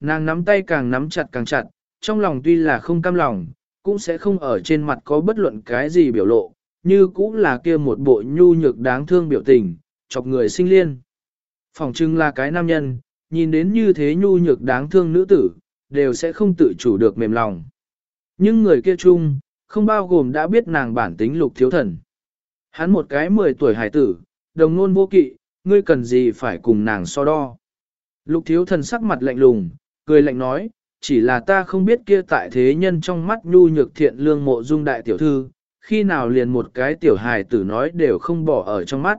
Nàng nắm tay càng nắm chặt càng chặt, trong lòng tuy là không cam lòng, cũng sẽ không ở trên mặt có bất luận cái gì biểu lộ, như cũng là kia một bộ nhu nhược đáng thương biểu tình, chọc người sinh liên. Phòng trưng là cái nam nhân, nhìn đến như thế nhu nhược đáng thương nữ tử, đều sẽ không tự chủ được mềm lòng. Nhưng người kia chung, không bao gồm đã biết nàng bản tính lục thiếu thần. Hắn một cái 10 tuổi hải tử, đồng nôn vô kỵ, ngươi cần gì phải cùng nàng so đo. Lục thiếu thần sắc mặt lạnh lùng, cười lạnh nói, chỉ là ta không biết kia tại thế nhân trong mắt nhu nhược thiện lương mộ dung đại tiểu thư, khi nào liền một cái tiểu hài tử nói đều không bỏ ở trong mắt.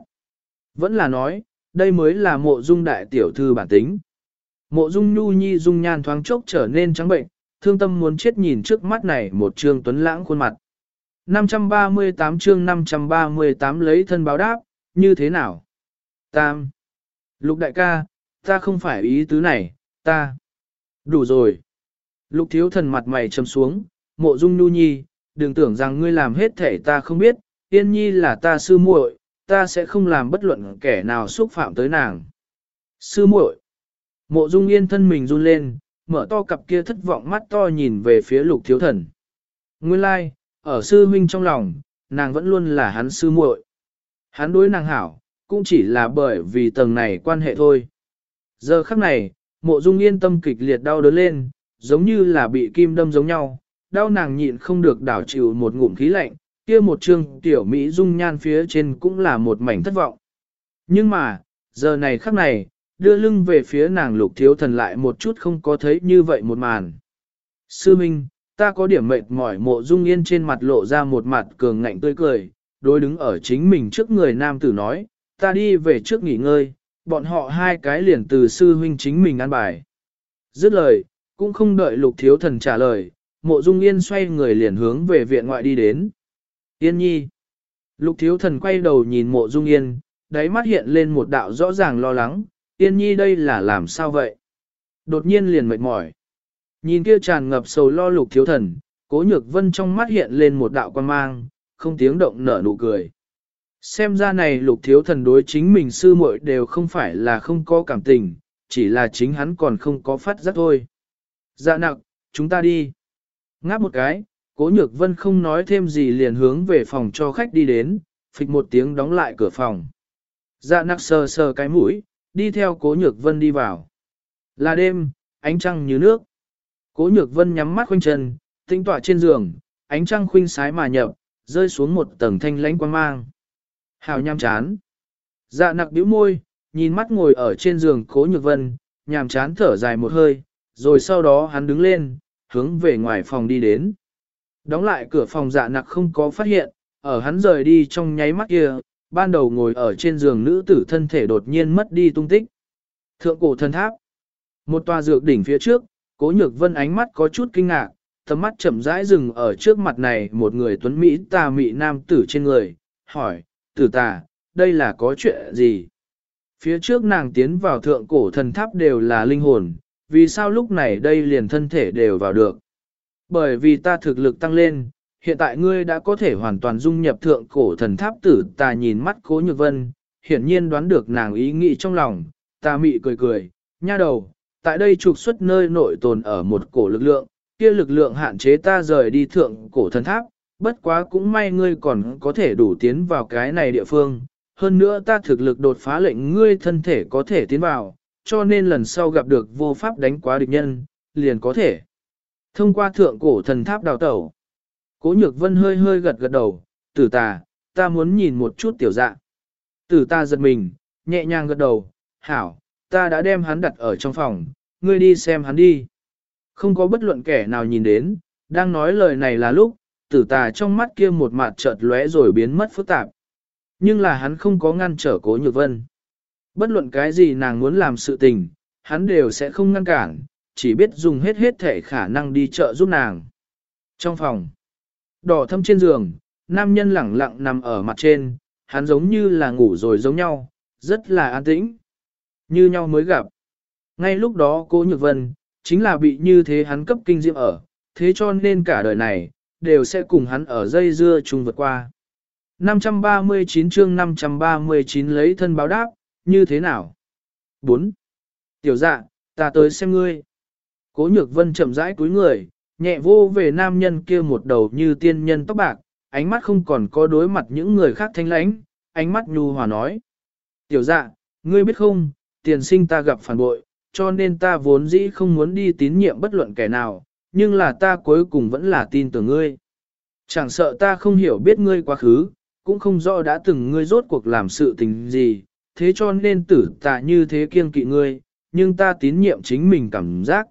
Vẫn là nói, đây mới là mộ dung đại tiểu thư bản tính. Mộ dung nhu nhi dung nhan thoáng chốc trở nên trắng bệnh, thương tâm muốn chết nhìn trước mắt này một trương tuấn lãng khuôn mặt. 538 chương 538 lấy thân báo đáp, như thế nào? Tam. Lục đại ca, ta không phải ý tứ này, ta. Đủ rồi. Lục thiếu thần mặt mày trầm xuống, mộ dung nhu nhi, đừng tưởng rằng ngươi làm hết thể ta không biết, yên nhi là ta sư muội, ta sẽ không làm bất luận kẻ nào xúc phạm tới nàng. Sư muội. Mộ dung yên thân mình run lên, mở to cặp kia thất vọng mắt to nhìn về phía lục thiếu thần. Nguyên lai, like, ở sư huynh trong lòng, nàng vẫn luôn là hắn sư muội. Hắn đối nàng hảo, cũng chỉ là bởi vì tầng này quan hệ thôi. Giờ khắc này, mộ dung yên tâm kịch liệt đau đớn lên, giống như là bị kim đâm giống nhau, đau nàng nhịn không được đảo chịu một ngụm khí lạnh, kia một trương tiểu Mỹ dung nhan phía trên cũng là một mảnh thất vọng. Nhưng mà, giờ này khắc này, đưa lưng về phía nàng lục thiếu thần lại một chút không có thấy như vậy một màn. Sư Minh, ta có điểm mệt mỏi mộ dung yên trên mặt lộ ra một mặt cường ngạnh tươi cười, đối đứng ở chính mình trước người nam tử nói, ta đi về trước nghỉ ngơi, bọn họ hai cái liền từ sư huynh chính mình ăn bài. Dứt lời, cũng không đợi lục thiếu thần trả lời, mộ dung yên xoay người liền hướng về viện ngoại đi đến. Yên nhi. Lục thiếu thần quay đầu nhìn mộ dung yên, đáy mắt hiện lên một đạo rõ ràng lo lắng, yên nhi đây là làm sao vậy? Đột nhiên liền mệt mỏi. Nhìn kia tràn ngập sầu lo lục thiếu thần, cố nhược vân trong mắt hiện lên một đạo quan mang, không tiếng động nở nụ cười. Xem ra này lục thiếu thần đối chính mình sư muội đều không phải là không có cảm tình, chỉ là chính hắn còn không có phát giác thôi. Dạ nặng, chúng ta đi. Ngáp một cái, cố nhược vân không nói thêm gì liền hướng về phòng cho khách đi đến, phịch một tiếng đóng lại cửa phòng. Dạ nặng sờ sờ cái mũi, đi theo cố nhược vân đi vào. Là đêm, ánh trăng như nước. Cố nhược vân nhắm mắt khoanh chân, tinh tọa trên giường, ánh trăng khuynh sái mà nhập, rơi xuống một tầng thanh lãnh quang mang. Hào nham chán. Dạ nặc bĩu môi, nhìn mắt ngồi ở trên giường cố nhược vân, nhàm chán thở dài một hơi, rồi sau đó hắn đứng lên, hướng về ngoài phòng đi đến. Đóng lại cửa phòng dạ nặc không có phát hiện, ở hắn rời đi trong nháy mắt kia, ban đầu ngồi ở trên giường nữ tử thân thể đột nhiên mất đi tung tích. Thượng cổ thân tháp. Một tòa dược đỉnh phía trước, cố nhược vân ánh mắt có chút kinh ngạc, tầm mắt chậm rãi dừng ở trước mặt này một người tuấn Mỹ tà mị nam tử trên người, hỏi, tử tà, đây là có chuyện gì? Phía trước nàng tiến vào thượng cổ thần tháp đều là linh hồn, vì sao lúc này đây liền thân thể đều vào được? Bởi vì ta thực lực tăng lên, hiện tại ngươi đã có thể hoàn toàn dung nhập thượng cổ thần tháp tử tà nhìn mắt cố nhược vân, hiển nhiên đoán được nàng ý nghĩ trong lòng, ta mị cười cười, nha đầu, tại đây trục xuất nơi nội tồn ở một cổ lực lượng, kia lực lượng hạn chế ta rời đi thượng cổ thần tháp, bất quá cũng may ngươi còn có thể đủ tiến vào cái này địa phương, hơn nữa ta thực lực đột phá lệnh ngươi thân thể có thể tiến vào, cho nên lần sau gặp được vô pháp đánh quá địch nhân, liền có thể. Thông qua thượng cổ thần tháp đào tẩu, cố nhược vân hơi hơi gật gật đầu, tử tà, ta muốn nhìn một chút tiểu dạ Tử ta giật mình, nhẹ nhàng gật đầu, hảo, ta đã đem hắn đặt ở trong phòng, ngươi đi xem hắn đi. Không có bất luận kẻ nào nhìn đến, đang nói lời này là lúc, tử tà trong mắt kia một mặt chợt lóe rồi biến mất phức tạp. Nhưng là hắn không có ngăn trở cố nhược vân. Bất luận cái gì nàng muốn làm sự tình, hắn đều sẽ không ngăn cản, chỉ biết dùng hết hết thể khả năng đi chợ giúp nàng. Trong phòng, đỏ thâm trên giường, nam nhân lẳng lặng nằm ở mặt trên, hắn giống như là ngủ rồi giống nhau, rất là an tĩnh. Như nhau mới gặp. Ngay lúc đó cô Nhược Vân, chính là bị như thế hắn cấp kinh diệm ở, thế cho nên cả đời này, đều sẽ cùng hắn ở dây dưa chung vượt qua. 539 chương 539 lấy thân báo đáp, như thế nào? 4. Tiểu dạ, ta tới xem ngươi. Cố nhược vân chậm rãi cúi người, nhẹ vô về nam nhân kia một đầu như tiên nhân tóc bạc, ánh mắt không còn có đối mặt những người khác thanh lãnh, ánh mắt nhu hòa nói. Tiểu dạ, ngươi biết không, tiền sinh ta gặp phản bội, cho nên ta vốn dĩ không muốn đi tín nhiệm bất luận kẻ nào, nhưng là ta cuối cùng vẫn là tin tưởng ngươi. Chẳng sợ ta không hiểu biết ngươi quá khứ, cũng không rõ đã từng ngươi rốt cuộc làm sự tình gì, thế cho nên tử tạ như thế kiêng kỵ ngươi, nhưng ta tín nhiệm chính mình cảm giác.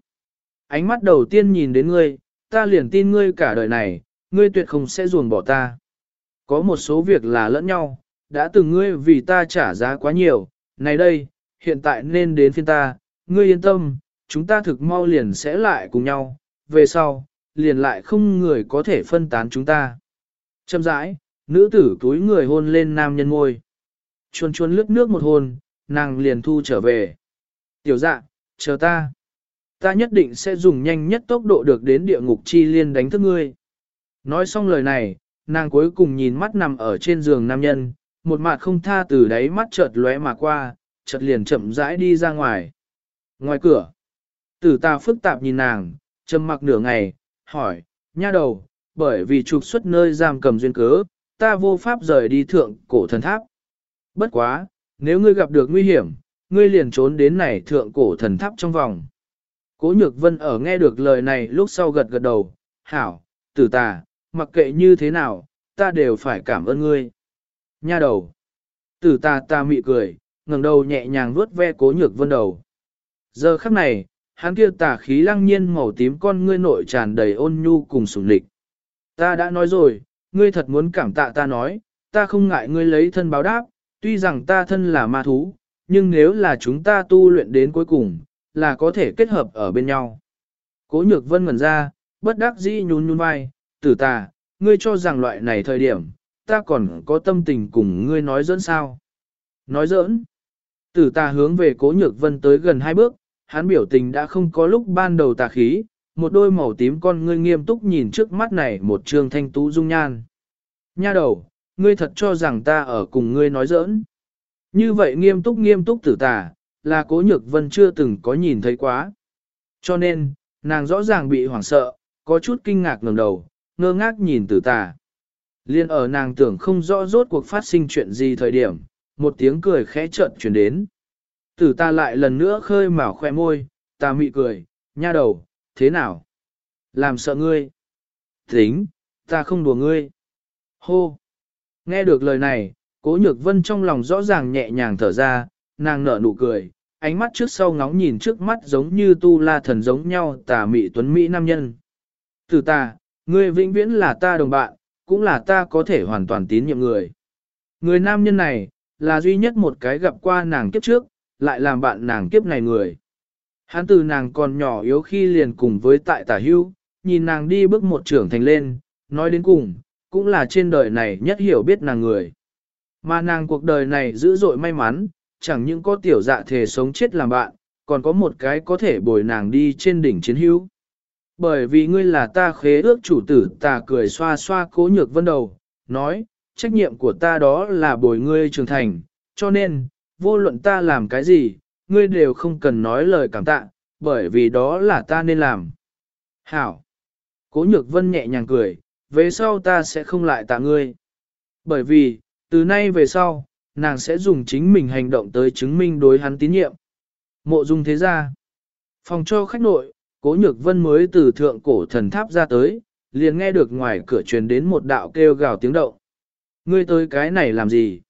Ánh mắt đầu tiên nhìn đến ngươi, ta liền tin ngươi cả đời này, ngươi tuyệt không sẽ ruồng bỏ ta. Có một số việc là lẫn nhau, đã từng ngươi vì ta trả giá quá nhiều, này đây, hiện tại nên đến phiên ta, ngươi yên tâm, chúng ta thực mau liền sẽ lại cùng nhau, về sau, liền lại không người có thể phân tán chúng ta. Châm rãi, nữ tử túi người hôn lên nam nhân ngôi. Chuồn chuồn lướt nước một hôn, nàng liền thu trở về. Tiểu dạ, chờ ta. Ta nhất định sẽ dùng nhanh nhất tốc độ được đến địa ngục chi liên đánh thức ngươi. Nói xong lời này, nàng cuối cùng nhìn mắt nằm ở trên giường nam nhân, một mặt không tha từ đáy mắt chợt lóe mà qua, chợt liền chậm rãi đi ra ngoài. Ngoài cửa, tử ta phức tạp nhìn nàng, trầm mặc nửa ngày, hỏi, nha đầu, bởi vì trục xuất nơi giam cầm duyên cớ, ta vô pháp rời đi thượng cổ thần tháp. Bất quá, nếu ngươi gặp được nguy hiểm, ngươi liền trốn đến này thượng cổ thần tháp trong vòng. Cố nhược vân ở nghe được lời này lúc sau gật gật đầu, hảo, tử tà, mặc kệ như thế nào, ta đều phải cảm ơn ngươi. Nha đầu. Tử tà ta mị cười, ngẩng đầu nhẹ nhàng vuốt ve cố nhược vân đầu. Giờ khắc này, hắn kia tà khí lăng nhiên màu tím con ngươi nội tràn đầy ôn nhu cùng sủng lịch. Ta đã nói rồi, ngươi thật muốn cảm tạ ta nói, ta không ngại ngươi lấy thân báo đáp, tuy rằng ta thân là ma thú, nhưng nếu là chúng ta tu luyện đến cuối cùng, là có thể kết hợp ở bên nhau. Cố nhược vân ngẩn ra, bất đắc dĩ nhún nhún vai, tử ta, ngươi cho rằng loại này thời điểm, ta còn có tâm tình cùng ngươi nói dẫn sao. Nói giỡn. Tử ta hướng về cố nhược vân tới gần hai bước, hắn biểu tình đã không có lúc ban đầu tà khí, một đôi màu tím con ngươi nghiêm túc nhìn trước mắt này một trường thanh tú dung nhan. Nha đầu, ngươi thật cho rằng ta ở cùng ngươi nói giỡn. Như vậy nghiêm túc nghiêm túc tử tà, là cố nhược vân chưa từng có nhìn thấy quá. Cho nên, nàng rõ ràng bị hoảng sợ, có chút kinh ngạc ngẩng đầu, ngơ ngác nhìn tử tà. Liên ở nàng tưởng không rõ rốt cuộc phát sinh chuyện gì thời điểm, một tiếng cười khẽ chợt chuyển đến. Tử ta lại lần nữa khơi mào khoe môi, ta mị cười, nha đầu, thế nào? Làm sợ ngươi? Tính, ta không đùa ngươi. Hô! Nghe được lời này, cố nhược vân trong lòng rõ ràng nhẹ nhàng thở ra, nàng nở nụ cười, ánh mắt trước sau ngóng nhìn trước mắt giống như tu la thần giống nhau tà mị tuấn mỹ nam nhân. Tử ta, ngươi vĩnh viễn là ta đồng bạn, cũng là ta có thể hoàn toàn tín nhiệm người. Người nam nhân này, là duy nhất một cái gặp qua nàng kiếp trước, lại làm bạn nàng kiếp này người. Hắn từ nàng còn nhỏ yếu khi liền cùng với tại tả hưu, nhìn nàng đi bước một trưởng thành lên, nói đến cùng, cũng là trên đời này nhất hiểu biết nàng người. Mà nàng cuộc đời này dữ dội may mắn, chẳng những có tiểu dạ thể sống chết làm bạn, còn có một cái có thể bồi nàng đi trên đỉnh chiến hữu. Bởi vì ngươi là ta khế ước chủ tử ta cười xoa xoa cố nhược vân đầu, nói, trách nhiệm của ta đó là bồi ngươi trưởng thành, cho nên, vô luận ta làm cái gì, ngươi đều không cần nói lời cảm tạ, bởi vì đó là ta nên làm. Hảo! Cố nhược vân nhẹ nhàng cười, về sau ta sẽ không lại tạ ngươi. Bởi vì, từ nay về sau, nàng sẽ dùng chính mình hành động tới chứng minh đối hắn tín nhiệm. Mộ dung thế ra. Phòng cho khách nội, cố nhược vân mới từ thượng cổ thần tháp ra tới, liền nghe được ngoài cửa truyền đến một đạo kêu gào tiếng động. Ngươi tới cái này làm gì?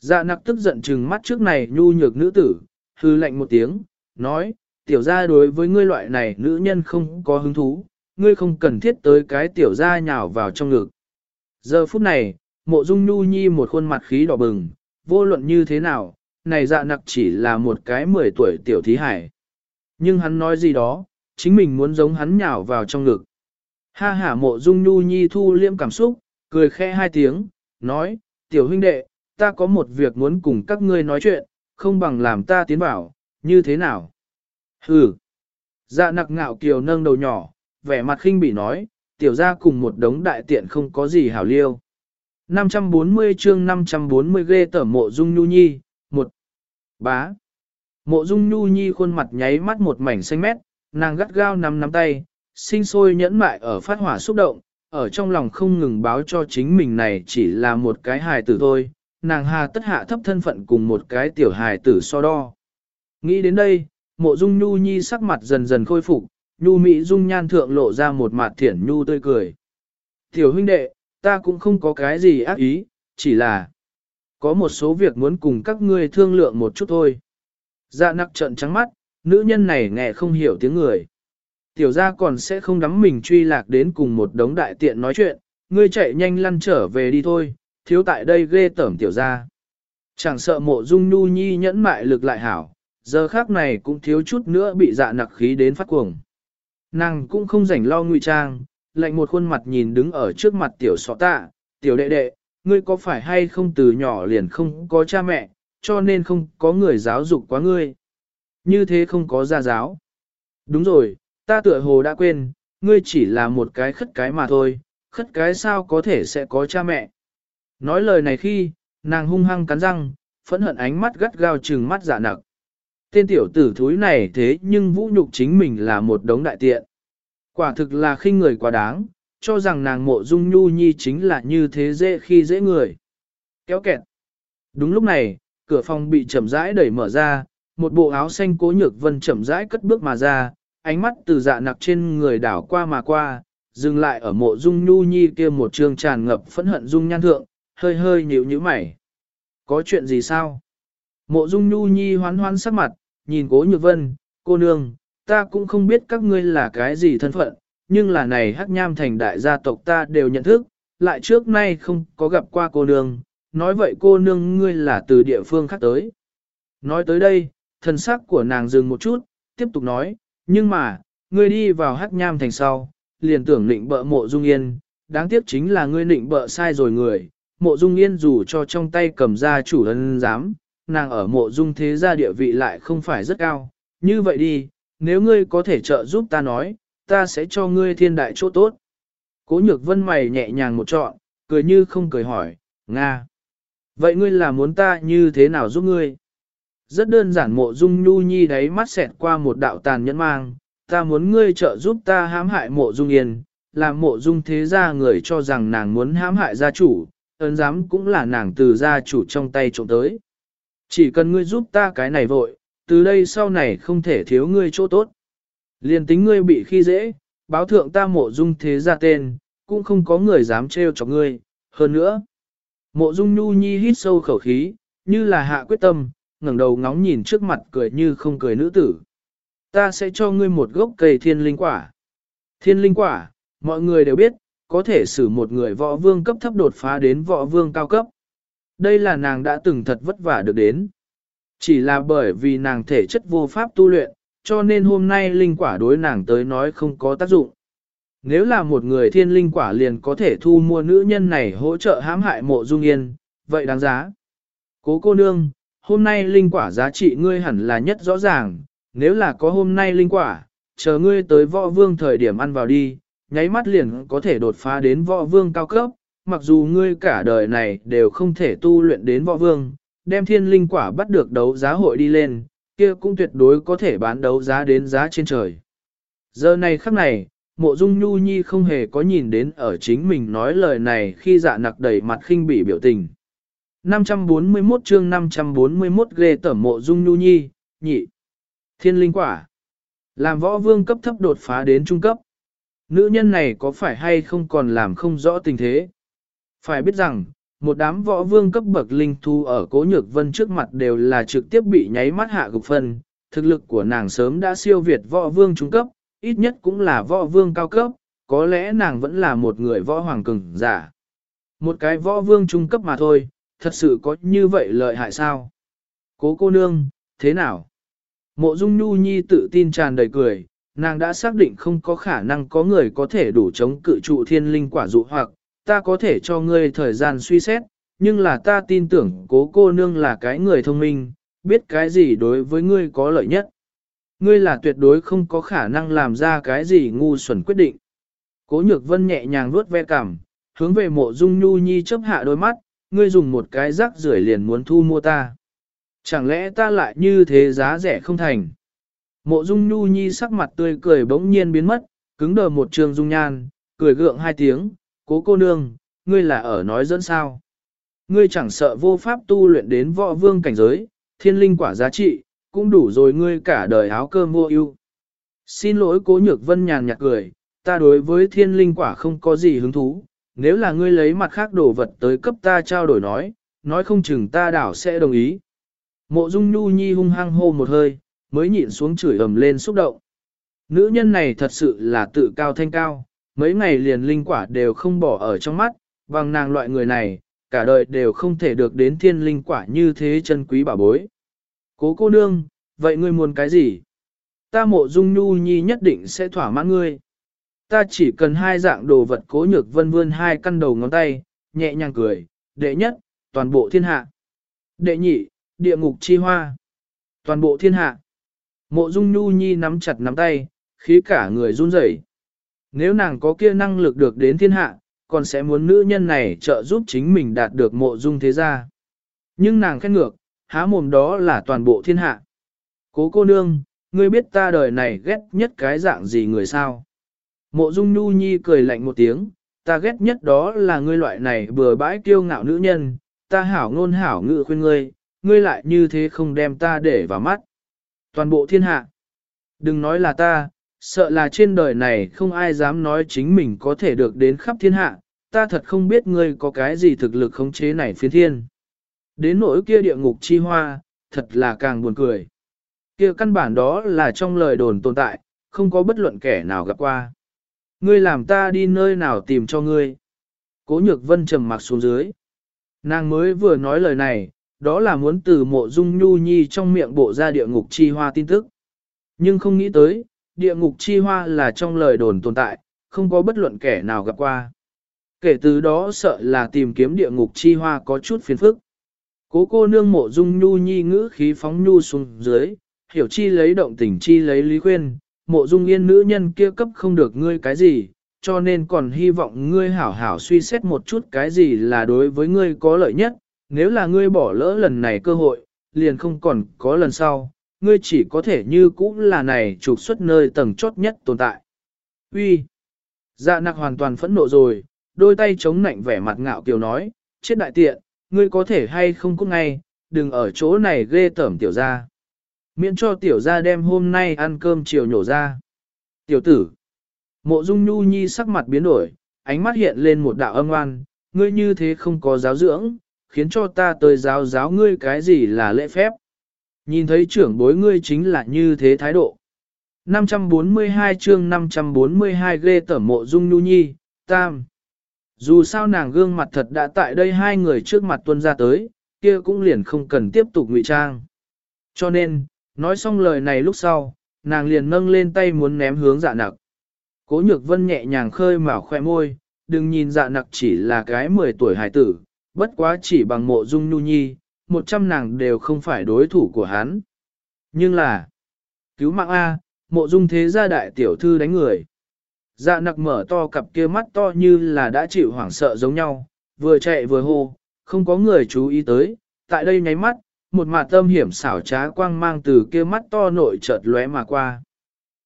Dạ nặc tức giận trừng mắt trước này nhu nhược nữ tử, hư lạnh một tiếng, nói, tiểu gia đối với ngươi loại này nữ nhân không có hứng thú, ngươi không cần thiết tới cái tiểu gia nhào vào trong ngực. Giờ phút này, mộ dung nhu nhi một khuôn mặt khí đỏ bừng, vô luận như thế nào, này dạ nặc chỉ là một cái 10 tuổi tiểu thí hải. Nhưng hắn nói gì đó, chính mình muốn giống hắn nhào vào trong ngực. Ha hả mộ dung nhu nhi thu liêm cảm xúc, cười khẽ hai tiếng, nói, tiểu huynh đệ, ta có một việc muốn cùng các ngươi nói chuyện, không bằng làm ta tiến vào, như thế nào? Hừ. Dạ nặc ngạo kiều nâng đầu nhỏ, vẻ mặt khinh bỉ nói, tiểu ra cùng một đống đại tiện không có gì hảo liêu. 540 chương 540 ghê tở mộ dung nhu nhi, một bá. Mộ dung nhu nhi khuôn mặt nháy mắt một mảnh xanh mét, nàng gắt gao nắm nắm tay, sinh sôi nhẫn mại ở phát hỏa xúc động, ở trong lòng không ngừng báo cho chính mình này chỉ là một cái hài tử thôi, nàng hà tất hạ thấp thân phận cùng một cái tiểu hài tử so đo. Nghĩ đến đây, mộ dung nhu nhi sắc mặt dần dần khôi phục, nhu mỹ dung nhan thượng lộ ra một mặt thiển nhu tươi cười. Tiểu huynh đệ, ta cũng không có cái gì ác ý, chỉ là có một số việc muốn cùng các ngươi thương lượng một chút thôi. Dạ nặc trận trắng mắt, nữ nhân này nghe không hiểu tiếng người. Tiểu gia còn sẽ không đắm mình truy lạc đến cùng một đống đại tiện nói chuyện, ngươi chạy nhanh lăn trở về đi thôi, thiếu tại đây ghê tởm tiểu gia. Chẳng sợ mộ dung nu nhi nhẫn mại lực lại hảo, giờ khác này cũng thiếu chút nữa bị dạ nặc khí đến phát cuồng. Nàng cũng không rảnh lo ngụy trang, lạnh một khuôn mặt nhìn đứng ở trước mặt tiểu sọ tạ, tiểu đệ đệ, ngươi có phải hay không từ nhỏ liền không có cha mẹ, cho nên không có người giáo dục quá ngươi. Như thế không có gia giáo. Đúng rồi, ta tựa hồ đã quên, ngươi chỉ là một cái khất cái mà thôi, khất cái sao có thể sẽ có cha mẹ. Nói lời này khi, nàng hung hăng cắn răng, phẫn hận ánh mắt gắt gao trừng mắt dạ nặc. Tên tiểu tử thúi này thế nhưng vũ nhục chính mình là một đống đại tiện. Quả thực là khinh người quá đáng, cho rằng nàng mộ dung nhu nhi chính là như thế dễ khi dễ người. Kéo kẹt. Đúng lúc này, cửa phòng bị chậm rãi đẩy mở ra, một bộ áo xanh cố nhược vân chậm rãi cất bước mà ra, ánh mắt từ dạ nặc trên người đảo qua mà qua, dừng lại ở mộ dung nhu nhi kia một trường tràn ngập phẫn hận dung nhan thượng, hơi hơi nhíu nhíu mày. Có chuyện gì sao? Mộ dung nhu nhi hoán hoán sắc mặt, nhìn cố nhược vân, cô nương, ta cũng không biết các ngươi là cái gì thân phận, nhưng là này hắc nham thành đại gia tộc ta đều nhận thức, lại trước nay không có gặp qua cô nương, nói vậy cô nương ngươi là từ địa phương khác tới. Nói tới đây, thần sắc của nàng dừng một chút, tiếp tục nói, nhưng mà, ngươi đi vào hắc nham thành sau, liền tưởng định bợ mộ dung yên, đáng tiếc chính là ngươi định bợ sai rồi người, mộ dung yên dù cho trong tay cầm ra chủ ân giám, nàng ở mộ dung thế gia địa vị lại không phải rất cao, như vậy đi, nếu ngươi có thể trợ giúp ta nói, ta sẽ cho ngươi thiên đại chỗ tốt. Cố nhược vân mày nhẹ nhàng một trọn, cười như không cười hỏi, Nga. Vậy ngươi là muốn ta như thế nào giúp ngươi? Rất đơn giản mộ dung nhu nhi đấy mắt xẹt qua một đạo tàn nhẫn mang, ta muốn ngươi trợ giúp ta hãm hại mộ dung yên, làm mộ dung thế gia người cho rằng nàng muốn hãm hại gia chủ, ơn giám cũng là nàng từ gia chủ trong tay trộm tới. Chỉ cần ngươi giúp ta cái này vội, từ đây sau này không thể thiếu ngươi chỗ tốt. Liên tính ngươi bị khi dễ, báo thượng ta mộ dung thế gia tên, cũng không có người dám trêu cho ngươi, hơn nữa. Mộ dung nhu nhi hít sâu khẩu khí, như là hạ quyết tâm, ngẩng đầu ngóng nhìn trước mặt cười như không cười nữ tử. Ta sẽ cho ngươi một gốc cây thiên linh quả. Thiên linh quả, mọi người đều biết, có thể xử một người võ vương cấp thấp đột phá đến võ vương cao cấp. Đây là nàng đã từng thật vất vả được đến. Chỉ là bởi vì nàng thể chất vô pháp tu luyện, cho nên hôm nay linh quả đối nàng tới nói không có tác dụng. Nếu là một người thiên linh quả liền có thể thu mua nữ nhân này hỗ trợ hãm hại mộ dung yên, vậy đáng giá. Cố cô nương, hôm nay linh quả giá trị ngươi hẳn là nhất rõ ràng, nếu là có hôm nay linh quả, chờ ngươi tới võ vương thời điểm ăn vào đi, nháy mắt liền có thể đột phá đến võ vương cao cấp, mặc dù ngươi cả đời này đều không thể tu luyện đến võ vương, đem thiên linh quả bắt được đấu giá hội đi lên, kia cũng tuyệt đối có thể bán đấu giá đến giá trên trời. Giờ này khắc này, mộ dung nhu nhi không hề có nhìn đến ở chính mình nói lời này khi dạ nặc đầy mặt khinh bỉ biểu tình. 541 chương 541 ghê tẩm mộ dung nhu nhi, nhị. Thiên linh quả. Làm võ vương cấp thấp đột phá đến trung cấp. Nữ nhân này có phải hay không còn làm không rõ tình thế. Phải biết rằng, một đám võ vương cấp bậc linh thu ở cố nhược vân trước mặt đều là trực tiếp bị nháy mắt hạ gục phân, thực lực của nàng sớm đã siêu việt võ vương trung cấp, ít nhất cũng là võ vương cao cấp, có lẽ nàng vẫn là một người võ hoàng cường giả. Một cái võ vương trung cấp mà thôi, thật sự có như vậy lợi hại sao? Cố cô nương, thế nào? Mộ Dung Nhu Nhi tự tin tràn đầy cười, nàng đã xác định không có khả năng có người có thể đủ chống cự trụ thiên linh quả dụ hoặc, ta có thể cho ngươi thời gian suy xét, nhưng là ta tin tưởng cố cô nương là cái người thông minh, biết cái gì đối với ngươi có lợi nhất. Ngươi là tuyệt đối không có khả năng làm ra cái gì ngu xuẩn quyết định. Cố nhược vân nhẹ nhàng vuốt ve cảm, hướng về mộ dung nhu nhi chấp hạ đôi mắt, ngươi dùng một cái rác rưởi liền muốn thu mua ta. Chẳng lẽ ta lại như thế giá rẻ không thành? Mộ dung nhu nhi sắc mặt tươi cười bỗng nhiên biến mất, cứng đờ một trường dung nhan, cười gượng hai tiếng, cố cô nương, ngươi là ở nói dẫn sao. Ngươi chẳng sợ vô pháp tu luyện đến võ vương cảnh giới, thiên linh quả giá trị, cũng đủ rồi ngươi cả đời áo cơm mua ưu. Xin lỗi cố nhược vân nhàn nhạt cười, ta đối với thiên linh quả không có gì hứng thú, nếu là ngươi lấy mặt khác đồ vật tới cấp ta trao đổi nói, nói không chừng ta đảo sẽ đồng ý. Mộ dung nhu nhi hung hăng hô một hơi, mới nhịn xuống chửi ầm lên xúc động. Nữ nhân này thật sự là tự cao thanh cao, mấy ngày liền linh quả đều không bỏ ở trong mắt, bằng nàng loại người này, cả đời đều không thể được đến thiên linh quả như thế chân quý bảo bối. Cố cô nương, vậy ngươi muốn cái gì? Ta mộ dung nhu nhi nhất định sẽ thỏa mãn ngươi. Ta chỉ cần hai dạng đồ vật cố nhược vân vươn hai căn đầu ngón tay, nhẹ nhàng cười, đệ nhất, toàn bộ thiên hạ. Đệ nhị, địa ngục chi hoa. Toàn bộ thiên hạ. Mộ dung nhu nhi nắm chặt nắm tay, khí cả người run rẩy. Nếu nàng có kia năng lực được đến thiên hạ, còn sẽ muốn nữ nhân này trợ giúp chính mình đạt được mộ dung thế gia. Nhưng nàng khét ngược, há mồm đó là toàn bộ thiên hạ. Cố cô nương, ngươi biết ta đời này ghét nhất cái dạng gì người sao? Mộ dung nhu nhi cười lạnh một tiếng, ta ghét nhất đó là ngươi loại này bừa bãi kiêu ngạo nữ nhân, ta hảo ngôn hảo ngự khuyên ngươi, ngươi lại như thế không đem ta để vào mắt. Toàn bộ thiên hạ. Đừng nói là ta, sợ là trên đời này không ai dám nói chính mình có thể được đến khắp thiên hạ, ta thật không biết ngươi có cái gì thực lực khống chế này phiến thiên. Đến nỗi kia địa ngục chi hoa, thật là càng buồn cười. Kia căn bản đó là trong lời đồn tồn tại, không có bất luận kẻ nào gặp qua. Ngươi làm ta đi nơi nào tìm cho ngươi. Cố nhược vân trầm mặc xuống dưới. Nàng mới vừa nói lời này, đó là muốn từ mộ dung nhu nhi trong miệng bộ ra địa ngục chi hoa tin tức. Nhưng không nghĩ tới, địa ngục chi hoa là trong lời đồn tồn tại, không có bất luận kẻ nào gặp qua. Kể từ đó sợ là tìm kiếm địa ngục chi hoa có chút phiền phức. Cố cô nương mộ dung nhu nhi ngữ khí phóng nhu xuống dưới, hiểu chi lấy động tình chi lấy lý khuyên, mộ dung yên nữ nhân kia cấp không được ngươi cái gì, cho nên còn hy vọng ngươi hảo hảo suy xét một chút cái gì là đối với ngươi có lợi nhất, nếu là ngươi bỏ lỡ lần này cơ hội, liền không còn có lần sau, ngươi chỉ có thể như cũ là này trục xuất nơi tầng chốt nhất tồn tại. Uy, Dạ nặc hoàn toàn phẫn nộ rồi, đôi tay chống nạnh vẻ mặt ngạo kiều nói, chết đại tiện, ngươi có thể hay không cút ngay, đừng ở chỗ này ghê tởm tiểu gia. Miễn cho tiểu gia đem hôm nay ăn cơm chiều nhổ ra. Tiểu tử, mộ dung nhu nhi sắc mặt biến đổi, ánh mắt hiện lên một đạo âm oan, ngươi như thế không có giáo dưỡng, khiến cho ta tới giáo giáo ngươi cái gì là lễ phép. Nhìn thấy trưởng bối ngươi chính là như thế thái độ. 542 chương 542 ghê tẩm mộ dung nhu nhi, tam. Dù sao nàng gương mặt thật đã tại đây hai người trước mặt tuân ra tới, kia cũng liền không cần tiếp tục ngụy trang. Cho nên, nói xong lời này lúc sau, nàng liền nâng lên tay muốn ném hướng dạ nặc. Cố nhược vân nhẹ nhàng khơi mào khoe môi, đừng nhìn dạ nặc chỉ là cái 10 tuổi hải tử, bất quá chỉ bằng mộ dung nhu nhi, một trăm nàng đều không phải đối thủ của hắn. Nhưng là, cứu mạng A, mộ dung thế gia đại tiểu thư đánh người. Dạ nặc mở to cặp kia mắt to như là đã chịu hoảng sợ giống nhau, vừa chạy vừa hô, không có người chú ý tới, tại đây nháy mắt, một mạt tâm hiểm xảo trá quang mang từ kia mắt to nội chợt lóe mà qua.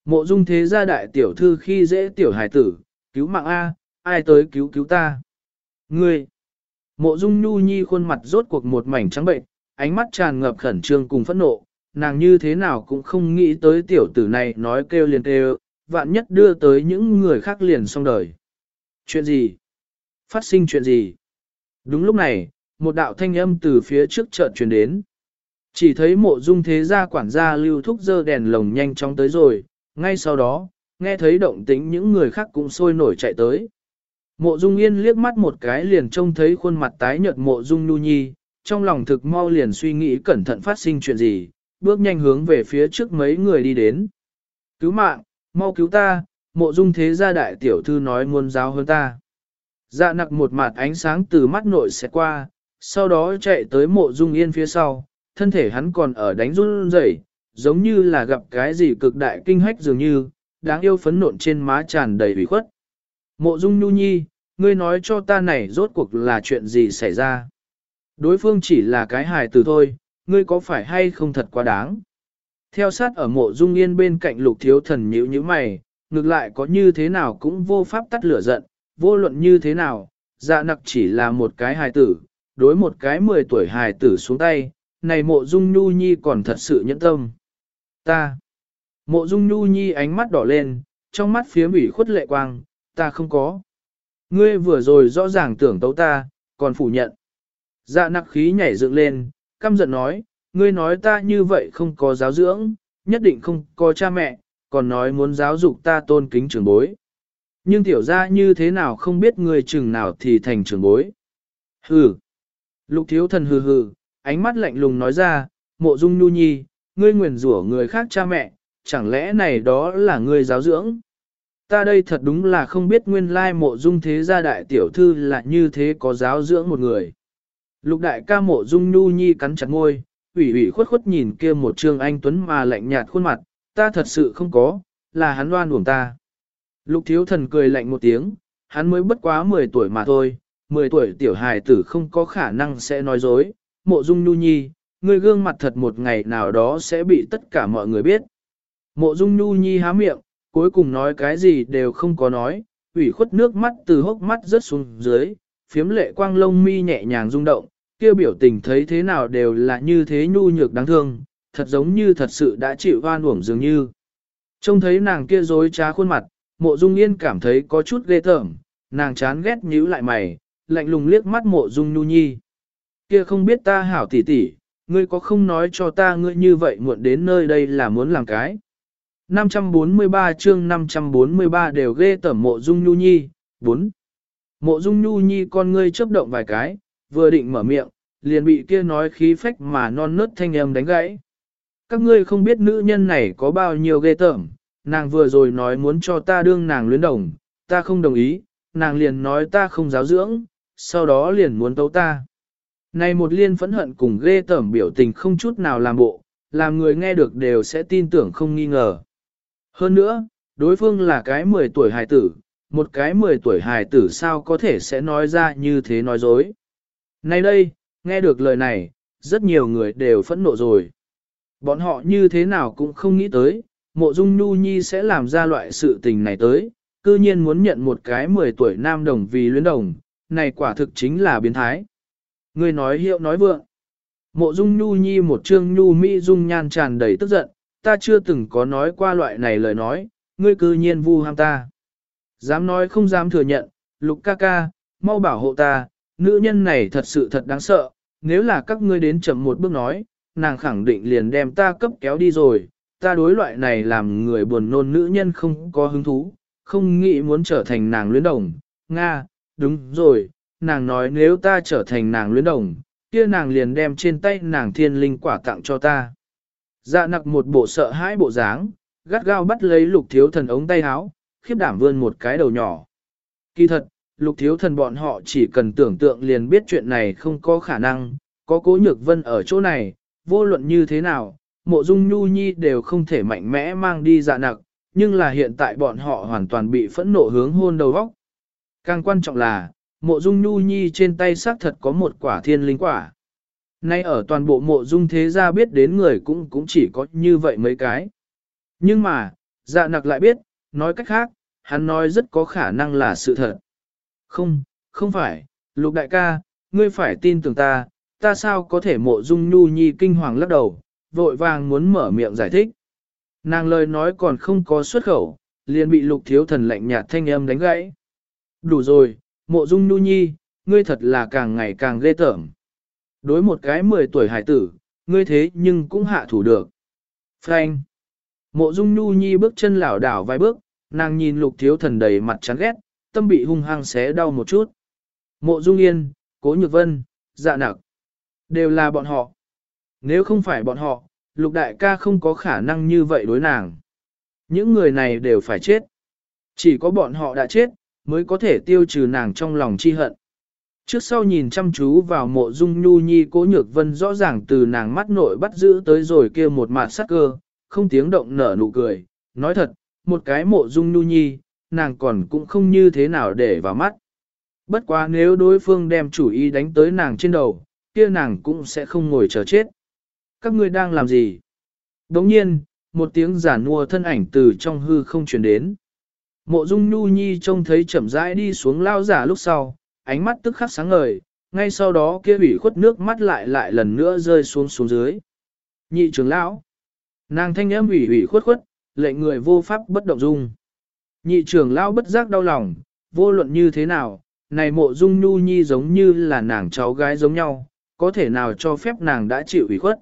Mộ dung thế gia đại tiểu thư khi dễ tiểu hài tử, cứu mạng A, ai tới cứu cứu ta? Ngươi! Mộ dung nhu nhi khuôn mặt rốt cuộc một mảnh trắng bệnh, ánh mắt tràn ngập khẩn trương cùng phẫn nộ, nàng như thế nào cũng không nghĩ tới tiểu tử này nói kêu liền kêu, vạn nhất đưa tới những người khác liền xong đời. Chuyện gì? Phát sinh chuyện gì? Đúng lúc này, một đạo thanh âm từ phía trước chợt truyền đến. Chỉ thấy mộ dung thế gia quản gia lưu thúc dơ đèn lồng nhanh chóng tới rồi, ngay sau đó, nghe thấy động tĩnh những người khác cũng sôi nổi chạy tới. Mộ dung yên liếc mắt một cái liền trông thấy khuôn mặt tái nhợt mộ dung nu nhi, trong lòng thực mau liền suy nghĩ cẩn thận phát sinh chuyện gì, bước nhanh hướng về phía trước mấy người đi đến. Cứu mạng, mau cứu ta, mộ dung thế gia đại tiểu thư nói muốn giáo hơn ta. Dạ nặc một mặt ánh sáng từ mắt nội sẽ qua, sau đó chạy tới mộ dung yên phía sau, thân thể hắn còn ở đánh run rẩy, giống như là gặp cái gì cực đại kinh hách dường như, đáng yêu phấn nộn trên má tràn đầy ủy khuất. Mộ dung nhu nhi, ngươi nói cho ta này rốt cuộc là chuyện gì xảy ra. Đối phương chỉ là cái hài từ thôi, ngươi có phải hay không thật quá đáng. Theo sát ở mộ dung yên bên cạnh lục thiếu thần nhíu như mày, ngược lại có như thế nào cũng vô pháp tắt lửa giận, vô luận như thế nào, dạ nặc chỉ là một cái hài tử, đối một cái 10 tuổi hài tử xuống tay, này mộ dung nhu nhi còn thật sự nhẫn tâm. Ta, mộ dung nhu nhi ánh mắt đỏ lên, trong mắt phía ủy khuất lệ quang, ta không có. Ngươi vừa rồi rõ ràng tưởng tấu ta, còn phủ nhận. Dạ nặc khí nhảy dựng lên, căm giận nói, ngươi nói ta như vậy không có giáo dưỡng, nhất định không có cha mẹ, còn nói muốn giáo dục ta tôn kính trưởng bối. Nhưng tiểu ra như thế nào không biết người chừng nào thì thành trưởng bối. Hừ. Lục thiếu thần hừ hừ, ánh mắt lạnh lùng nói ra, mộ dung nhu nhi, ngươi nguyền rủa người khác cha mẹ, chẳng lẽ này đó là ngươi giáo dưỡng? Ta đây thật đúng là không biết nguyên lai mộ dung thế gia đại tiểu thư là như thế có giáo dưỡng một người. Lục đại ca mộ dung nhu nhi cắn chặt ngôi, ủy ủy khuất khuất nhìn kia một trương anh tuấn mà lạnh nhạt khuôn mặt, ta thật sự không có, là hắn đoan uổng ta. Lục thiếu thần cười lạnh một tiếng, hắn mới bất quá 10 tuổi mà thôi, 10 tuổi tiểu hài tử không có khả năng sẽ nói dối, mộ dung nhu nhi, người gương mặt thật một ngày nào đó sẽ bị tất cả mọi người biết. Mộ dung nhu nhi há miệng, cuối cùng nói cái gì đều không có nói, ủy khuất nước mắt từ hốc mắt rớt xuống dưới, phiếm lệ quang lông mi nhẹ nhàng rung động, kia biểu tình thấy thế nào đều là như thế nhu nhược đáng thương, thật giống như thật sự đã chịu oan uổng dường như. Trông thấy nàng kia dối trá khuôn mặt, mộ dung yên cảm thấy có chút ghê tởm, nàng chán ghét nhíu lại mày, lạnh lùng liếc mắt mộ dung nhu nhi. Kia không biết ta hảo tỉ tỉ, ngươi có không nói cho ta ngươi như vậy muộn đến nơi đây là muốn làm cái. 543 chương 543 đều ghê tởm mộ dung nhu nhi, 4. Mộ dung nhu nhi con ngươi chớp động vài cái, vừa định mở miệng, liền bị kia nói khí phách mà non nớt thanh âm đánh gãy. Các ngươi không biết nữ nhân này có bao nhiêu ghê tởm, nàng vừa rồi nói muốn cho ta đương nàng luyến đồng, ta không đồng ý, nàng liền nói ta không giáo dưỡng, sau đó liền muốn tấu ta. Này một liên phẫn hận cùng ghê tởm biểu tình không chút nào làm bộ, làm người nghe được đều sẽ tin tưởng không nghi ngờ. Hơn nữa, đối phương là cái 10 tuổi hài tử, một cái 10 tuổi hài tử sao có thể sẽ nói ra như thế nói dối. Nay đây, nghe được lời này, rất nhiều người đều phẫn nộ rồi. Bọn họ như thế nào cũng không nghĩ tới, mộ dung nhu nhi sẽ làm ra loại sự tình này tới, cư nhiên muốn nhận một cái 10 tuổi nam đồng vì luyến đồng, này quả thực chính là biến thái. Người nói hiệu nói vượng. Mộ dung nhu nhi một trương nhu mỹ dung nhan tràn đầy tức giận, ta chưa từng có nói qua loại này lời nói, ngươi cư nhiên vu ham ta. Dám nói không dám thừa nhận, lục ca ca, mau bảo hộ ta, nữ nhân này thật sự thật đáng sợ, nếu là các ngươi đến chậm một bước nói, nàng khẳng định liền đem ta cấp kéo đi rồi, ta đối loại này làm người buồn nôn nữ nhân không có hứng thú, không nghĩ muốn trở thành nàng luyến đồng. Nga, đúng rồi, nàng nói nếu ta trở thành nàng luyến đồng, kia nàng liền đem trên tay nàng thiên linh quả tặng cho ta. Dạ nặc một bộ sợ hãi bộ dáng, gắt gao bắt lấy lục thiếu thần ống tay áo, khiếp đảm vươn một cái đầu nhỏ. Kỳ thật, lục thiếu thần bọn họ chỉ cần tưởng tượng liền biết chuyện này không có khả năng, có cố nhược vân ở chỗ này, vô luận như thế nào, mộ dung nhu nhi đều không thể mạnh mẽ mang đi dạ nặc, nhưng là hiện tại bọn họ hoàn toàn bị phẫn nộ hướng hôn đầu vóc. Càng quan trọng là, mộ dung nhu nhi trên tay xác thật có một quả thiên linh quả. Nay ở toàn bộ mộ dung thế gia biết đến người cũng cũng chỉ có như vậy mấy cái. Nhưng mà, dạ nặc lại biết, nói cách khác, hắn nói rất có khả năng là sự thật. Không, không phải, lục đại ca, ngươi phải tin tưởng ta, ta sao có thể mộ dung nhu nhi kinh hoàng lắc đầu, vội vàng muốn mở miệng giải thích. Nàng lời nói còn không có xuất khẩu, liền bị lục thiếu thần lạnh nhạt thanh âm đánh gãy. Đủ rồi, mộ dung nhu nhi, ngươi thật là càng ngày càng ghê tởm. Đối một cái 10 tuổi hải tử, ngươi thế nhưng cũng hạ thủ được. Frank. Mộ dung nhu nhi bước chân lảo đảo vài bước, nàng nhìn lục thiếu thần đầy mặt chán ghét, tâm bị hung hăng xé đau một chút. Mộ dung yên, cố nhược vân, dạ nặc. Đều là bọn họ. Nếu không phải bọn họ, lục đại ca không có khả năng như vậy đối nàng. Những người này đều phải chết. Chỉ có bọn họ đã chết, mới có thể tiêu trừ nàng trong lòng chi hận. Trước sau nhìn chăm chú vào mộ dung nhu nhi cố nhược vân rõ ràng từ nàng mắt nội bắt giữ tới rồi kia một mặt sắc cơ, không tiếng động nở nụ cười. Nói thật, một cái mộ dung nhu nhi, nàng còn cũng không như thế nào để vào mắt. Bất quá nếu đối phương đem chủ ý đánh tới nàng trên đầu, kia nàng cũng sẽ không ngồi chờ chết. Các ngươi đang làm gì? Đồng nhiên, một tiếng giả nua thân ảnh từ trong hư không truyền đến. Mộ dung nhu nhi trông thấy chậm rãi đi xuống lao giả lúc sau, ánh mắt tức khắc sáng ngời, ngay sau đó kia ủy khuất nước mắt lại lại lần nữa rơi xuống xuống dưới. Nhị trưởng lão, nàng thanh âm ủy ủy khuất khuất, lệnh người vô pháp bất động dung. Nhị trưởng lão bất giác đau lòng, vô luận như thế nào, này mộ dung nhu nhi giống như là nàng cháu gái giống nhau, có thể nào cho phép nàng đã chịu ủy khuất.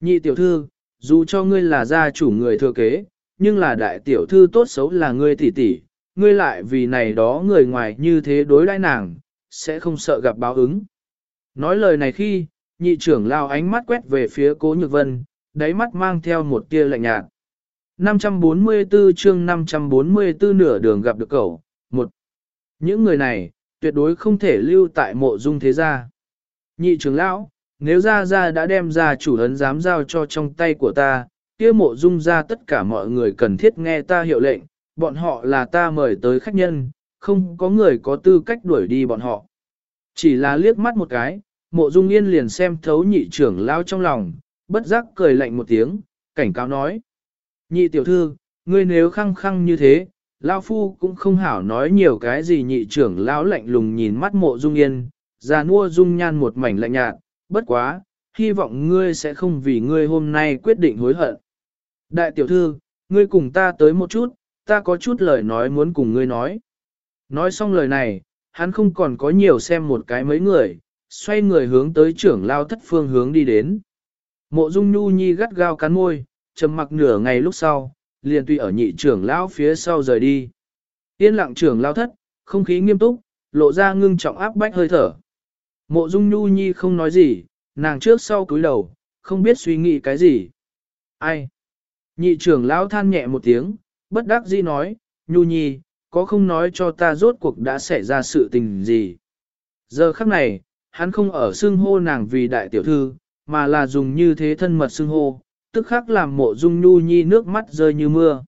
Nhị tiểu thư, dù cho ngươi là gia chủ người thừa kế, nhưng là đại tiểu thư tốt xấu là ngươi tỷ tỷ, ngươi lại vì này đó người ngoài như thế đối đãi nàng, sẽ không sợ gặp báo ứng. Nói lời này khi, nhị trưởng lao ánh mắt quét về phía cố nhược vân, đáy mắt mang theo một tia lạnh nhạt. 544 chương 544 nửa đường gặp được cậu, một Những người này, tuyệt đối không thể lưu tại mộ dung thế gia. Nhị trưởng lão, nếu ra ra đã đem ra chủ ấn dám giao cho trong tay của ta, kia mộ dung ra tất cả mọi người cần thiết nghe ta hiệu lệnh, bọn họ là ta mời tới khách nhân, không có người có tư cách đuổi đi bọn họ. Chỉ là liếc mắt một cái, mộ dung yên liền xem thấu nhị trưởng lao trong lòng, bất giác cười lạnh một tiếng, cảnh cáo nói. Nhị tiểu thư, ngươi nếu khăng khăng như thế, lao phu cũng không hảo nói nhiều cái gì nhị trưởng lão lạnh lùng nhìn mắt mộ dung yên, già nua dung nhan một mảnh lạnh nhạt, bất quá, hy vọng ngươi sẽ không vì ngươi hôm nay quyết định hối hận. Đại tiểu thư, ngươi cùng ta tới một chút, ta có chút lời nói muốn cùng ngươi nói. Nói xong lời này, hắn không còn có nhiều xem một cái mấy người, xoay người hướng tới trưởng lao thất phương hướng đi đến. Mộ dung nhu nhi gắt gao cắn môi, trầm mặc nửa ngày lúc sau, liền tùy ở nhị trưởng lão phía sau rời đi. Yên lặng trưởng lao thất, không khí nghiêm túc, lộ ra ngưng trọng áp bách hơi thở. Mộ dung nhu nhi không nói gì, nàng trước sau cúi đầu, không biết suy nghĩ cái gì. Ai? Nhị trưởng lão than nhẹ một tiếng, bất đắc dĩ nói, nhu nhi, có không nói cho ta rốt cuộc đã xảy ra sự tình gì. Giờ khắc này, hắn không ở xưng hô nàng vì đại tiểu thư, mà là dùng như thế thân mật xưng hô, tức khắc làm mộ dung nhu nhi nước mắt rơi như mưa.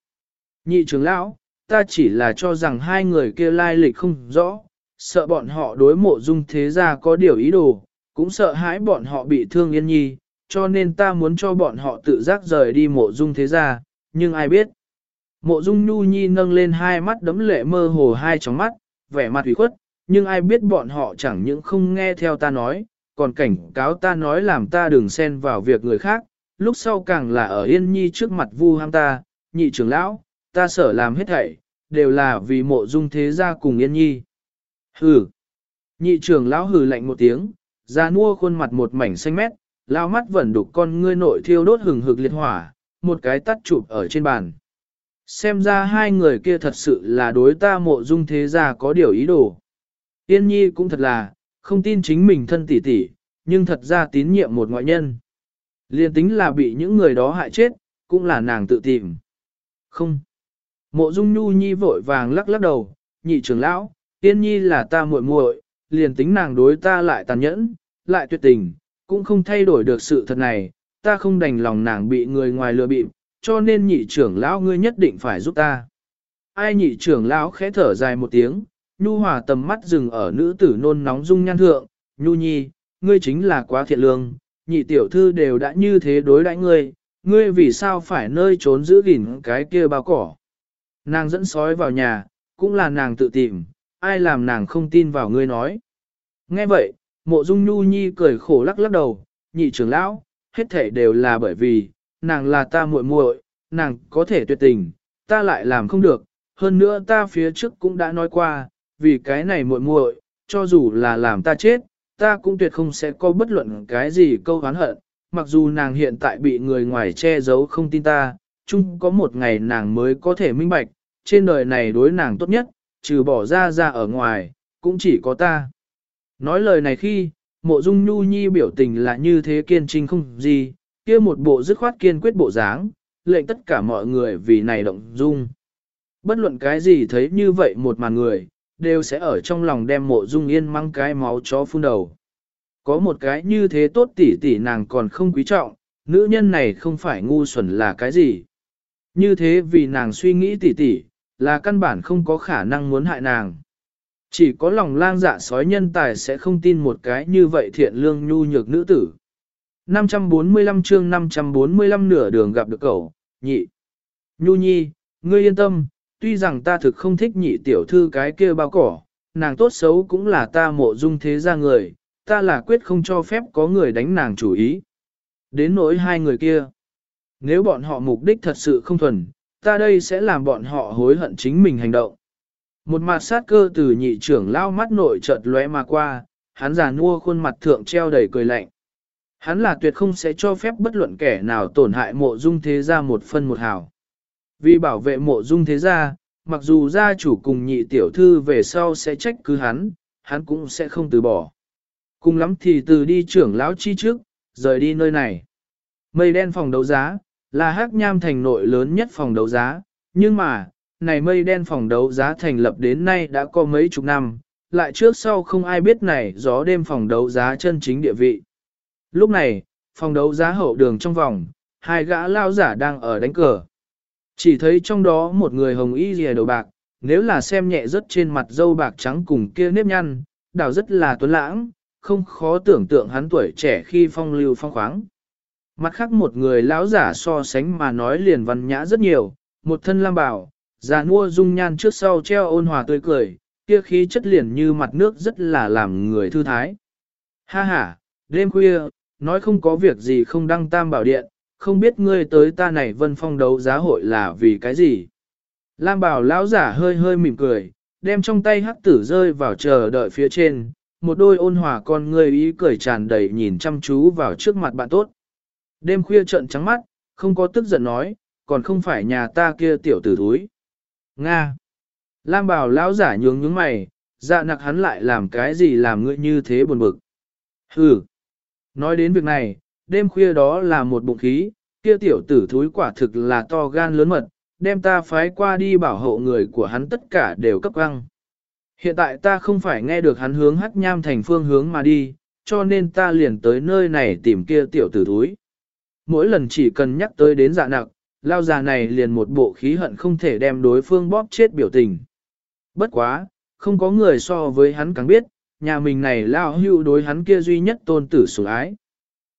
Nhị trưởng lão, ta chỉ là cho rằng hai người kia lai lịch không rõ, sợ bọn họ đối mộ dung thế gia có điều ý đồ, cũng sợ hãi bọn họ bị thương yên nhi, cho nên ta muốn cho bọn họ tự giác rời đi mộ dung thế gia, nhưng ai biết. Mộ dung nhu nhi nâng lên hai mắt đấm lệ mơ hồ hai tróng mắt, vẻ mặt ủy khuất, nhưng ai biết bọn họ chẳng những không nghe theo ta nói, còn cảnh cáo ta nói làm ta đừng xen vào việc người khác, lúc sau càng là ở yên nhi trước mặt vu ham ta, nhị trưởng lão, ta sở làm hết thảy, đều là vì mộ dung thế gia cùng yên nhi. Hừ! Nhị trưởng lão hừ lạnh một tiếng, ra mua khuôn mặt một mảnh xanh mét, lao mắt vẫn đục con ngươi nội thiêu đốt hừng hực liệt hỏa, một cái tắt chụp ở trên bàn. Xem ra hai người kia thật sự là đối ta mộ dung thế gia có điều ý đồ. Tiên nhi cũng thật là, không tin chính mình thân tỷ tỷ, nhưng thật ra tín nhiệm một ngoại nhân. Liên tính là bị những người đó hại chết, cũng là nàng tự tìm. Không. Mộ dung nhu nhi vội vàng lắc lắc đầu, nhị trưởng lão, tiên nhi là ta muội muội, liền tính nàng đối ta lại tàn nhẫn, lại tuyệt tình, cũng không thay đổi được sự thật này, ta không đành lòng nàng bị người ngoài lừa bịp, cho nên nhị trưởng lão ngươi nhất định phải giúp ta. Ai nhị trưởng lão khẽ thở dài một tiếng, nhu hòa tầm mắt dừng ở nữ tử nôn nóng dung nhan thượng, nhu nhi, ngươi chính là quá thiện lương, nhị tiểu thư đều đã như thế đối đãi ngươi, ngươi vì sao phải nơi trốn giữ gìn cái kia bao cỏ. Nàng dẫn sói vào nhà, cũng là nàng tự tìm, ai làm nàng không tin vào ngươi nói. Nghe vậy, mộ dung nhu nhi cười khổ lắc lắc đầu, nhị trưởng lão, hết thể đều là bởi vì, nàng là ta muội muội, nàng có thể tuyệt tình, ta lại làm không được, hơn nữa ta phía trước cũng đã nói qua, vì cái này muội muội, cho dù là làm ta chết, ta cũng tuyệt không sẽ có bất luận cái gì câu hán hận, mặc dù nàng hiện tại bị người ngoài che giấu không tin ta, chung có một ngày nàng mới có thể minh bạch, trên đời này đối nàng tốt nhất, trừ bỏ ra ra ở ngoài, cũng chỉ có ta. Nói lời này khi, mộ dung nhu nhi biểu tình là như thế kiên trinh không gì, kia một bộ dứt khoát kiên quyết bộ dáng, lệnh tất cả mọi người vì này động dung. Bất luận cái gì thấy như vậy một màn người, đều sẽ ở trong lòng đem mộ dung yên mang cái máu chó phun đầu. Có một cái như thế tốt tỉ tỉ nàng còn không quý trọng, nữ nhân này không phải ngu xuẩn là cái gì. Như thế vì nàng suy nghĩ tỉ tỉ, là căn bản không có khả năng muốn hại nàng. Chỉ có lòng lang dạ sói nhân tài sẽ không tin một cái như vậy thiện lương nhu nhược nữ tử. 545 chương 545 nửa đường gặp được cậu, nhị. Nhu nhi, ngươi yên tâm, tuy rằng ta thực không thích nhị tiểu thư cái kia bao cỏ, nàng tốt xấu cũng là ta mộ dung thế gia người, ta là quyết không cho phép có người đánh nàng chủ ý. Đến nỗi hai người kia, nếu bọn họ mục đích thật sự không thuần, ta đây sẽ làm bọn họ hối hận chính mình hành động. Một mặt sát cơ từ nhị trưởng lao mắt nội chợt lóe mà qua, hắn già nua khuôn mặt thượng treo đầy cười lạnh. Hắn là tuyệt không sẽ cho phép bất luận kẻ nào tổn hại mộ dung thế gia một phân một hào. Vì bảo vệ mộ dung thế gia, mặc dù gia chủ cùng nhị tiểu thư về sau sẽ trách cứ hắn, hắn cũng sẽ không từ bỏ. Cùng lắm thì từ đi trưởng lão chi trước, rời đi nơi này. Mây đen phòng đấu giá, là hắc nham thành nội lớn nhất phòng đấu giá, nhưng mà, này mây đen phòng đấu giá thành lập đến nay đã có mấy chục năm, lại trước sau không ai biết này gió đêm phòng đấu giá chân chính địa vị. Lúc này, phòng đấu giá hậu đường trong vòng, hai gã lao giả đang ở đánh cờ. Chỉ thấy trong đó một người hồng y rìa đầu bạc, nếu là xem nhẹ rất trên mặt dâu bạc trắng cùng kia nếp nhăn, đảo rất là tuấn lãng, không khó tưởng tượng hắn tuổi trẻ khi phong lưu phong khoáng. Mặt khác một người lão giả so sánh mà nói liền văn nhã rất nhiều, một thân lam bảo, già nua dung nhan trước sau treo ôn hòa tươi cười, kia khí chất liền như mặt nước rất là làm người thư thái. Ha ha, đêm khuya, nói không có việc gì không đăng tam bảo điện, không biết ngươi tới ta này vân phong đấu giá hội là vì cái gì. Lam bảo lão giả hơi hơi mỉm cười, đem trong tay hắc tử rơi vào chờ đợi phía trên, một đôi ôn hòa con ngươi ý cười tràn đầy nhìn chăm chú vào trước mặt bạn tốt. Đêm khuya trận trắng mắt, không có tức giận nói, còn không phải nhà ta kia tiểu tử thúi. Nga. Lam bảo lão giả nhướng nhướng mày, dạ nặc hắn lại làm cái gì làm ngươi như thế buồn bực. Hừ. Nói đến việc này, đêm khuya đó là một bụng khí, kia tiểu tử thúi quả thực là to gan lớn mật, đem ta phái qua đi bảo hộ người của hắn tất cả đều cấp găng. Hiện tại ta không phải nghe được hắn hướng hắc nham thành phương hướng mà đi, cho nên ta liền tới nơi này tìm kia tiểu tử thúi. Mỗi lần chỉ cần nhắc tới đến dạ nặc, lao già này liền một bộ khí hận không thể đem đối phương bóp chết biểu tình. Bất quá, không có người so với hắn càng biết, nhà mình này lao hưu đối hắn kia duy nhất tôn tử sủng ái.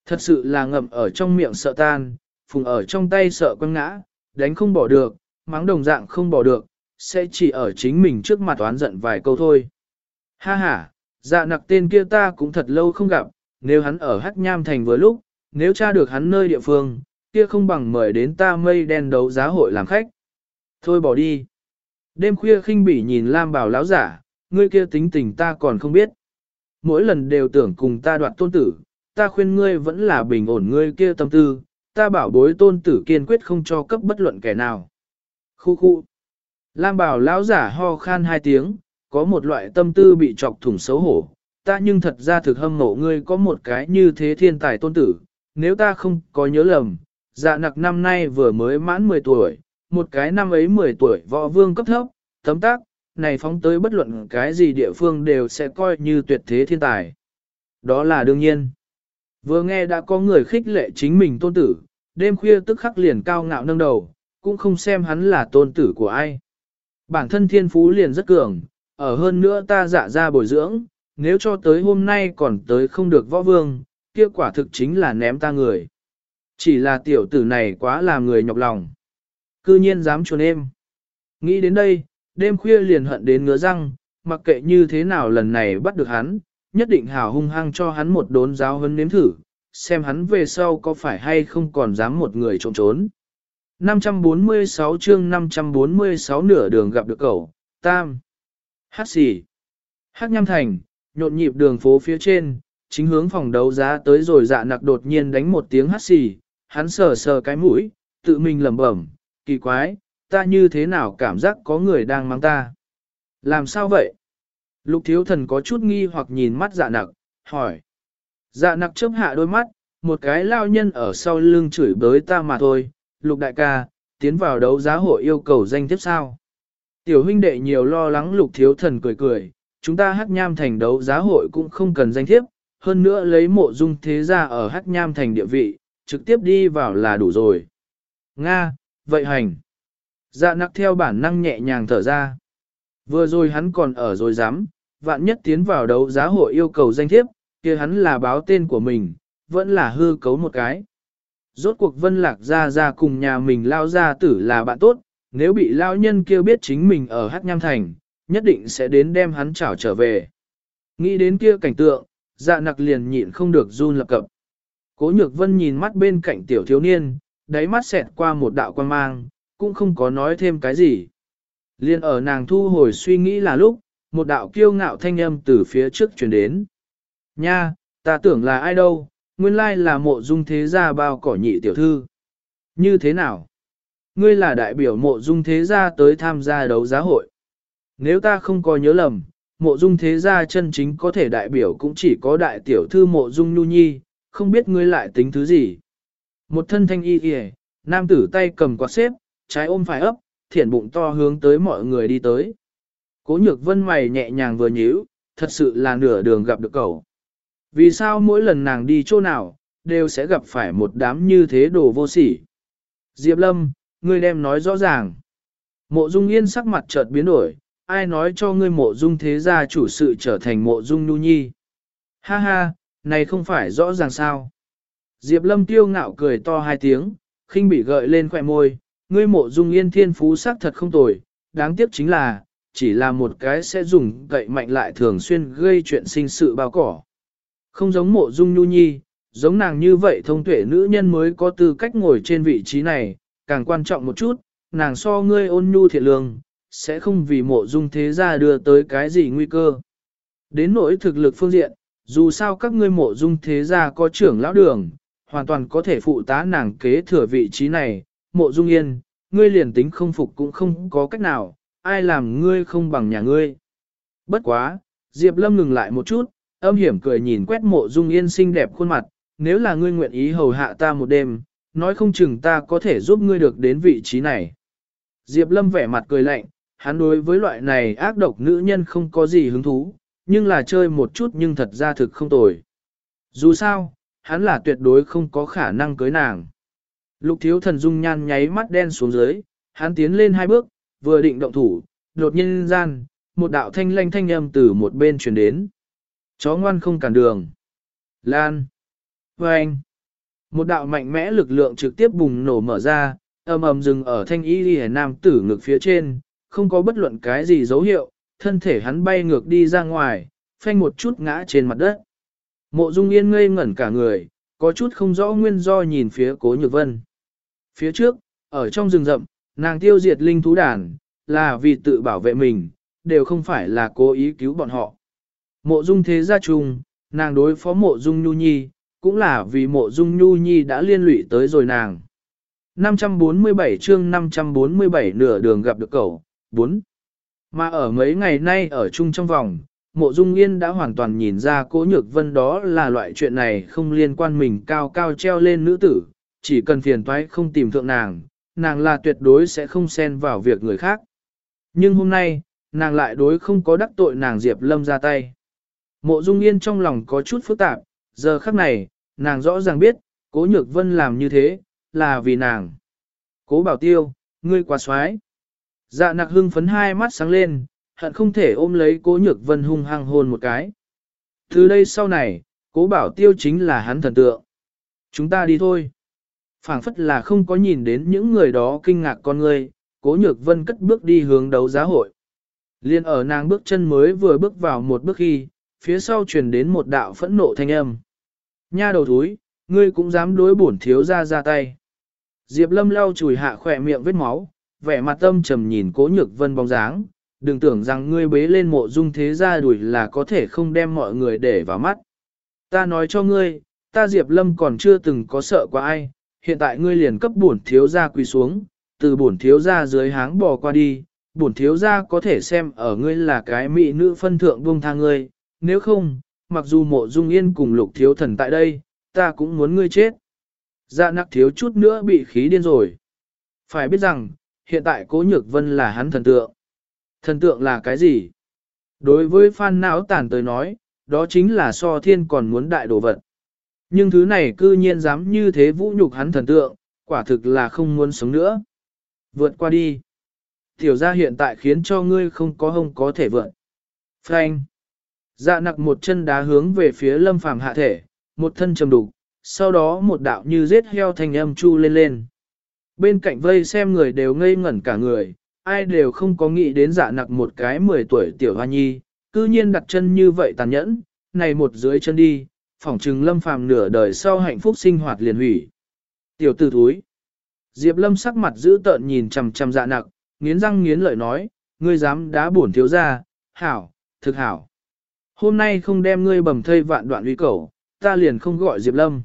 Thật sự là ngậm ở trong miệng sợ tan, phùng ở trong tay sợ quăng ngã, đánh không bỏ được, mắng đồng dạng không bỏ được, sẽ chỉ ở chính mình trước mặt oán giận vài câu thôi. Ha ha, dạ nặc tên kia ta cũng thật lâu không gặp, nếu hắn ở Hắc Nham Thành vừa lúc, nếu tra được hắn nơi địa phương, kia không bằng mời đến ta mây đen đấu giá hội làm khách. Thôi bỏ đi. Đêm khuya khinh bỉ nhìn Lam bảo láo giả, ngươi kia tính tình ta còn không biết. Mỗi lần đều tưởng cùng ta đoạt tôn tử, ta khuyên ngươi vẫn là bình ổn ngươi kia tâm tư, ta bảo bối tôn tử kiên quyết không cho cấp bất luận kẻ nào. Khu khu. Lam bảo lão giả ho khan hai tiếng, có một loại tâm tư bị chọc thủng xấu hổ, ta nhưng thật ra thực hâm mộ ngươi có một cái như thế thiên tài tôn tử, nếu ta không có nhớ lầm, dạ nặc năm nay vừa mới mãn 10 tuổi, một cái năm ấy 10 tuổi võ vương cấp thấp, tấm tác, này phóng tới bất luận cái gì địa phương đều sẽ coi như tuyệt thế thiên tài. Đó là đương nhiên. Vừa nghe đã có người khích lệ chính mình tôn tử, đêm khuya tức khắc liền cao ngạo nâng đầu, cũng không xem hắn là tôn tử của ai. Bản thân thiên phú liền rất cường, ở hơn nữa ta dạ ra bồi dưỡng, nếu cho tới hôm nay còn tới không được võ vương, kia quả thực chính là ném ta người. Chỉ là tiểu tử này quá là người nhọc lòng. Cư nhiên dám chuồn em. Nghĩ đến đây, đêm khuya liền hận đến ngứa răng, mặc kệ như thế nào lần này bắt được hắn, nhất định hào hung hăng cho hắn một đốn giáo hơn nếm thử, xem hắn về sau có phải hay không còn dám một người trộm trốn. 546 chương 546 nửa đường gặp được cậu, Tam. Hát xì. Hát nhăm thành, nhộn nhịp đường phố phía trên, chính hướng phòng đấu giá tới rồi dạ nặc đột nhiên đánh một tiếng hát xì, hắn sờ sờ cái mũi, tự mình lẩm bẩm, kỳ quái, ta như thế nào cảm giác có người đang mang ta. Làm sao vậy? Lục thiếu thần có chút nghi hoặc nhìn mắt dạ nặc, hỏi. Dạ nặc chớp hạ đôi mắt, một cái lao nhân ở sau lưng chửi bới ta mà thôi, lục đại ca, tiến vào đấu giá hội yêu cầu danh tiếp sao. Tiểu huynh đệ nhiều lo lắng lục thiếu thần cười cười, chúng ta hắc nham thành đấu giá hội cũng không cần danh thiếp, hơn nữa lấy mộ dung thế gia ở hắc nham thành địa vị, trực tiếp đi vào là đủ rồi. Nga, vậy hành. Dạ nặc theo bản năng nhẹ nhàng thở ra. Vừa rồi hắn còn ở rồi dám, vạn nhất tiến vào đấu giá hội yêu cầu danh thiếp, kia hắn là báo tên của mình, vẫn là hư cấu một cái. Rốt cuộc vân lạc ra ra cùng nhà mình lao ra tử là bạn tốt, nếu bị lao nhân kia biết chính mình ở Hát Nham Thành, nhất định sẽ đến đem hắn trảo trở về. Nghĩ đến kia cảnh tượng, dạ nặc liền nhịn không được run lập cập. Cố nhược vân nhìn mắt bên cạnh tiểu thiếu niên, đáy mắt xẹt qua một đạo quan mang, cũng không có nói thêm cái gì. Liên ở nàng thu hồi suy nghĩ là lúc, một đạo kiêu ngạo thanh âm từ phía trước truyền đến. Nha, ta tưởng là ai đâu, nguyên lai là mộ dung thế gia bao cỏ nhị tiểu thư. Như thế nào? Ngươi là đại biểu mộ dung thế gia tới tham gia đấu giá hội. Nếu ta không có nhớ lầm, mộ dung thế gia chân chính có thể đại biểu cũng chỉ có đại tiểu thư mộ dung nhu nhi, không biết ngươi lại tính thứ gì. Một thân thanh y kìa, nam tử tay cầm quạt xếp, trái ôm phải ấp, thiển bụng to hướng tới mọi người đi tới. Cố nhược vân mày nhẹ nhàng vừa nhíu, thật sự là nửa đường gặp được cậu. Vì sao mỗi lần nàng đi chỗ nào, đều sẽ gặp phải một đám như thế đồ vô sỉ. Diệp Lâm, ngươi đem nói rõ ràng. Mộ Dung Yên sắc mặt chợt biến đổi, ai nói cho ngươi mộ Dung thế gia chủ sự trở thành mộ Dung Nhu Nhi. Ha ha, này không phải rõ ràng sao. Diệp Lâm tiêu ngạo cười to hai tiếng, khinh bị gợi lên khỏe môi, ngươi mộ Dung Yên thiên phú xác thật không tồi, đáng tiếc chính là, chỉ là một cái sẽ dùng gậy mạnh lại thường xuyên gây chuyện sinh sự bao cỏ. Không giống mộ dung nhu nhi, giống nàng như vậy thông tuệ nữ nhân mới có tư cách ngồi trên vị trí này, càng quan trọng một chút, nàng so ngươi ôn nhu thiệt lương, sẽ không vì mộ dung thế gia đưa tới cái gì nguy cơ. Đến nỗi thực lực phương diện, dù sao các ngươi mộ dung thế gia có trưởng lão đường, hoàn toàn có thể phụ tá nàng kế thừa vị trí này, mộ dung yên, ngươi liền tính không phục cũng không có cách nào, ai làm ngươi không bằng nhà ngươi. Bất quá, Diệp Lâm ngừng lại một chút, âm hiểm cười nhìn quét mộ dung yên xinh đẹp khuôn mặt, nếu là ngươi nguyện ý hầu hạ ta một đêm, nói không chừng ta có thể giúp ngươi được đến vị trí này. Diệp Lâm vẻ mặt cười lạnh, hắn đối với loại này ác độc nữ nhân không có gì hứng thú, nhưng là chơi một chút nhưng thật ra thực không tồi. Dù sao, hắn là tuyệt đối không có khả năng cưới nàng. Lục thiếu thần dung nhan nháy mắt đen xuống dưới, hắn tiến lên hai bước, vừa định động thủ, đột nhiên gian, một đạo thanh lanh thanh âm từ một bên truyền đến. Chó ngoan không cản đường. Lan. Vâng. anh. Một đạo mạnh mẽ lực lượng trực tiếp bùng nổ mở ra, ầm ầm dừng ở thanh y ghi nam tử ngực phía trên, không có bất luận cái gì dấu hiệu, thân thể hắn bay ngược đi ra ngoài, phanh một chút ngã trên mặt đất. Mộ Dung Yên ngây ngẩn cả người, có chút không rõ nguyên do nhìn phía Cố Nhược Vân. Phía trước, ở trong rừng rậm, nàng tiêu diệt linh thú đàn, là vì tự bảo vệ mình, đều không phải là cố ý cứu bọn họ. Mộ dung thế gia trùng, nàng đối phó mộ dung nhu nhi, cũng là vì mộ dung nhu nhi đã liên lụy tới rồi nàng. 547 chương 547 nửa đường gặp được cậu, 4. Mà ở mấy ngày nay ở chung trong vòng, mộ dung yên đã hoàn toàn nhìn ra cố nhược vân đó là loại chuyện này không liên quan mình cao cao treo lên nữ tử, chỉ cần phiền toái không tìm thượng nàng, nàng là tuyệt đối sẽ không xen vào việc người khác. Nhưng hôm nay, nàng lại đối không có đắc tội nàng Diệp Lâm ra tay. Mộ Dung Yên trong lòng có chút phức tạp, giờ khắc này, nàng rõ ràng biết, Cố Nhược Vân làm như thế, là vì nàng. Cố Bảo Tiêu, ngươi quá xoái. Dạ nặc hưng phấn hai mắt sáng lên, hận không thể ôm lấy Cố Nhược Vân hung hăng hôn một cái. Từ đây sau này, Cố Bảo Tiêu chính là hắn thần tượng. Chúng ta đi thôi phảng phất là không có nhìn đến những người đó kinh ngạc con ngươi, Cố Nhược Vân cất bước đi hướng đấu giá hội. Liên ở nàng bước chân mới vừa bước vào một bước khi, phía sau truyền đến một đạo phẫn nộ thanh âm. Nha đầu thúi, ngươi cũng dám đối bổn thiếu ra ra tay. Diệp lâm lau chùi hạ khỏe miệng vết máu, vẻ mặt tâm trầm nhìn cố nhược vân bóng dáng, đừng tưởng rằng ngươi bế lên mộ dung thế ra đuổi là có thể không đem mọi người để vào mắt. Ta nói cho ngươi, ta Diệp lâm còn chưa từng có sợ qua ai, hiện tại ngươi liền cấp bổn thiếu gia quỳ xuống, từ bổn thiếu gia dưới háng bò qua đi, bổn thiếu gia có thể xem ở ngươi là cái mỹ nữ phân thượng buông tha ngươi, nếu không, mặc dù mộ dung yên cùng lục thiếu thần tại đây, ta cũng muốn ngươi chết. Dạ nặc thiếu chút nữa bị khí điên rồi. Phải biết rằng, hiện tại cố nhược vân là hắn thần tượng. Thần tượng là cái gì? Đối với phan não tản tới nói, đó chính là so thiên còn muốn đại đồ vật. Nhưng thứ này cư nhiên dám như thế vũ nhục hắn thần tượng, quả thực là không muốn sống nữa. Vượt qua đi. Tiểu gia hiện tại khiến cho ngươi không có hông có thể vượt. Frank. Dạ nặc một chân đá hướng về phía lâm phàm hạ thể, một thân trầm đục, sau đó một đạo như giết heo thành âm chu lên lên. Bên cạnh vây xem người đều ngây ngẩn cả người, ai đều không có nghĩ đến dạ nặc một cái 10 tuổi tiểu hoa nhi, cư nhiên đặt chân như vậy tàn nhẫn, này một dưới chân đi, phỏng trừng lâm phàm nửa đời sau hạnh phúc sinh hoạt liền hủy. Tiểu tử thúi. Diệp lâm sắc mặt giữ tợn nhìn chằm chằm dạ nặc, nghiến răng nghiến lợi nói, ngươi dám đá bổn thiếu ra, hảo, thực hảo. Hôm nay không đem ngươi bầm thây vạn đoạn uy cầu, ta liền không gọi Diệp lâm.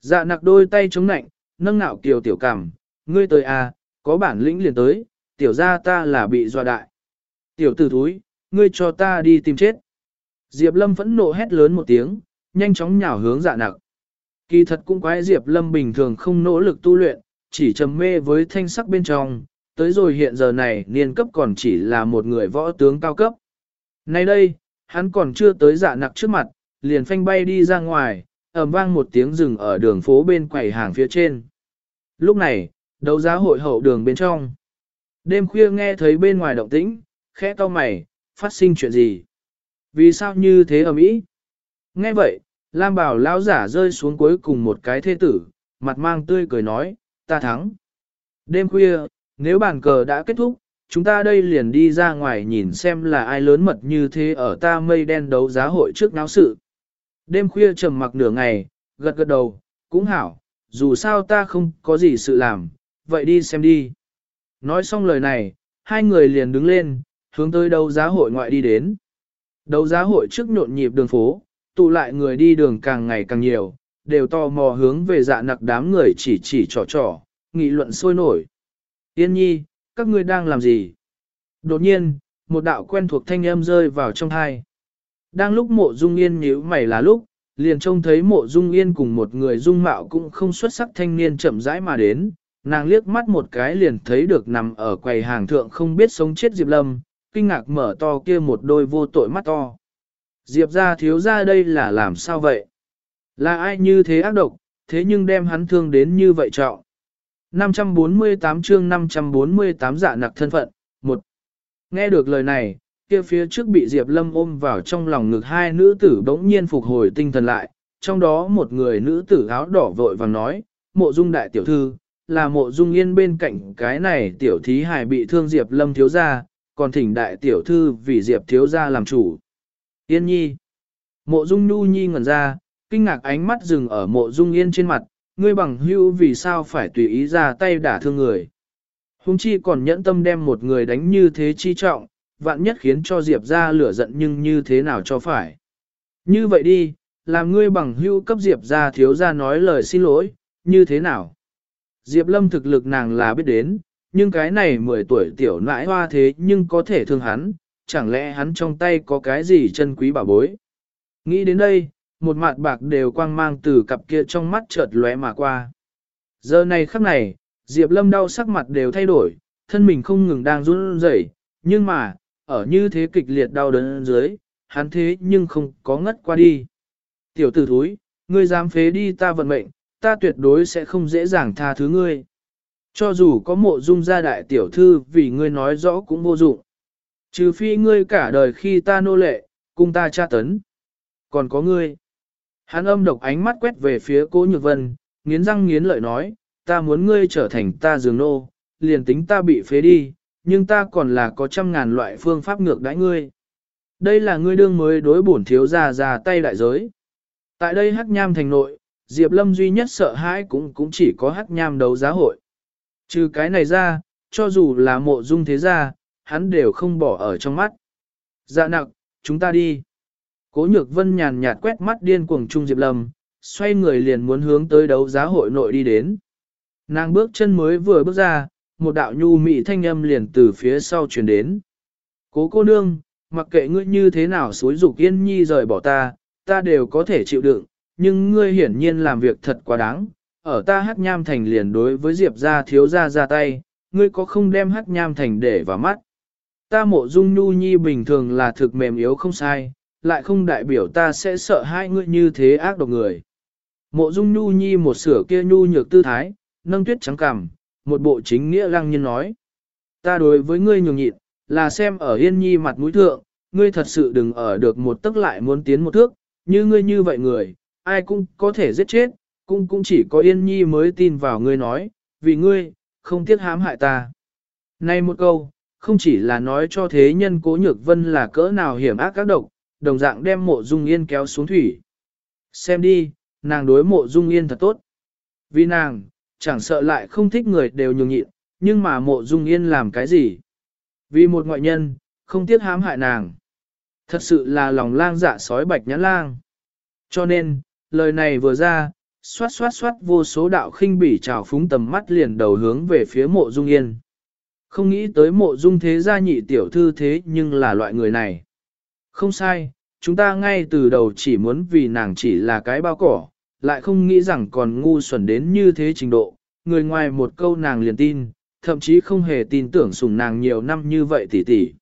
Dạ nặc đôi tay chống nạnh, nâng nạo kiều tiểu cảm, ngươi tới à, có bản lĩnh liền tới, tiểu ra ta là bị dọa đại. Tiểu tử thúi, ngươi cho ta đi tìm chết. Diệp Lâm phẫn nộ hét lớn một tiếng, nhanh chóng nhào hướng dạ nặc. Kỳ thật cũng quái Diệp Lâm bình thường không nỗ lực tu luyện, chỉ trầm mê với thanh sắc bên trong, tới rồi hiện giờ này niên cấp còn chỉ là một người võ tướng cao cấp. Nay đây, hắn còn chưa tới dạ nặc trước mặt, liền phanh bay đi ra ngoài, ầm vang một tiếng rừng ở đường phố bên quầy hàng phía trên. Lúc này, đấu giá hội hậu đường bên trong. Đêm khuya nghe thấy bên ngoài động tĩnh, khẽ to mày, phát sinh chuyện gì? Vì sao như thế ở mỹ? Nghe vậy, Lam bảo lão giả rơi xuống cuối cùng một cái thê tử, mặt mang tươi cười nói, ta thắng. Đêm khuya, nếu bàn cờ đã kết thúc, chúng ta đây liền đi ra ngoài nhìn xem là ai lớn mật như thế ở ta mây đen đấu giá hội trước náo sự. Đêm khuya trầm mặc nửa ngày, gật gật đầu, cũng hảo, dù sao ta không có gì sự làm, vậy đi xem đi. Nói xong lời này, hai người liền đứng lên, hướng tới đấu giá hội ngoại đi đến. Đấu giá hội trước nhộn nhịp đường phố, tụ lại người đi đường càng ngày càng nhiều, đều tò mò hướng về dạ nặc đám người chỉ chỉ trò trò, nghị luận sôi nổi. Yên nhi, các ngươi đang làm gì? Đột nhiên, một đạo quen thuộc thanh âm rơi vào trong thai. Đang lúc mộ dung yên nhíu mày là lúc, liền trông thấy mộ dung yên cùng một người dung mạo cũng không xuất sắc thanh niên chậm rãi mà đến, nàng liếc mắt một cái liền thấy được nằm ở quầy hàng thượng không biết sống chết Diệp Lâm, kinh ngạc mở to kia một đôi vô tội mắt to. Diệp ra thiếu ra đây là làm sao vậy? Là ai như thế ác độc, thế nhưng đem hắn thương đến như vậy trọng. 548 chương 548 dạ nặc thân phận, một Nghe được lời này, kia phía trước bị Diệp Lâm ôm vào trong lòng ngực hai nữ tử bỗng nhiên phục hồi tinh thần lại, trong đó một người nữ tử áo đỏ vội vàng nói, mộ dung đại tiểu thư, là mộ dung yên bên cạnh cái này tiểu thí hài bị thương Diệp Lâm thiếu gia, còn thỉnh đại tiểu thư vì Diệp thiếu gia làm chủ. Yên nhi. Mộ dung nu nhi ngẩn ra, kinh ngạc ánh mắt dừng ở mộ dung yên trên mặt, ngươi bằng hữu vì sao phải tùy ý ra tay đả thương người. Hùng chi còn nhẫn tâm đem một người đánh như thế chi trọng, vạn nhất khiến cho Diệp ra lửa giận nhưng như thế nào cho phải. Như vậy đi, làm ngươi bằng hữu cấp Diệp ra thiếu ra nói lời xin lỗi, như thế nào? Diệp Lâm thực lực nàng là biết đến, nhưng cái này 10 tuổi tiểu nãi hoa thế nhưng có thể thương hắn, chẳng lẽ hắn trong tay có cái gì chân quý bảo bối. Nghĩ đến đây, một mặt bạc đều quang mang từ cặp kia trong mắt chợt lóe mà qua. Giờ này khắc này, Diệp Lâm đau sắc mặt đều thay đổi, thân mình không ngừng đang run rẩy, nhưng mà, ở như thế kịch liệt đau đớn dưới, hắn thế nhưng không có ngất qua đi. Tiểu tử thúi, ngươi dám phế đi ta vận mệnh, ta tuyệt đối sẽ không dễ dàng tha thứ ngươi. Cho dù có mộ dung gia đại tiểu thư vì ngươi nói rõ cũng vô dụng. Trừ phi ngươi cả đời khi ta nô lệ, cung ta tra tấn. Còn có ngươi. Hắn âm độc ánh mắt quét về phía cố nhược vân, nghiến răng nghiến lợi nói, ta muốn ngươi trở thành ta dường nô, liền tính ta bị phế đi, nhưng ta còn là có trăm ngàn loại phương pháp ngược đãi ngươi. Đây là ngươi đương mới đối bổn thiếu gia ra tay đại giới. Tại đây hắc nham thành nội, Diệp Lâm duy nhất sợ hãi cũng cũng chỉ có hắc nham đấu giá hội. Trừ cái này ra, cho dù là mộ dung thế gia, hắn đều không bỏ ở trong mắt. Dạ nặc, chúng ta đi. Cố nhược vân nhàn nhạt quét mắt điên cuồng Trung Diệp Lâm, xoay người liền muốn hướng tới đấu giá hội nội đi đến. Nàng bước chân mới vừa bước ra, một đạo nhu mị thanh âm liền từ phía sau truyền đến. Cố cô nương, mặc kệ ngươi như thế nào xối dục yên nhi rời bỏ ta, ta đều có thể chịu đựng, nhưng ngươi hiển nhiên làm việc thật quá đáng. Ở ta hát nham thành liền đối với Diệp ra thiếu ra ra tay, ngươi có không đem hát nham thành để vào mắt. Ta mộ dung nhu nhi bình thường là thực mềm yếu không sai, lại không đại biểu ta sẽ sợ hai ngươi như thế ác độc người. Mộ dung nhu nhi một sửa kia nhu nhược tư thái, nâng tuyết trắng cằm, một bộ chính nghĩa lăng nhân nói. Ta đối với ngươi nhường nhịn, là xem ở yên nhi mặt mũi thượng, ngươi thật sự đừng ở được một tức lại muốn tiến một thước, như ngươi như vậy người, ai cũng có thể giết chết, cũng cũng chỉ có Yên Nhi mới tin vào ngươi nói, vì ngươi, không tiếc hãm hại ta. Này một câu, không chỉ là nói cho thế nhân cố nhược vân là cỡ nào hiểm ác các độc, đồng dạng đem mộ dung yên kéo xuống thủy. Xem đi, nàng đối mộ dung yên thật tốt. Vì nàng, chẳng sợ lại không thích người đều nhường nhịn, nhưng mà mộ dung yên làm cái gì? Vì một ngoại nhân, không tiếc hãm hại nàng. Thật sự là lòng lang dạ sói bạch nhãn lang. Cho nên, lời này vừa ra, xoát xoát xoát vô số đạo khinh bỉ trào phúng tầm mắt liền đầu hướng về phía mộ dung yên. Không nghĩ tới mộ dung thế gia nhị tiểu thư thế nhưng là loại người này. Không sai, chúng ta ngay từ đầu chỉ muốn vì nàng chỉ là cái bao cỏ, lại không nghĩ rằng còn ngu xuẩn đến như thế trình độ, người ngoài một câu nàng liền tin, thậm chí không hề tin tưởng sủng nàng nhiều năm như vậy tỉ tỉ.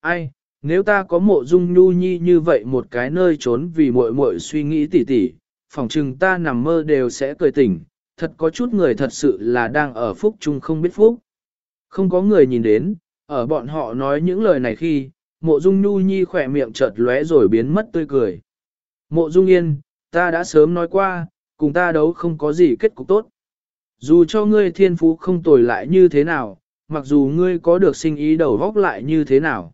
Ai, nếu ta có mộ dung nhu nhi như vậy một cái nơi trốn vì muội muội suy nghĩ tỉ tỉ, phòng chừng ta nằm mơ đều sẽ cười tỉnh, thật có chút người thật sự là đang ở phúc chung không biết phúc. Không có người nhìn đến, ở bọn họ nói những lời này khi, mộ dung nhu nhi khỏe miệng chợt lóe rồi biến mất tươi cười. Mộ dung yên, ta đã sớm nói qua, cùng ta đấu không có gì kết cục tốt. Dù cho ngươi thiên phú không tồi lại như thế nào, mặc dù ngươi có được sinh ý đầu vóc lại như thế nào.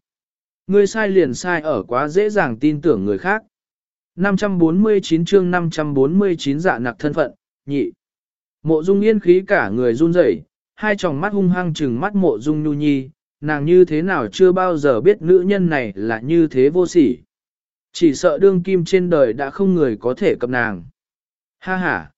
Ngươi sai liền sai ở quá dễ dàng tin tưởng người khác. 549 chương 549 dạ nặc thân phận, nhị. Mộ dung yên khí cả người run rẩy, hai tròng mắt hung hăng trừng mắt mộ dung nhu nhi, nàng như thế nào chưa bao giờ biết nữ nhân này là như thế vô sỉ. Chỉ sợ đương kim trên đời đã không người có thể cập nàng. Ha ha.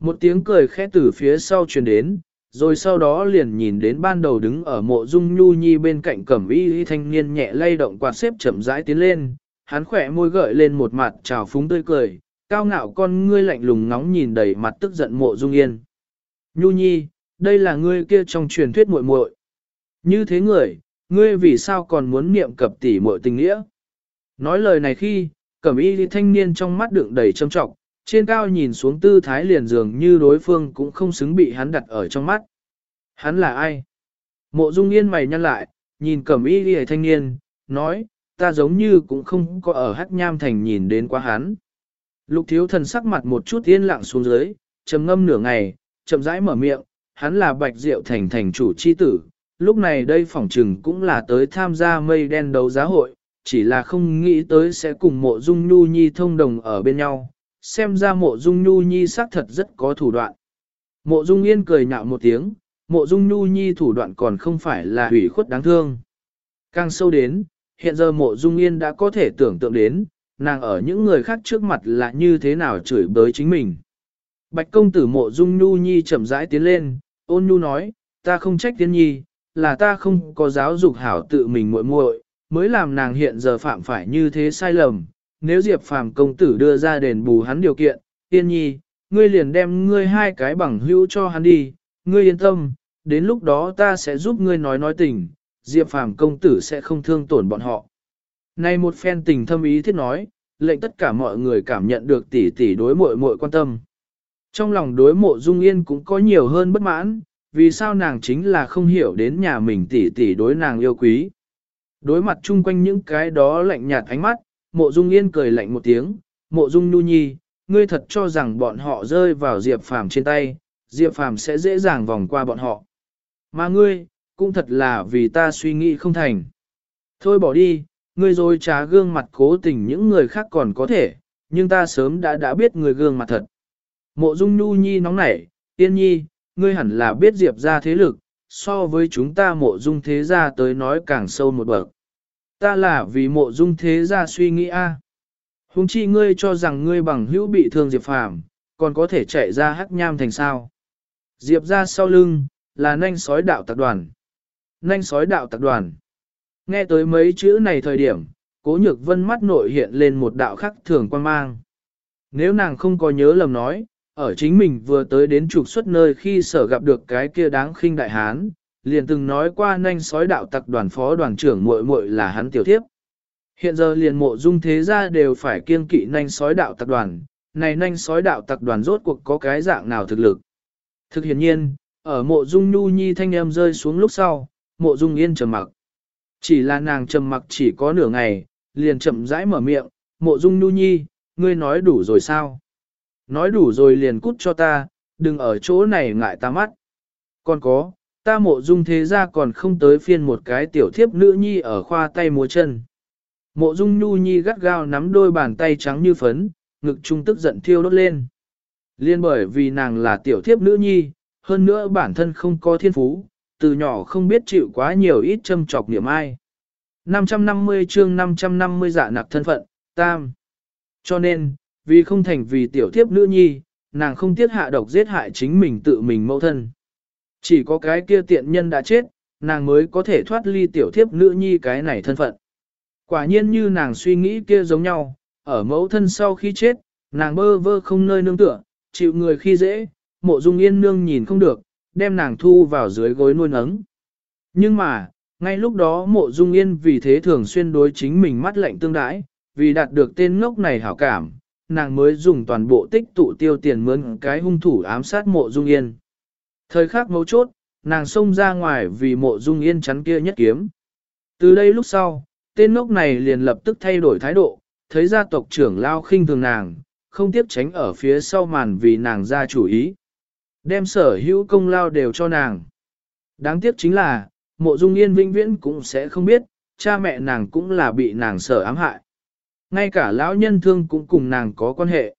Một tiếng cười khẽ từ phía sau truyền đến, rồi sau đó liền nhìn đến ban đầu đứng ở mộ dung nhu nhi bên cạnh cẩm y y thanh niên nhẹ lay động quạt xếp chậm rãi tiến lên, hắn khỏe môi gợi lên một mặt trào phúng tươi cười, cao ngạo con ngươi lạnh lùng ngóng nhìn đầy mặt tức giận mộ dung yên. Nhu nhi, đây là ngươi kia trong truyền thuyết muội muội. Như thế người, ngươi vì sao còn muốn niệm cập tỷ muội tình nghĩa? Nói lời này khi, cẩm y thanh niên trong mắt đựng đầy trâm trọng, trên cao nhìn xuống tư thái liền dường như đối phương cũng không xứng bị hắn đặt ở trong mắt. Hắn là ai? Mộ dung yên mày nhăn lại, nhìn cẩm y ghi thanh niên, nói, ta giống như cũng không có ở hắc nham thành nhìn đến quá hắn. Lục thiếu thần sắc mặt một chút yên lặng xuống dưới, trầm ngâm nửa ngày, chậm rãi mở miệng, hắn là bạch diệu thành thành chủ chi tử. Lúc này đây phỏng trừng cũng là tới tham gia mây đen đấu giá hội, chỉ là không nghĩ tới sẽ cùng mộ dung nhu nhi thông đồng ở bên nhau, xem ra mộ dung nhu nhi xác thật rất có thủ đoạn. Mộ dung yên cười nhạo một tiếng, mộ dung nhu nhi thủ đoạn còn không phải là hủy khuất đáng thương. Càng sâu đến, hiện giờ mộ dung yên đã có thể tưởng tượng đến, nàng ở những người khác trước mặt là như thế nào chửi bới chính mình. Bạch công tử mộ dung nhu nhi chậm rãi tiến lên, ôn nhu nói, ta không trách tiên nhi, là ta không có giáo dục hảo tự mình muội muội, mới làm nàng hiện giờ phạm phải như thế sai lầm, nếu Diệp Phàm công tử đưa ra đền bù hắn điều kiện, tiên nhi, ngươi liền đem ngươi hai cái bằng hữu cho hắn đi, ngươi yên tâm, đến lúc đó ta sẽ giúp ngươi nói nói tình, Diệp Phàm công tử sẽ không thương tổn bọn họ. Này một phen tình thâm ý thiết nói, lệnh tất cả mọi người cảm nhận được tỷ tỷ đối muội muội quan tâm. Trong lòng đối mộ dung yên cũng có nhiều hơn bất mãn, vì sao nàng chính là không hiểu đến nhà mình tỷ tỷ đối nàng yêu quý. Đối mặt chung quanh những cái đó lạnh nhạt ánh mắt, mộ dung yên cười lạnh một tiếng, mộ dung nu nhi, ngươi thật cho rằng bọn họ rơi vào Diệp Phàm trên tay, Diệp Phàm sẽ dễ dàng vòng qua bọn họ. Mà ngươi, cũng thật là vì ta suy nghĩ không thành. Thôi bỏ đi, ngươi rồi trá gương mặt cố tình những người khác còn có thể, nhưng ta sớm đã đã biết người gương mặt thật. Mộ dung nu nhi nóng nảy, yên nhi, ngươi hẳn là biết Diệp ra thế lực, so với chúng ta mộ dung thế gia tới nói càng sâu một bậc. Ta là vì mộ dung thế gia suy nghĩ a. À. Chi ngươi cho rằng ngươi bằng hữu bị thương Diệp Phàm, còn có thể chạy ra hắc nham thành sao. Diệp ra sau lưng, là nanh sói đạo tập đoàn. Nanh sói đạo tập đoàn. Nghe tới mấy chữ này thời điểm, cố nhược vân mắt nội hiện lên một đạo khắc thường quan mang. Nếu nàng không có nhớ lầm nói, ở chính mình vừa tới đến trục xuất nơi khi sở gặp được cái kia đáng khinh đại hán, liền từng nói qua nhanh sói đạo tặc đoàn phó đoàn trưởng muội muội là hắn tiểu thiếp. Hiện giờ liền mộ dung thế gia đều phải kiêng kỵ nhanh sói đạo tặc đoàn, này nhanh sói đạo tặc đoàn rốt cuộc có cái dạng nào thực lực. Thực hiện nhiên, ở mộ dung nhu nhi thanh em rơi xuống lúc sau, mộ dung yên trầm mặc. Chỉ là nàng trầm mặc chỉ có nửa ngày, liền chậm rãi mở miệng, mộ dung nhu nhi, ngươi nói đủ rồi sao? Nói đủ rồi liền cút cho ta, đừng ở chỗ này ngại ta mắt. Còn có, ta mộ dung thế ra còn không tới phiên một cái tiểu thiếp nữ nhi ở khoa tay múa chân. Mộ dung nhu nhi gắt gao nắm đôi bàn tay trắng như phấn, ngực trung tức giận thiêu đốt lên. Liên bởi vì nàng là tiểu thiếp nữ nhi, hơn nữa bản thân không có thiên phú, từ nhỏ không biết chịu quá nhiều ít châm trọc niệm ai. 550 chương 550 dạ nặc thân phận, tam. Cho nên, vì không thành vì tiểu thiếp nữ nhi, nàng không tiếc hạ độc giết hại chính mình tự mình mẫu thân. Chỉ có cái kia tiện nhân đã chết, nàng mới có thể thoát ly tiểu thiếp nữ nhi cái này thân phận. Quả nhiên như nàng suy nghĩ kia giống nhau, ở mẫu thân sau khi chết, nàng bơ vơ không nơi nương tựa, chịu người khi dễ, mộ dung yên nương nhìn không được, đem nàng thu vào dưới gối nuôi nấng. Nhưng mà, ngay lúc đó mộ dung yên vì thế thường xuyên đối chính mình mắt lạnh tương đãi, vì đạt được tên ngốc này hảo cảm, nàng mới dùng toàn bộ tích tụ tiêu tiền mướn cái hung thủ ám sát mộ dung yên. Thời khắc mấu chốt, nàng xông ra ngoài vì mộ dung yên chắn kia nhất kiếm. Từ đây lúc sau, tên ngốc này liền lập tức thay đổi thái độ, thấy gia tộc trưởng lao khinh thường nàng, không tiếp tránh ở phía sau màn vì nàng ra chủ ý. Đem sở hữu công lao đều cho nàng. Đáng tiếc chính là, mộ dung yên vĩnh viễn cũng sẽ không biết, cha mẹ nàng cũng là bị nàng sở ám hại. Ngay cả lão nhân thương cũng cùng nàng có quan hệ.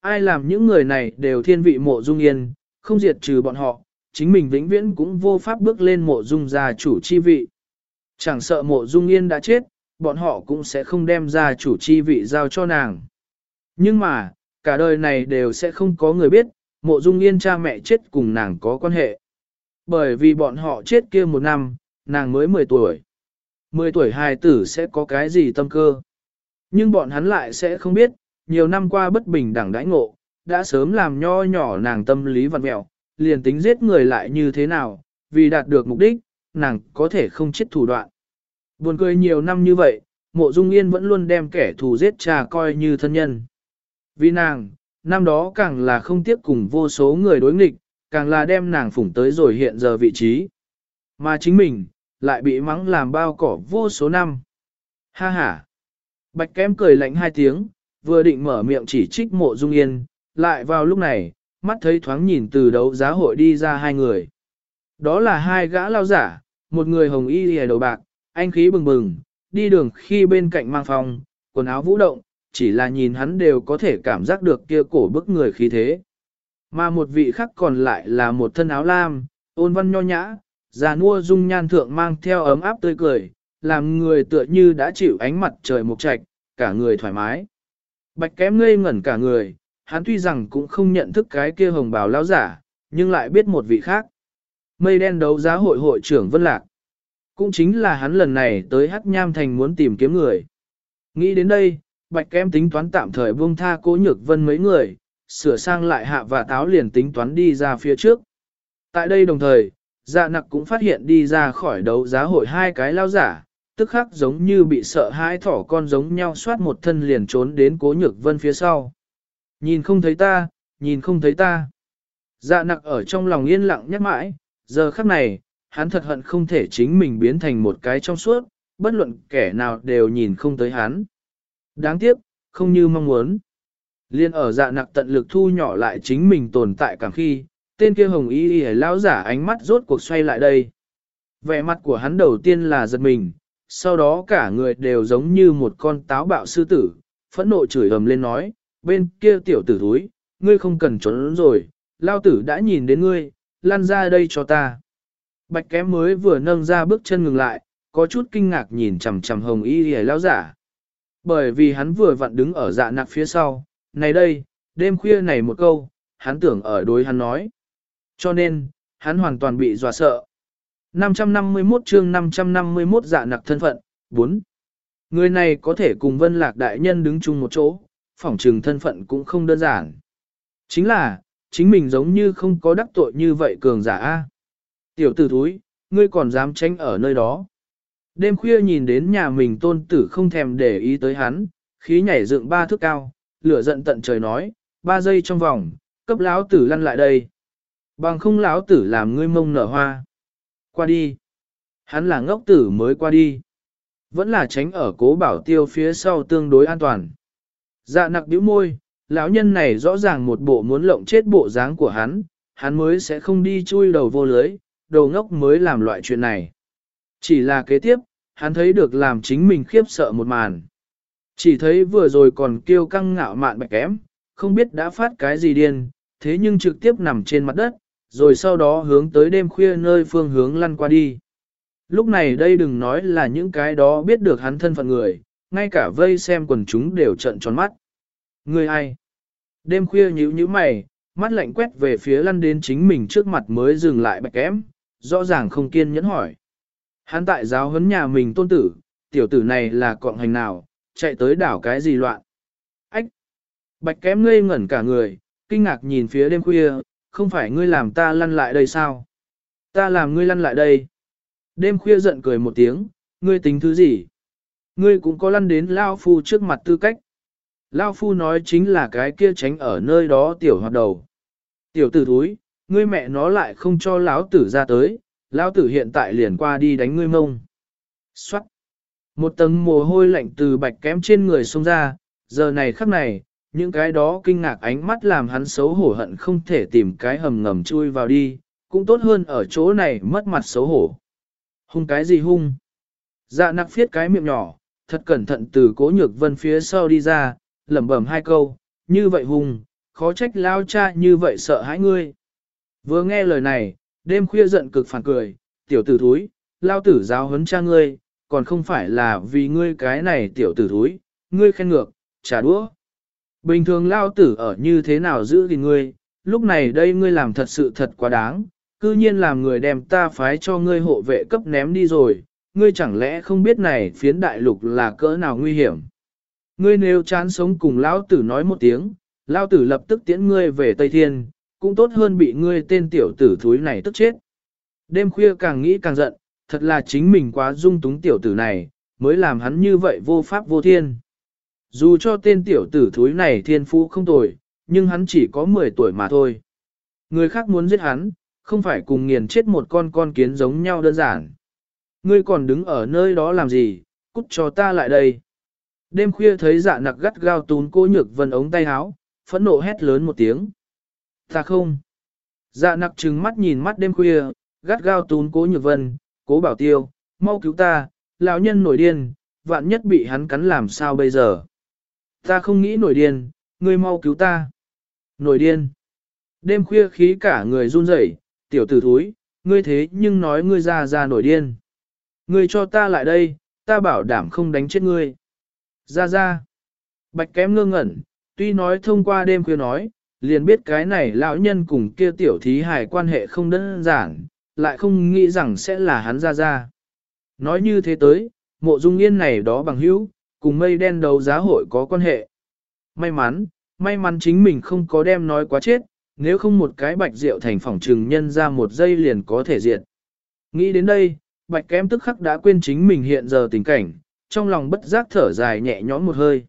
Ai làm những người này đều thiên vị mộ dung yên, không diệt trừ bọn họ, chính mình vĩnh viễn cũng vô pháp bước lên mộ dung gia chủ chi vị. Chẳng sợ mộ dung yên đã chết, bọn họ cũng sẽ không đem ra chủ chi vị giao cho nàng. Nhưng mà, cả đời này đều sẽ không có người biết, mộ dung yên cha mẹ chết cùng nàng có quan hệ. Bởi vì bọn họ chết kia một năm, nàng mới 10 tuổi. 10 tuổi hài tử sẽ có cái gì tâm cơ. Nhưng bọn hắn lại sẽ không biết, nhiều năm qua bất bình đẳng đãi ngộ, đã sớm làm nho nhỏ nàng tâm lý vặn mẹo, liền tính giết người lại như thế nào, vì đạt được mục đích, nàng có thể không chết thủ đoạn. Buồn cười nhiều năm như vậy, mộ dung yên vẫn luôn đem kẻ thù giết cha coi như thân nhân. Vì nàng, năm đó càng là không tiếp cùng vô số người đối nghịch, càng là đem nàng phủng tới rồi hiện giờ vị trí. Mà chính mình, lại bị mắng làm bao cỏ vô số năm. Ha ha! Bạch kém cười lạnh hai tiếng, vừa định mở miệng chỉ trích mộ dung yên, lại vào lúc này, mắt thấy thoáng nhìn từ đấu giá hội đi ra hai người. Đó là hai gã lao giả, một người hồng y hề đầu bạc, anh khí bừng bừng, đi đường khi bên cạnh mang phòng, quần áo vũ động, chỉ là nhìn hắn đều có thể cảm giác được kia cổ bức người khí thế. Mà một vị khác còn lại là một thân áo lam, ôn văn nho nhã, già nua dung nhan thượng mang theo ấm áp tươi cười, làm người tựa như đã chịu ánh mặt trời mục trạch, cả người thoải mái. Bạch kém ngây ngẩn cả người, hắn tuy rằng cũng không nhận thức cái kia hồng bào lão giả, nhưng lại biết một vị khác. Mây đen đấu giá hội hội trưởng Vân Lạc. Cũng chính là hắn lần này tới Hắc Nham Thành muốn tìm kiếm người. Nghĩ đến đây, Bạch kém tính toán tạm thời buông tha cố nhược vân mấy người, sửa sang lại hạ và táo liền tính toán đi ra phía trước. Tại đây đồng thời, dạ nặc cũng phát hiện đi ra khỏi đấu giá hội hai cái lao giả, tức khắc giống như bị sợ hãi thỏ con giống nhau xoát một thân liền trốn đến cố nhược vân phía sau. Nhìn không thấy ta, nhìn không thấy ta. Dạ nặc ở trong lòng yên lặng nhắc mãi, giờ khắc này, hắn thật hận không thể chính mình biến thành một cái trong suốt, bất luận kẻ nào đều nhìn không tới hắn. Đáng tiếc, không như mong muốn. Liên ở dạ nặc tận lực thu nhỏ lại chính mình tồn tại càng khi, tên kia hồng y y lão giả ánh mắt rốt cuộc xoay lại đây. Vẻ mặt của hắn đầu tiên là giật mình, sau đó cả người đều giống như một con táo bạo sư tử, phẫn nộ chửi ầm lên nói, bên kia tiểu tử thúi, ngươi không cần trốn rồi, lao tử đã nhìn đến ngươi, lan ra đây cho ta. Bạch kém mới vừa nâng ra bước chân ngừng lại, có chút kinh ngạc nhìn chằm chằm hồng y hề lão giả. Bởi vì hắn vừa vặn đứng ở dạ nặc phía sau, này đây, đêm khuya này một câu, hắn tưởng ở đối hắn nói. Cho nên, hắn hoàn toàn bị dọa sợ. 551 chương 551 dạ nặc thân phận, 4. Người này có thể cùng vân lạc đại nhân đứng chung một chỗ, phỏng trừng thân phận cũng không đơn giản. Chính là, chính mình giống như không có đắc tội như vậy cường giả A. Tiểu tử thúi, ngươi còn dám tránh ở nơi đó. Đêm khuya nhìn đến nhà mình tôn tử không thèm để ý tới hắn, khí nhảy dựng ba thước cao, lửa giận tận trời nói, ba giây trong vòng, cấp lão tử lăn lại đây. Bằng không lão tử làm ngươi mông nở hoa. Qua đi. Hắn là ngốc tử mới qua đi. Vẫn là tránh ở cố bảo tiêu phía sau tương đối an toàn. Dạ nặc bĩu môi, lão nhân này rõ ràng một bộ muốn lộng chết bộ dáng của hắn, hắn mới sẽ không đi chui đầu vô lưới, đầu ngốc mới làm loại chuyện này. Chỉ là kế tiếp, hắn thấy được làm chính mình khiếp sợ một màn. Chỉ thấy vừa rồi còn kêu căng ngạo mạn bạch kém, không biết đã phát cái gì điên, thế nhưng trực tiếp nằm trên mặt đất, rồi sau đó hướng tới đêm khuya nơi phương hướng lăn qua đi. Lúc này đây đừng nói là những cái đó biết được hắn thân phận người, ngay cả vây xem quần chúng đều trận tròn mắt. Người ai? Đêm khuya nhíu nhíu mày, mắt lạnh quét về phía lăn đến chính mình trước mặt mới dừng lại bạch kém, rõ ràng không kiên nhẫn hỏi. Hắn tại giáo huấn nhà mình tôn tử, tiểu tử này là cọng hành nào, chạy tới đảo cái gì loạn. Ách! Bạch kém ngây ngẩn cả người, kinh ngạc nhìn phía đêm khuya, không phải ngươi làm ta lăn lại đây sao? Ta làm ngươi lăn lại đây. Đêm khuya giận cười một tiếng, ngươi tính thứ gì? Ngươi cũng có lăn đến Lao Phu trước mặt tư cách. Lao Phu nói chính là cái kia tránh ở nơi đó tiểu hoạt đầu. Tiểu tử thúi, ngươi mẹ nó lại không cho lão tử ra tới, lão tử hiện tại liền qua đi đánh ngươi mông. Xoát! Một tầng mồ hôi lạnh từ bạch kém trên người xông ra, giờ này khắc này, những cái đó kinh ngạc ánh mắt làm hắn xấu hổ hận không thể tìm cái hầm ngầm chui vào đi, cũng tốt hơn ở chỗ này mất mặt xấu hổ. Hung cái gì hung? Dạ nặc phiết cái miệng nhỏ, thật cẩn thận từ cố nhược vân phía sau đi ra, lẩm bẩm hai câu, như vậy hung, khó trách lao cha như vậy sợ hãi ngươi. Vừa nghe lời này, đêm khuya giận cực phản cười, tiểu tử thúi, lao tử giáo huấn cha ngươi, còn không phải là vì ngươi cái này tiểu tử thúi, ngươi khen ngược, trả đũa. Bình thường lao tử ở như thế nào giữ gìn ngươi, lúc này đây ngươi làm thật sự thật quá đáng, cư nhiên làm người đem ta phái cho ngươi hộ vệ cấp ném đi rồi, ngươi chẳng lẽ không biết này phiến đại lục là cỡ nào nguy hiểm. Ngươi nếu chán sống cùng lão tử nói một tiếng, lão tử lập tức tiễn ngươi về Tây Thiên, cũng tốt hơn bị ngươi tên tiểu tử thúi này tức chết. Đêm khuya càng nghĩ càng giận, thật là chính mình quá dung túng tiểu tử này, mới làm hắn như vậy vô pháp vô thiên. Dù cho tên tiểu tử thúi này thiên phú không tồi, nhưng hắn chỉ có 10 tuổi mà thôi. Người khác muốn giết hắn, không phải cùng nghiền chết một con con kiến giống nhau đơn giản. Ngươi còn đứng ở nơi đó làm gì, cút cho ta lại đây. Đêm khuya thấy dạ nặc gắt gao tún cô nhược vân ống tay áo, phẫn nộ hét lớn một tiếng. Ta không. Dạ nặc trừng mắt nhìn mắt đêm khuya, gắt gao tún cố nhược vân, cố bảo tiêu, mau cứu ta, lão nhân nổi điên, vạn nhất bị hắn cắn làm sao bây giờ. Ta không nghĩ nổi điên, ngươi mau cứu ta. Nổi điên. Đêm khuya khí cả người run rẩy, tiểu tử thúi, ngươi thế nhưng nói ngươi ra ra nổi điên. Ngươi cho ta lại đây, ta bảo đảm không đánh chết ngươi. Ra ra. Bạch kém ngơ ngẩn, tuy nói thông qua đêm khuya nói, liền biết cái này lão nhân cùng kia tiểu thí hài quan hệ không đơn giản, lại không nghĩ rằng sẽ là hắn ra ra. Nói như thế tới, mộ dung yên này đó bằng hữu, cùng mây đen đấu giá hội có quan hệ. May mắn, may mắn chính mình không có đem nói quá chết, nếu không một cái bạch rượu thành phỏng trừng nhân ra một giây liền có thể diệt. Nghĩ đến đây, bạch kém tức khắc đã quên chính mình hiện giờ tình cảnh, trong lòng bất giác thở dài nhẹ nhõm một hơi.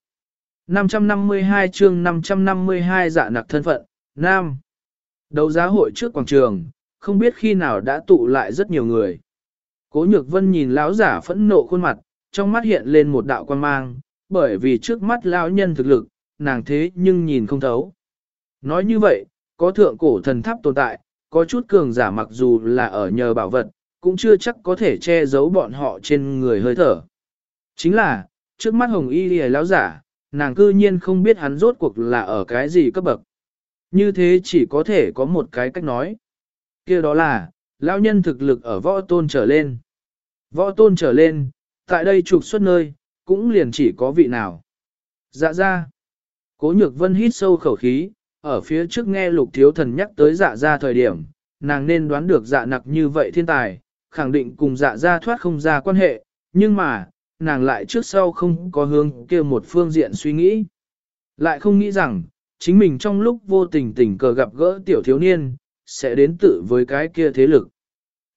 552 chương 552 dạ nặc thân phận, Nam. Đấu giá hội trước quảng trường, không biết khi nào đã tụ lại rất nhiều người. Cố nhược vân nhìn lão giả phẫn nộ khuôn mặt, trong mắt hiện lên một đạo quan mang, bởi vì trước mắt lão nhân thực lực, nàng thế nhưng nhìn không thấu. Nói như vậy, có thượng cổ thần tháp tồn tại, có chút cường giả mặc dù là ở nhờ bảo vật, cũng chưa chắc có thể che giấu bọn họ trên người hơi thở. Chính là, trước mắt hồng y lìa lão giả, nàng cư nhiên không biết hắn rốt cuộc là ở cái gì cấp bậc. Như thế chỉ có thể có một cái cách nói. kia đó là, lão nhân thực lực ở võ tôn trở lên. Võ tôn trở lên, tại đây trục xuất nơi, cũng liền chỉ có vị nào. Dạ ra. Cố nhược vân hít sâu khẩu khí, ở phía trước nghe lục thiếu thần nhắc tới dạ ra thời điểm, nàng nên đoán được dạ nặc như vậy thiên tài, khẳng định cùng dạ ra thoát không ra quan hệ, nhưng mà, nàng lại trước sau không có hướng kia một phương diện suy nghĩ. Lại không nghĩ rằng, chính mình trong lúc vô tình tình cờ gặp gỡ tiểu thiếu niên, sẽ đến tự với cái kia thế lực.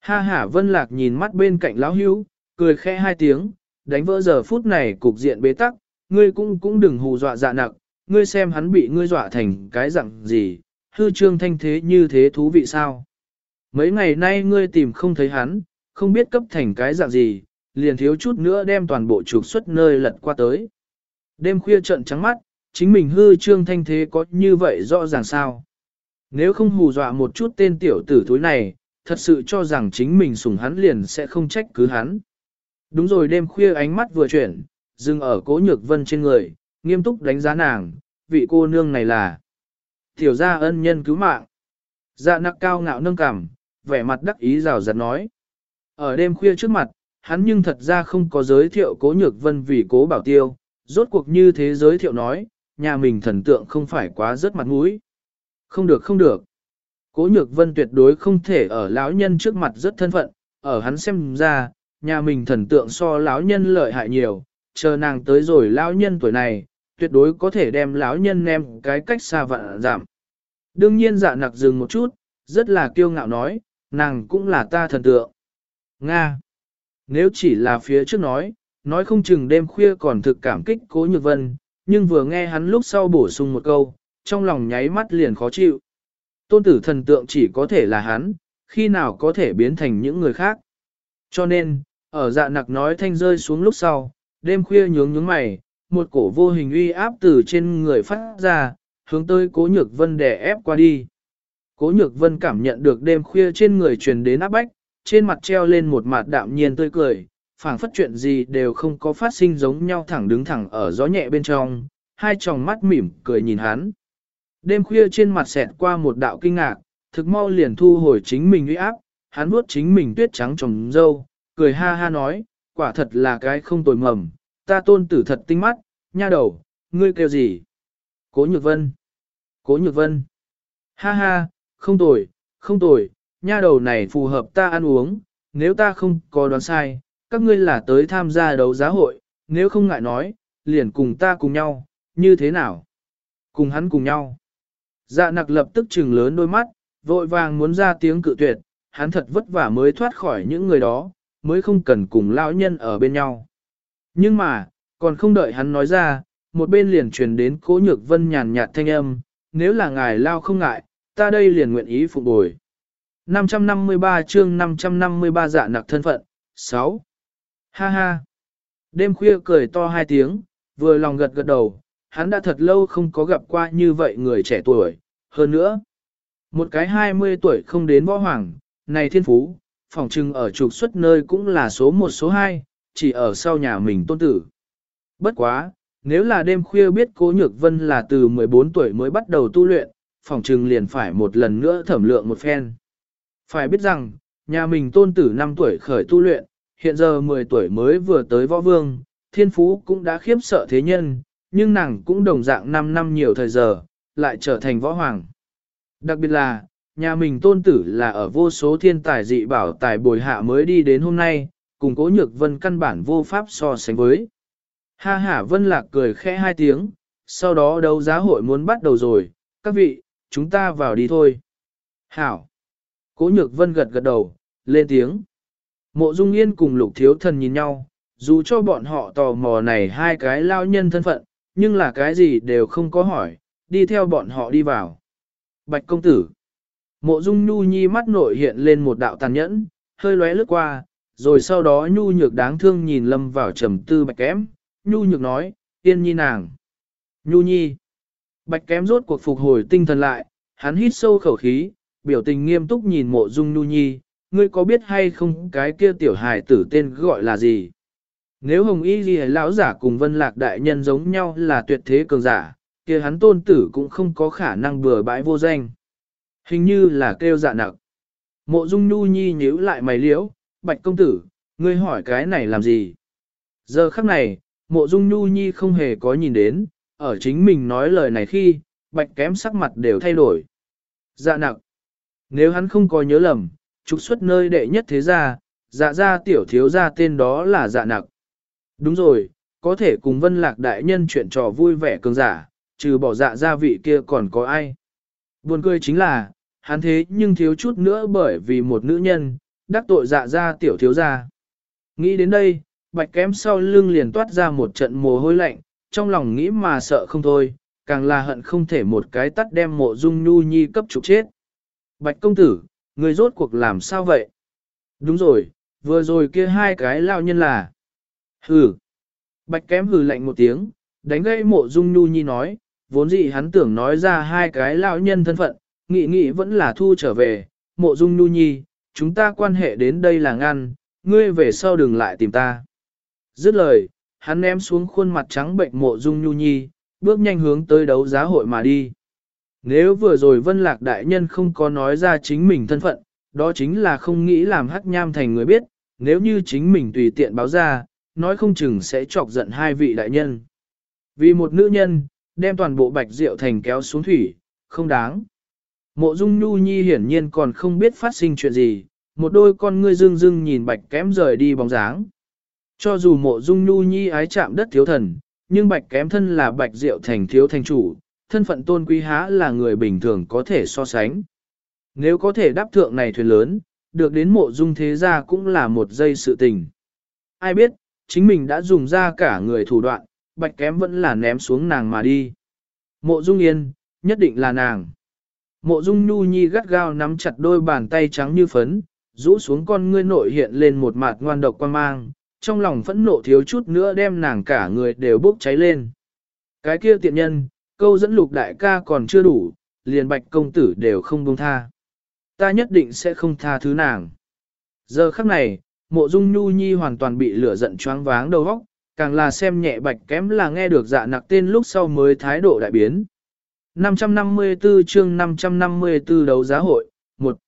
Ha ha vân lạc nhìn mắt bên cạnh lão hữu, cười khẽ hai tiếng, đánh vỡ giờ phút này cục diện bế tắc, ngươi cũng cũng đừng hù dọa dạ nặng, ngươi xem hắn bị ngươi dọa thành cái dạng gì, hư trương thanh thế như thế thú vị sao. Mấy ngày nay ngươi tìm không thấy hắn, không biết cấp thành cái dạng gì, liền thiếu chút nữa đem toàn bộ trục xuất nơi lật qua tới. Đêm khuya trận trắng mắt, chính mình hư trương thanh thế có như vậy rõ ràng sao. Nếu không hù dọa một chút tên tiểu tử thối này, thật sự cho rằng chính mình sủng hắn liền sẽ không trách cứ hắn. Đúng rồi đêm khuya ánh mắt vừa chuyển, dừng ở cố nhược vân trên người, nghiêm túc đánh giá nàng, vị cô nương này là tiểu gia ân nhân cứu mạng. Dạ nặc cao ngạo nâng cằm, vẻ mặt đắc ý rào rạt nói. Ở đêm khuya trước mặt, hắn nhưng thật ra không có giới thiệu cố nhược vân vì cố bảo tiêu, rốt cuộc như thế giới thiệu nói, nhà mình thần tượng không phải quá rớt mặt mũi. Không được không được. Cố nhược vân tuyệt đối không thể ở lão nhân trước mặt rất thân phận, ở hắn xem ra, nhà mình thần tượng so lão nhân lợi hại nhiều, chờ nàng tới rồi lão nhân tuổi này, tuyệt đối có thể đem lão nhân nem cái cách xa vạn giảm. Đương nhiên dạ nặc dừng một chút, rất là kiêu ngạo nói, nàng cũng là ta thần tượng. Nga. Nếu chỉ là phía trước nói, nói không chừng đêm khuya còn thực cảm kích cố nhược vân, nhưng vừa nghe hắn lúc sau bổ sung một câu, trong lòng nháy mắt liền khó chịu. Tôn tử thần tượng chỉ có thể là hắn, khi nào có thể biến thành những người khác. Cho nên, ở dạ nặc nói thanh rơi xuống lúc sau, đêm khuya nhướng nhướng mày, một cổ vô hình uy áp từ trên người phát ra, hướng tới cố nhược vân đè ép qua đi. Cố nhược vân cảm nhận được đêm khuya trên người truyền đến áp bách, trên mặt treo lên một mặt đạm nhiên tươi cười, phảng phất chuyện gì đều không có phát sinh giống nhau thẳng đứng thẳng ở gió nhẹ bên trong, hai tròng mắt mỉm cười nhìn hắn. Đêm khuya trên mặt xẹt qua một đạo kinh ngạc, thực mau liền thu hồi chính mình uy áp, hắn vuốt chính mình tuyết trắng trồng dâu, cười ha ha nói, quả thật là cái không tồi mầm, ta tôn tử thật tinh mắt, nha đầu, ngươi kêu gì? Cố nhược vân. Cố nhược vân. Ha ha, không tồi, không tồi, nha đầu này phù hợp ta ăn uống, nếu ta không có đoán sai, các ngươi là tới tham gia đấu giá hội, nếu không ngại nói, liền cùng ta cùng nhau, như thế nào? Cùng hắn cùng nhau. Dạ nặc lập tức trừng lớn đôi mắt, vội vàng muốn ra tiếng cự tuyệt, hắn thật vất vả mới thoát khỏi những người đó, mới không cần cùng lão nhân ở bên nhau. Nhưng mà, còn không đợi hắn nói ra, một bên liền truyền đến cố nhược vân nhàn nhạt thanh âm, nếu là ngài lao không ngại, ta đây liền nguyện ý phục bồi. 553 chương 553 dạ nặc thân phận, 6. Ha ha. Đêm khuya cười to hai tiếng, vừa lòng gật gật đầu, hắn đã thật lâu không có gặp qua như vậy người trẻ tuổi, hơn nữa. Một cái 20 tuổi không đến võ hoàng, này thiên phú, phòng trưng ở trục xuất nơi cũng là số 1 số 2, chỉ ở sau nhà mình tôn tử. Bất quá, nếu là đêm khuya biết cố nhược vân là từ 14 tuổi mới bắt đầu tu luyện, phòng trừng liền phải một lần nữa thẩm lượng một phen. Phải biết rằng, nhà mình tôn tử 5 tuổi khởi tu luyện, hiện giờ 10 tuổi mới vừa tới võ vương, thiên phú cũng đã khiếp sợ thế nhân, nhưng nàng cũng đồng dạng 5 năm nhiều thời giờ, lại trở thành võ hoàng. Đặc biệt là, nhà mình tôn tử là ở vô số thiên tài dị bảo tài bồi hạ mới đi đến hôm nay, cùng cố nhược vân căn bản vô pháp so sánh với. Ha ha vân lạc cười khẽ hai tiếng, sau đó đấu giá hội muốn bắt đầu rồi, các vị, chúng ta vào đi thôi. Hảo. Cố nhược vân gật gật đầu, lên tiếng. Mộ Dung Yên cùng lục thiếu thần nhìn nhau, dù cho bọn họ tò mò này hai cái lao nhân thân phận, nhưng là cái gì đều không có hỏi, đi theo bọn họ đi vào. Bạch công tử. Mộ Dung Nhu Nhi mắt nội hiện lên một đạo tàn nhẫn, hơi lóe lướt qua, rồi sau đó Nhu Nhược đáng thương nhìn lâm vào trầm tư bạch kém, Nhu Nhược nói, yên nhi nàng. Nhu Nhi. Bạch kém rốt cuộc phục hồi tinh thần lại, hắn hít sâu khẩu khí, biểu tình nghiêm túc nhìn mộ Dung Nhu Nhi, ngươi có biết hay không cái kia tiểu hài tử tên gọi là gì? Nếu Hồng Y Ghi lão giả cùng Vân Lạc đại nhân giống nhau là tuyệt thế cường giả, kia hắn tôn tử cũng không có khả năng bừa bãi vô danh. Hình như là kêu dạ nặc. Mộ Dung Nhu Nhi nhíu lại mày liễu, Bạch công tử, ngươi hỏi cái này làm gì? Giờ khắc này, Mộ Dung Nhu Nhi không hề có nhìn đến, ở chính mình nói lời này khi, Bạch kém sắc mặt đều thay đổi. Dạ nặc. Nếu hắn không có nhớ lầm, trục xuất nơi đệ nhất thế gia, dạ gia tiểu thiếu gia tên đó là dạ nặc. Đúng rồi, có thể cùng vân lạc đại nhân chuyện trò vui vẻ cường giả, trừ bỏ dạ gia vị kia còn có ai. Buồn cười chính là, hắn thế nhưng thiếu chút nữa bởi vì một nữ nhân, đắc tội dạ ra tiểu thiếu gia. Nghĩ đến đây, bạch kém sau lưng liền toát ra một trận mồ hôi lạnh, trong lòng nghĩ mà sợ không thôi, càng là hận không thể một cái tắt đem mộ dung nhu nhi cấp trục chết. Bạch công tử, người rốt cuộc làm sao vậy? Đúng rồi, vừa rồi kia hai cái lao nhân là. Hừ. Bạch kém hừ lạnh một tiếng, đánh gây mộ dung nhu nhi nói, vốn dĩ hắn tưởng nói ra hai cái lão nhân thân phận, nghị nghị vẫn là thu trở về, mộ dung Nu nhi, chúng ta quan hệ đến đây là ngăn, ngươi về sau đừng lại tìm ta. Dứt lời, hắn ném xuống khuôn mặt trắng bệnh mộ dung nhu nhi, bước nhanh hướng tới đấu giá hội mà đi. Nếu vừa rồi Vân Lạc Đại Nhân không có nói ra chính mình thân phận, đó chính là không nghĩ làm hắc nham thành người biết, nếu như chính mình tùy tiện báo ra, nói không chừng sẽ chọc giận hai vị đại nhân. Vì một nữ nhân, đem toàn bộ bạch rượu thành kéo xuống thủy, không đáng. Mộ Dung Nhu Nhi hiển nhiên còn không biết phát sinh chuyện gì, một đôi con ngươi dương dương nhìn bạch kém rời đi bóng dáng. Cho dù mộ Dung Nhu Nhi ái chạm đất thiếu thần, nhưng bạch kém thân là bạch rượu thành thiếu thành chủ, thân phận tôn quý há là người bình thường có thể so sánh. Nếu có thể đáp thượng này thuyền lớn, được đến mộ dung thế gia cũng là một giây sự tình. Ai biết, chính mình đã dùng ra cả người thủ đoạn, bạch kém vẫn là ném xuống nàng mà đi. Mộ dung yên, nhất định là nàng. Mộ dung nhu nhi gắt gao nắm chặt đôi bàn tay trắng như phấn, rũ xuống con ngươi nội hiện lên một mặt ngoan độc quan mang, trong lòng phẫn nộ thiếu chút nữa đem nàng cả người đều bốc cháy lên. Cái kia tiện nhân, câu dẫn lục đại ca còn chưa đủ, liền bạch công tử đều không buông tha. Ta nhất định sẽ không tha thứ nàng. Giờ khắc này, mộ dung nhu nhi hoàn toàn bị lửa giận choáng váng đầu óc, càng là xem nhẹ bạch kém là nghe được dạ nặc tên lúc sau mới thái độ đại biến. 554 chương 554 đấu giá hội, 1.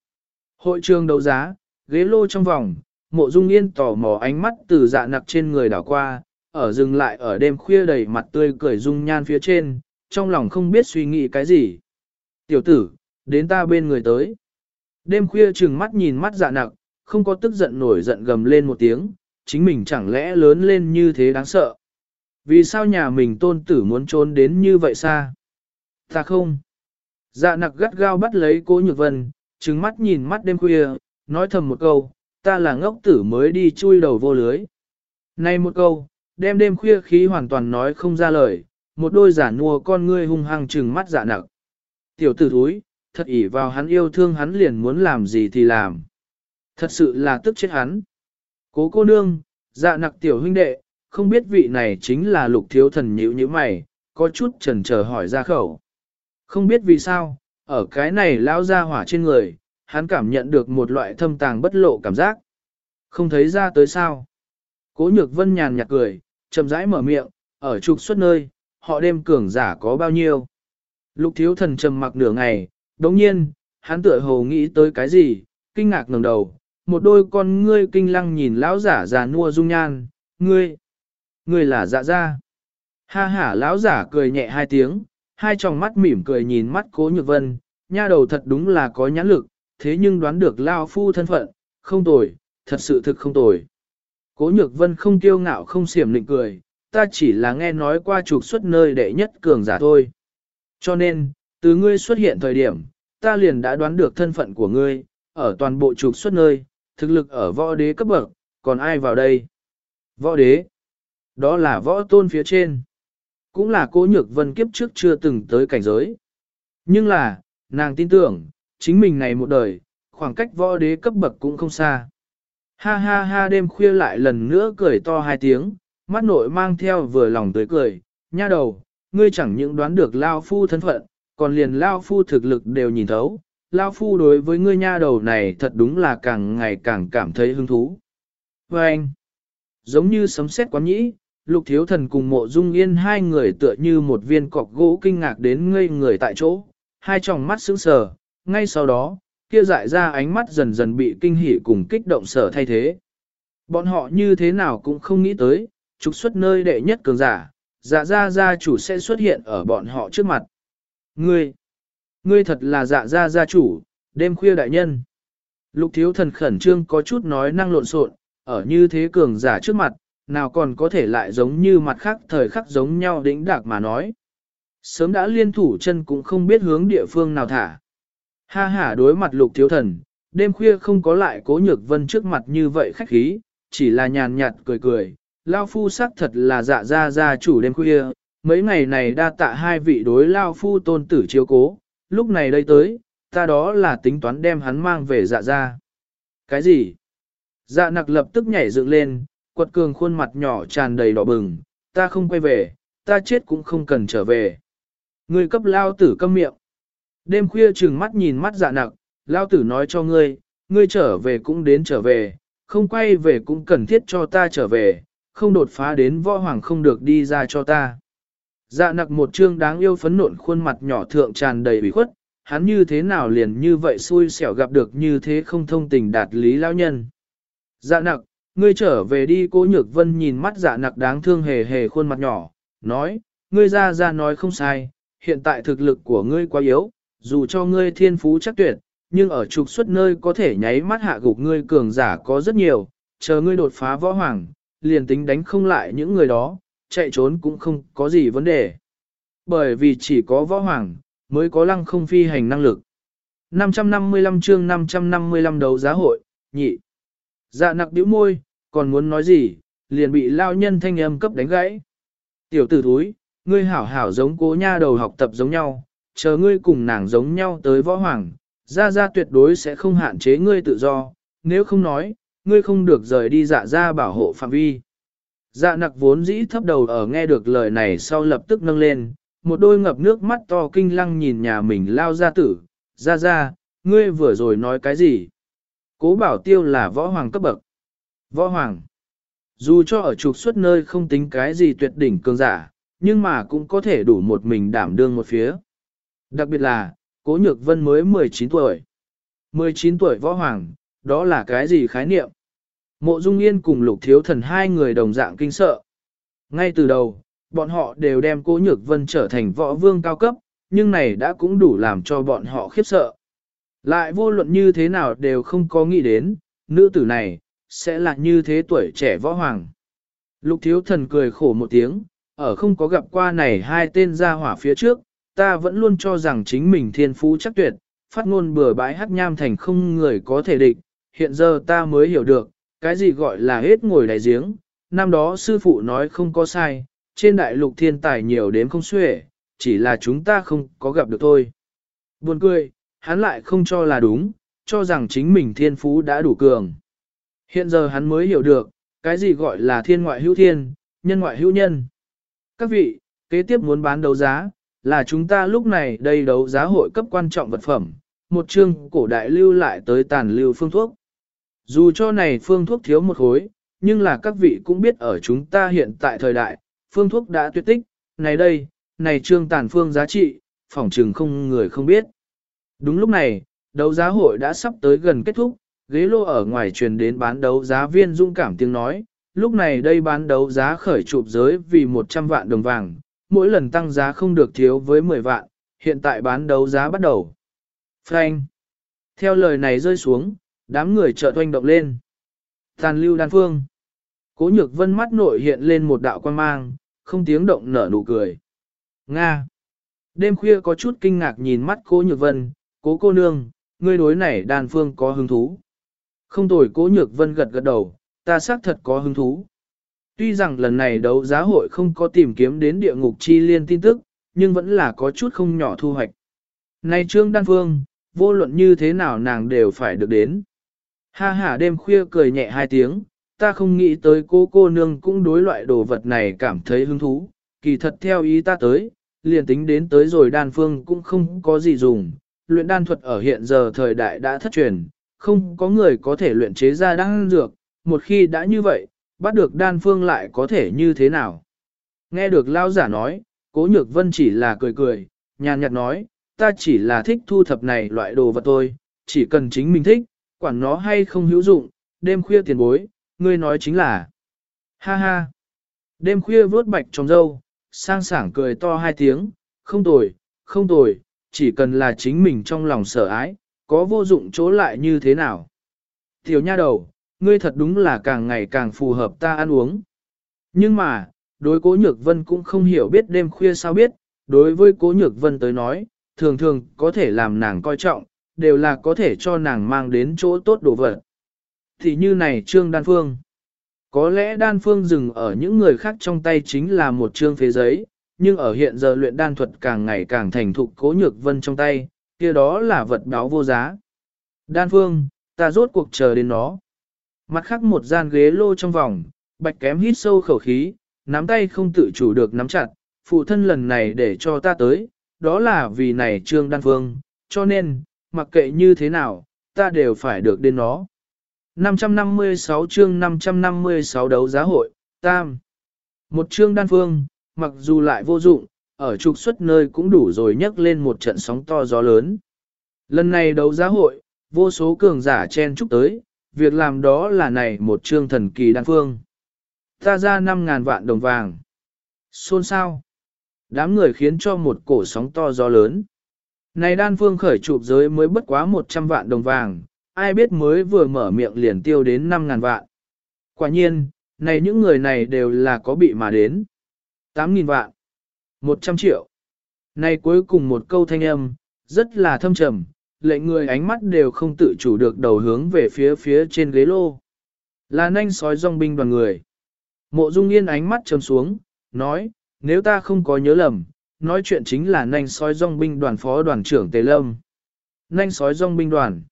Hội trường đấu giá, ghế lô trong vòng, mộ dung yên tỏ mò ánh mắt từ dạ nặc trên người đảo qua, ở dừng lại ở đêm khuya đầy mặt tươi cười dung nhan phía trên, trong lòng không biết suy nghĩ cái gì. Tiểu tử, đến ta bên người tới. Đêm khuya trừng mắt nhìn mắt dạ nặc, không có tức giận nổi giận gầm lên một tiếng, chính mình chẳng lẽ lớn lên như thế đáng sợ. Vì sao nhà mình tôn tử muốn trốn đến như vậy xa? Ta không. Dạ nặc gắt gao bắt lấy cố nhược vân, trừng mắt nhìn mắt đêm khuya, nói thầm một câu, ta là ngốc tử mới đi chui đầu vô lưới. Này một câu, đem đêm khuya khí hoàn toàn nói không ra lời, một đôi giả nua con ngươi hung hăng trừng mắt dạ nặc. Tiểu tử thúi, thật ỷ vào hắn yêu thương hắn liền muốn làm gì thì làm. Thật sự là tức chết hắn. Cố cô nương, dạ nặc tiểu huynh đệ, không biết vị này chính là lục thiếu thần nhữ như mày, có chút chần chờ hỏi ra khẩu. Không biết vì sao, ở cái này lao ra hỏa trên người, hắn cảm nhận được một loại thâm tàng bất lộ cảm giác. Không thấy ra tới sao. Cố nhược vân nhàn nhạt cười, chậm rãi mở miệng, ở trục xuất nơi, họ đêm cường giả có bao nhiêu. Lục thiếu thần trầm mặc nửa ngày, đồng nhiên, hắn tựa hồ nghĩ tới cái gì, kinh ngạc ngẩng đầu, một đôi con ngươi kinh lăng nhìn lão giả già nua dung nhan, ngươi, ngươi là dạ gia. Ha ha lão giả cười nhẹ hai tiếng, hai tròng mắt mỉm cười nhìn mắt cố nhược vân, nha đầu thật đúng là có nhãn lực, thế nhưng đoán được lao phu thân phận, không tồi, thật sự thực không tồi. Cố nhược vân không kiêu ngạo không xiểm lịnh cười, ta chỉ là nghe nói qua trục xuất nơi đệ nhất cường giả thôi. Cho nên, từ ngươi xuất hiện thời điểm, ta liền đã đoán được thân phận của ngươi, ở toàn bộ trục xuất nơi, thực lực ở võ đế cấp bậc, còn ai vào đây? Võ đế. Đó là võ tôn phía trên. Cũng là cố nhược vân kiếp trước chưa từng tới cảnh giới. Nhưng là, nàng tin tưởng, chính mình này một đời, khoảng cách võ đế cấp bậc cũng không xa. Ha ha ha đêm khuya lại lần nữa cười to hai tiếng, mắt nội mang theo vừa lòng tới cười, nha đầu, ngươi chẳng những đoán được Lao Phu thân phận, còn liền Lao Phu thực lực đều nhìn thấu, Lao Phu đối với ngươi nha đầu này thật đúng là càng ngày càng cảm thấy hứng thú. Và anh, giống như sấm sét quán nhĩ, lục thiếu thần cùng mộ dung yên hai người tựa như một viên cọc gỗ kinh ngạc đến ngây người tại chỗ, hai tròng mắt sững sờ, ngay sau đó, kia dại ra ánh mắt dần dần bị kinh hỉ cùng kích động sở thay thế. Bọn họ như thế nào cũng không nghĩ tới, trục xuất nơi đệ nhất cường giả, dạ gia gia chủ sẽ xuất hiện ở bọn họ trước mặt. Ngươi, ngươi thật là dạ gia gia chủ, đêm khuya đại nhân. Lục thiếu thần khẩn trương có chút nói năng lộn xộn, ở như thế cường giả trước mặt, nào còn có thể lại giống như mặt khác thời khắc giống nhau đỉnh đạc mà nói. Sớm đã liên thủ chân cũng không biết hướng địa phương nào thả. Ha ha đối mặt lục thiếu thần, đêm khuya không có lại cố nhược vân trước mặt như vậy khách khí, chỉ là nhàn nhạt cười cười, Lao Phu sắc thật là dạ gia gia chủ đêm khuya, mấy ngày này đa tạ hai vị đối Lao Phu tôn tử chiếu cố, lúc này đây tới, ta đó là tính toán đem hắn mang về dạ gia. Cái gì? Dạ nặc lập tức nhảy dựng lên, quật cường khuôn mặt nhỏ tràn đầy đỏ bừng, ta không quay về, ta chết cũng không cần trở về. Ngươi cấp lao tử câm miệng. Đêm khuya trừng mắt nhìn mắt dạ nặc, lao tử nói cho ngươi, ngươi trở về cũng đến trở về, không quay về cũng cần thiết cho ta trở về, không đột phá đến võ hoàng không được đi ra cho ta. Dạ nặc một trương đáng yêu phấn nộn khuôn mặt nhỏ thượng tràn đầy ủy khuất, hắn như thế nào liền như vậy xui xẻo gặp được như thế không thông tình đạt lý lao nhân. Dạ nặc, ngươi trở về đi cố nhược vân nhìn mắt dạ nặc đáng thương hề hề khuôn mặt nhỏ, nói, ngươi ra ra nói không sai, hiện tại thực lực của ngươi quá yếu, dù cho ngươi thiên phú chắc tuyệt, nhưng ở trục xuất nơi có thể nháy mắt hạ gục ngươi cường giả có rất nhiều, chờ ngươi đột phá võ hoàng, liền tính đánh không lại những người đó, chạy trốn cũng không có gì vấn đề. Bởi vì chỉ có võ hoàng, mới có lăng không phi hành năng lực. 555 chương 555 đấu giá hội, nhị. Dạ nặc điếu môi, còn muốn nói gì, liền bị lao nhân thanh âm cấp đánh gãy. Tiểu tử thúi, ngươi hảo hảo giống cố nha đầu học tập giống nhau, chờ ngươi cùng nàng giống nhau tới võ hoàng, ra ra tuyệt đối sẽ không hạn chế ngươi tự do, nếu không nói, ngươi không được rời đi dạ ra bảo hộ phạm vi. Dạ nặc vốn dĩ thấp đầu ở nghe được lời này sau lập tức nâng lên, một đôi ngập nước mắt to kinh lăng nhìn nhà mình lao ra tử, ra ra, ngươi vừa rồi nói cái gì? Cố bảo tiêu là võ hoàng cấp bậc. Võ hoàng. Dù cho ở trục xuất nơi không tính cái gì tuyệt đỉnh cường giả, nhưng mà cũng có thể đủ một mình đảm đương một phía. Đặc biệt là, Cố Nhược Vân mới 19 tuổi. 19 tuổi võ hoàng, đó là cái gì khái niệm? Mộ Dung Yên cùng Lục Thiếu Thần hai người đồng dạng kinh sợ. Ngay từ đầu, bọn họ đều đem Cố Nhược Vân trở thành võ vương cao cấp, nhưng này đã cũng đủ làm cho bọn họ khiếp sợ. Lại vô luận như thế nào đều không có nghĩ đến, nữ tử này, sẽ là như thế tuổi trẻ võ hoàng. Lục Thiếu Thần cười khổ một tiếng, ở không có gặp qua này hai tên gia hỏa phía trước, ta vẫn luôn cho rằng chính mình thiên phú chắc tuyệt, phát ngôn bừa bãi hắc nham thành không người có thể địch, hiện giờ ta mới hiểu được, cái gì gọi là hết ngồi đại giếng, năm đó sư phụ nói không có sai, trên đại lục thiên tài nhiều đến không xuể, chỉ là chúng ta không có gặp được thôi. Buồn cười, hắn lại không cho là đúng, cho rằng chính mình thiên phú đã đủ cường. Hiện giờ hắn mới hiểu được, cái gì gọi là thiên ngoại hữu thiên, nhân ngoại hữu nhân. Các vị, kế tiếp muốn bán đấu giá, là chúng ta lúc này đây đấu giá hội cấp quan trọng vật phẩm, một chương cổ đại lưu lại tới tàn lưu phương thuốc. Dù cho này phương thuốc thiếu một khối, nhưng là các vị cũng biết ở chúng ta hiện tại thời đại, phương thuốc đã tuyệt tích, này đây, này trương tàn phương giá trị, phỏng trừng không người không biết. Đúng lúc này, đấu giá hội đã sắp tới gần kết thúc, ghế lô ở ngoài truyền đến bán đấu giá viên dung cảm tiếng nói, lúc này đây bán đấu giá khởi chụp giới vì 100 vạn đồng vàng, mỗi lần tăng giá không được thiếu với 10 vạn, hiện tại bán đấu giá bắt đầu. Frank. Theo lời này rơi xuống, đám người chợt oanh động lên. Tàn lưu đan phương. Cố nhược vân mắt nội hiện lên một đạo quan mang, không tiếng động nở nụ cười. Nga. Đêm khuya có chút kinh ngạc nhìn mắt cố nhược vân, cố cô nương, ngươi đối này đan phương có hứng thú. Không tồi cố nhược vân gật gật đầu, ta xác thật có hứng thú. Tuy rằng lần này đấu giá hội không có tìm kiếm đến địa ngục chi liên tin tức, nhưng vẫn là có chút không nhỏ thu hoạch. Này Trương Đan Phương, vô luận như thế nào nàng đều phải được đến. Ha ha đêm khuya cười nhẹ hai tiếng, ta không nghĩ tới cô cô nương cũng đối loại đồ vật này cảm thấy hứng thú, kỳ thật theo ý ta tới, liền tính đến tới rồi đan phương cũng không có gì dùng, luyện đan thuật ở hiện giờ thời đại đã thất truyền, không có người có thể luyện chế ra đan dược, một khi đã như vậy, bắt được đan phương lại có thể như thế nào. Nghe được lao giả nói, cố nhược vân chỉ là cười cười, nhàn nhạt nói, ta chỉ là thích thu thập này loại đồ vật thôi, chỉ cần chính mình thích, quản nó hay không hữu dụng, đêm khuya tiền bối, ngươi nói chính là. Ha ha. Đêm khuya vớt bạch trong dâu, sang sảng cười to hai tiếng, không tồi, không tồi, chỉ cần là chính mình trong lòng sợ ái, có vô dụng chỗ lại như thế nào. Tiểu nha đầu, ngươi thật đúng là càng ngày càng phù hợp ta ăn uống. Nhưng mà, đối cố nhược vân cũng không hiểu biết đêm khuya sao biết, đối với cố nhược vân tới nói, thường thường có thể làm nàng coi trọng, đều là có thể cho nàng mang đến chỗ tốt đồ vật. Thì như này trương đan phương. Có lẽ đan phương dừng ở những người khác trong tay chính là một trương phế giấy, nhưng ở hiện giờ luyện đan thuật càng ngày càng thành thục cố nhược vân trong tay, kia đó là vật báo vô giá. Đan phương, ta rốt cuộc chờ đến nó. Mặt khác một gian ghế lô trong vòng, bạch kém hít sâu khẩu khí, nắm tay không tự chủ được nắm chặt, phụ thân lần này để cho ta tới, đó là vì này trương đan phương, cho nên, mặc kệ như thế nào, ta đều phải được đến nó. 556 chương 556 đấu giá hội, tam. Một chương đan phương, mặc dù lại vô dụng, ở trục xuất nơi cũng đủ rồi nhấc lên một trận sóng to gió lớn. Lần này đấu giá hội, vô số cường giả chen chúc tới, việc làm đó là này một chương thần kỳ đan phương. Ta ra 5.000 vạn đồng vàng. Xôn sao? Đám người khiến cho một cổ sóng to gió lớn. Này đan phương khởi chụp giới mới bất quá 100 vạn đồng vàng, ai biết mới vừa mở miệng liền tiêu đến 5.000 vạn. Quả nhiên, này những người này đều là có bị mà đến. 8.000 vạn, 100 triệu. Này cuối cùng một câu thanh âm, rất là thâm trầm, lệnh người ánh mắt đều không tự chủ được đầu hướng về phía phía trên ghế lô. Là nanh sói dòng binh đoàn người. Mộ Dung Yên ánh mắt trầm xuống, nói, nếu ta không có nhớ lầm, nói chuyện chính là nanh sói dòng binh đoàn phó đoàn trưởng Tề Lâm. Nanh sói dòng binh đoàn.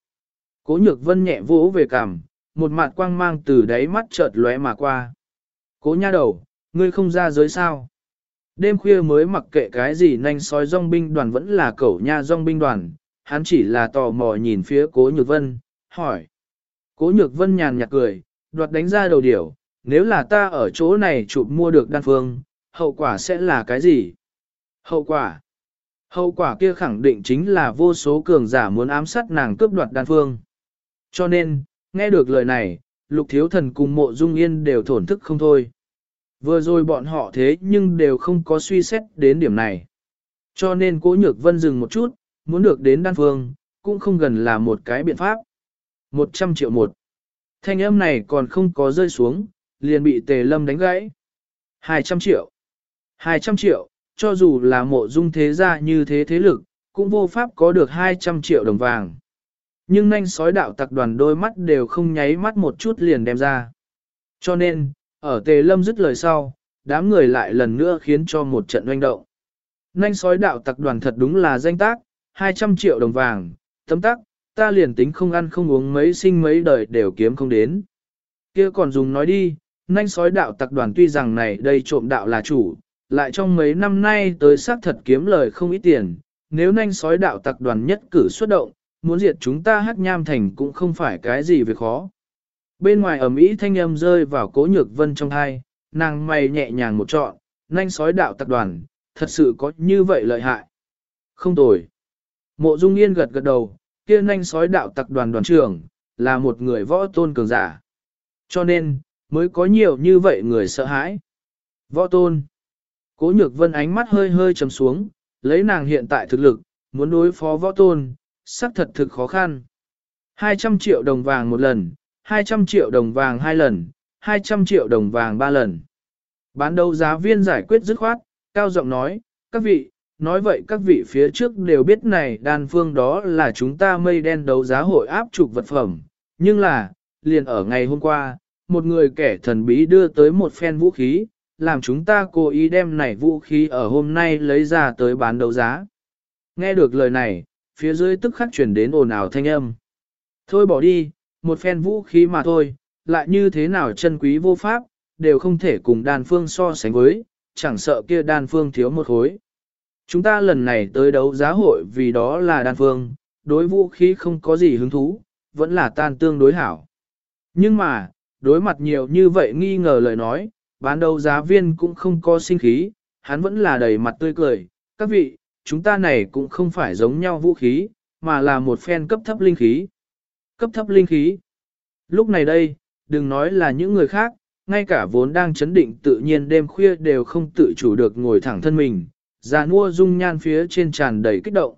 Cố nhược vân nhẹ vỗ về cằm, một mặt quang mang từ đáy mắt chợt lóe mà qua. Cố nha đầu, ngươi không ra giới sao? Đêm khuya mới mặc kệ cái gì nanh sói dòng binh đoàn vẫn là cẩu nha dòng binh đoàn, hắn chỉ là tò mò nhìn phía cố nhược vân, hỏi. Cố nhược vân nhàn nhạt cười, đoạt đánh ra đầu điểu, nếu là ta ở chỗ này chụp mua được đan phương, hậu quả sẽ là cái gì? Hậu quả? Hậu quả kia khẳng định chính là vô số cường giả muốn ám sát nàng cướp đoạt đan phương. Cho nên, nghe được lời này, lục thiếu thần cùng mộ dung yên đều thổn thức không thôi. Vừa rồi bọn họ thế nhưng đều không có suy xét đến điểm này. Cho nên cố nhược vân dừng một chút, muốn được đến đan phương, cũng không gần là một cái biện pháp. 100 triệu một. Thanh âm này còn không có rơi xuống, liền bị tề lâm đánh gãy. 200 triệu. 200 triệu, cho dù là mộ dung thế gia như thế thế lực, cũng vô pháp có được 200 triệu đồng vàng. Nhưng nhanh sói đạo tặc đoàn đôi mắt đều không nháy mắt một chút liền đem ra. Cho nên, ở tề lâm dứt lời sau, đám người lại lần nữa khiến cho một trận oanh động. Nhanh sói đạo tặc đoàn thật đúng là danh tác, 200 triệu đồng vàng, tấm tắc, ta liền tính không ăn không uống mấy sinh mấy đời đều kiếm không đến. kia còn dùng nói đi, nhanh sói đạo tặc đoàn tuy rằng này đây trộm đạo là chủ, lại trong mấy năm nay tới xác thật kiếm lời không ít tiền, nếu nanh sói đạo tặc đoàn nhất cử xuất động, muốn diệt chúng ta hắc nham thành cũng không phải cái gì việc khó. Bên ngoài ẩm ý thanh âm rơi vào cố nhược vân trong hai, nàng mày nhẹ nhàng một trọn, nanh sói đạo tặc đoàn, thật sự có như vậy lợi hại. Không tồi. Mộ Dung Yên gật gật đầu, kia nhanh sói đạo tặc đoàn đoàn trưởng, là một người võ tôn cường giả. Cho nên, mới có nhiều như vậy người sợ hãi. Võ tôn. Cố nhược vân ánh mắt hơi hơi trầm xuống, lấy nàng hiện tại thực lực, muốn đối phó võ tôn, xác thật thực khó khăn. 200 triệu đồng vàng một lần, 200 triệu đồng vàng hai lần, 200 triệu đồng vàng ba lần. Bán đấu giá viên giải quyết dứt khoát, cao giọng nói, các vị, nói vậy các vị phía trước đều biết này đan phương đó là chúng ta mây đen đấu giá hội áp trục vật phẩm, nhưng là, liền ở ngày hôm qua, một người kẻ thần bí đưa tới một phen vũ khí, làm chúng ta cố ý đem này vũ khí ở hôm nay lấy ra tới bán đấu giá. Nghe được lời này, phía dưới tức khắc chuyển đến ồn ào thanh âm. Thôi bỏ đi, một phen vũ khí mà thôi, lại như thế nào chân quý vô pháp, đều không thể cùng đan phương so sánh với, chẳng sợ kia đan phương thiếu một khối. Chúng ta lần này tới đấu giá hội vì đó là đan phương, đối vũ khí không có gì hứng thú, vẫn là tan tương đối hảo. Nhưng mà, đối mặt nhiều như vậy nghi ngờ lời nói, bán đấu giá viên cũng không có sinh khí, hắn vẫn là đầy mặt tươi cười. Các vị, chúng ta này cũng không phải giống nhau vũ khí, mà là một phen cấp thấp linh khí. Cấp thấp linh khí. Lúc này đây, đừng nói là những người khác, ngay cả vốn đang chấn định tự nhiên đêm khuya đều không tự chủ được ngồi thẳng thân mình, già nua dung nhan phía trên tràn đầy kích động.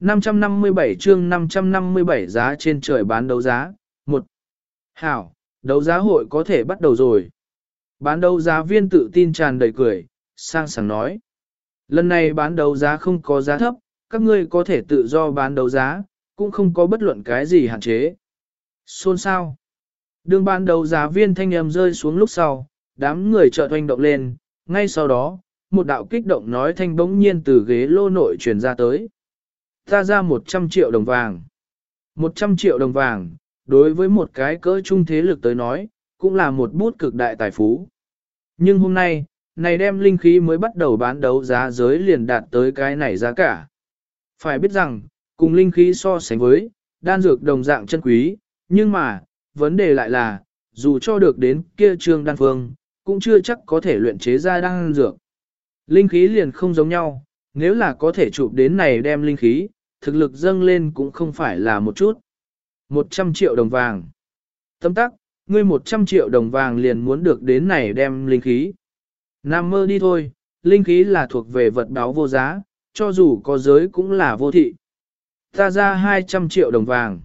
557 chương 557 giá trên trời bán đấu giá. 1. Hảo, đấu giá hội có thể bắt đầu rồi. Bán đấu giá viên tự tin tràn đầy cười, sang sảng nói. Lần này bán đấu giá không có giá thấp, các ngươi có thể tự do bán đấu giá, cũng không có bất luận cái gì hạn chế. Xôn sao? Đường bán đấu giá viên thanh âm rơi xuống lúc sau, đám người chợt hoành động lên, ngay sau đó, một đạo kích động nói thanh bỗng nhiên từ ghế lô nội truyền ra tới. Ta ra 100 triệu đồng vàng. 100 triệu đồng vàng, đối với một cái cỡ trung thế lực tới nói, cũng là một bút cực đại tài phú. Nhưng hôm nay, này đem linh khí mới bắt đầu bán đấu giá giới liền đạt tới cái này giá cả. Phải biết rằng, cùng linh khí so sánh với, đan dược đồng dạng chân quý, nhưng mà, vấn đề lại là, dù cho được đến kia trương đan phương, cũng chưa chắc có thể luyện chế ra đan dược. Linh khí liền không giống nhau, nếu là có thể chụp đến này đem linh khí, thực lực dâng lên cũng không phải là một chút. 100 triệu đồng vàng. Tâm tắc, ngươi 100 triệu đồng vàng liền muốn được đến này đem linh khí. Nam mơ đi thôi, linh khí là thuộc về vật báo vô giá, cho dù có giới cũng là vô thị. Ta ra 200 triệu đồng vàng.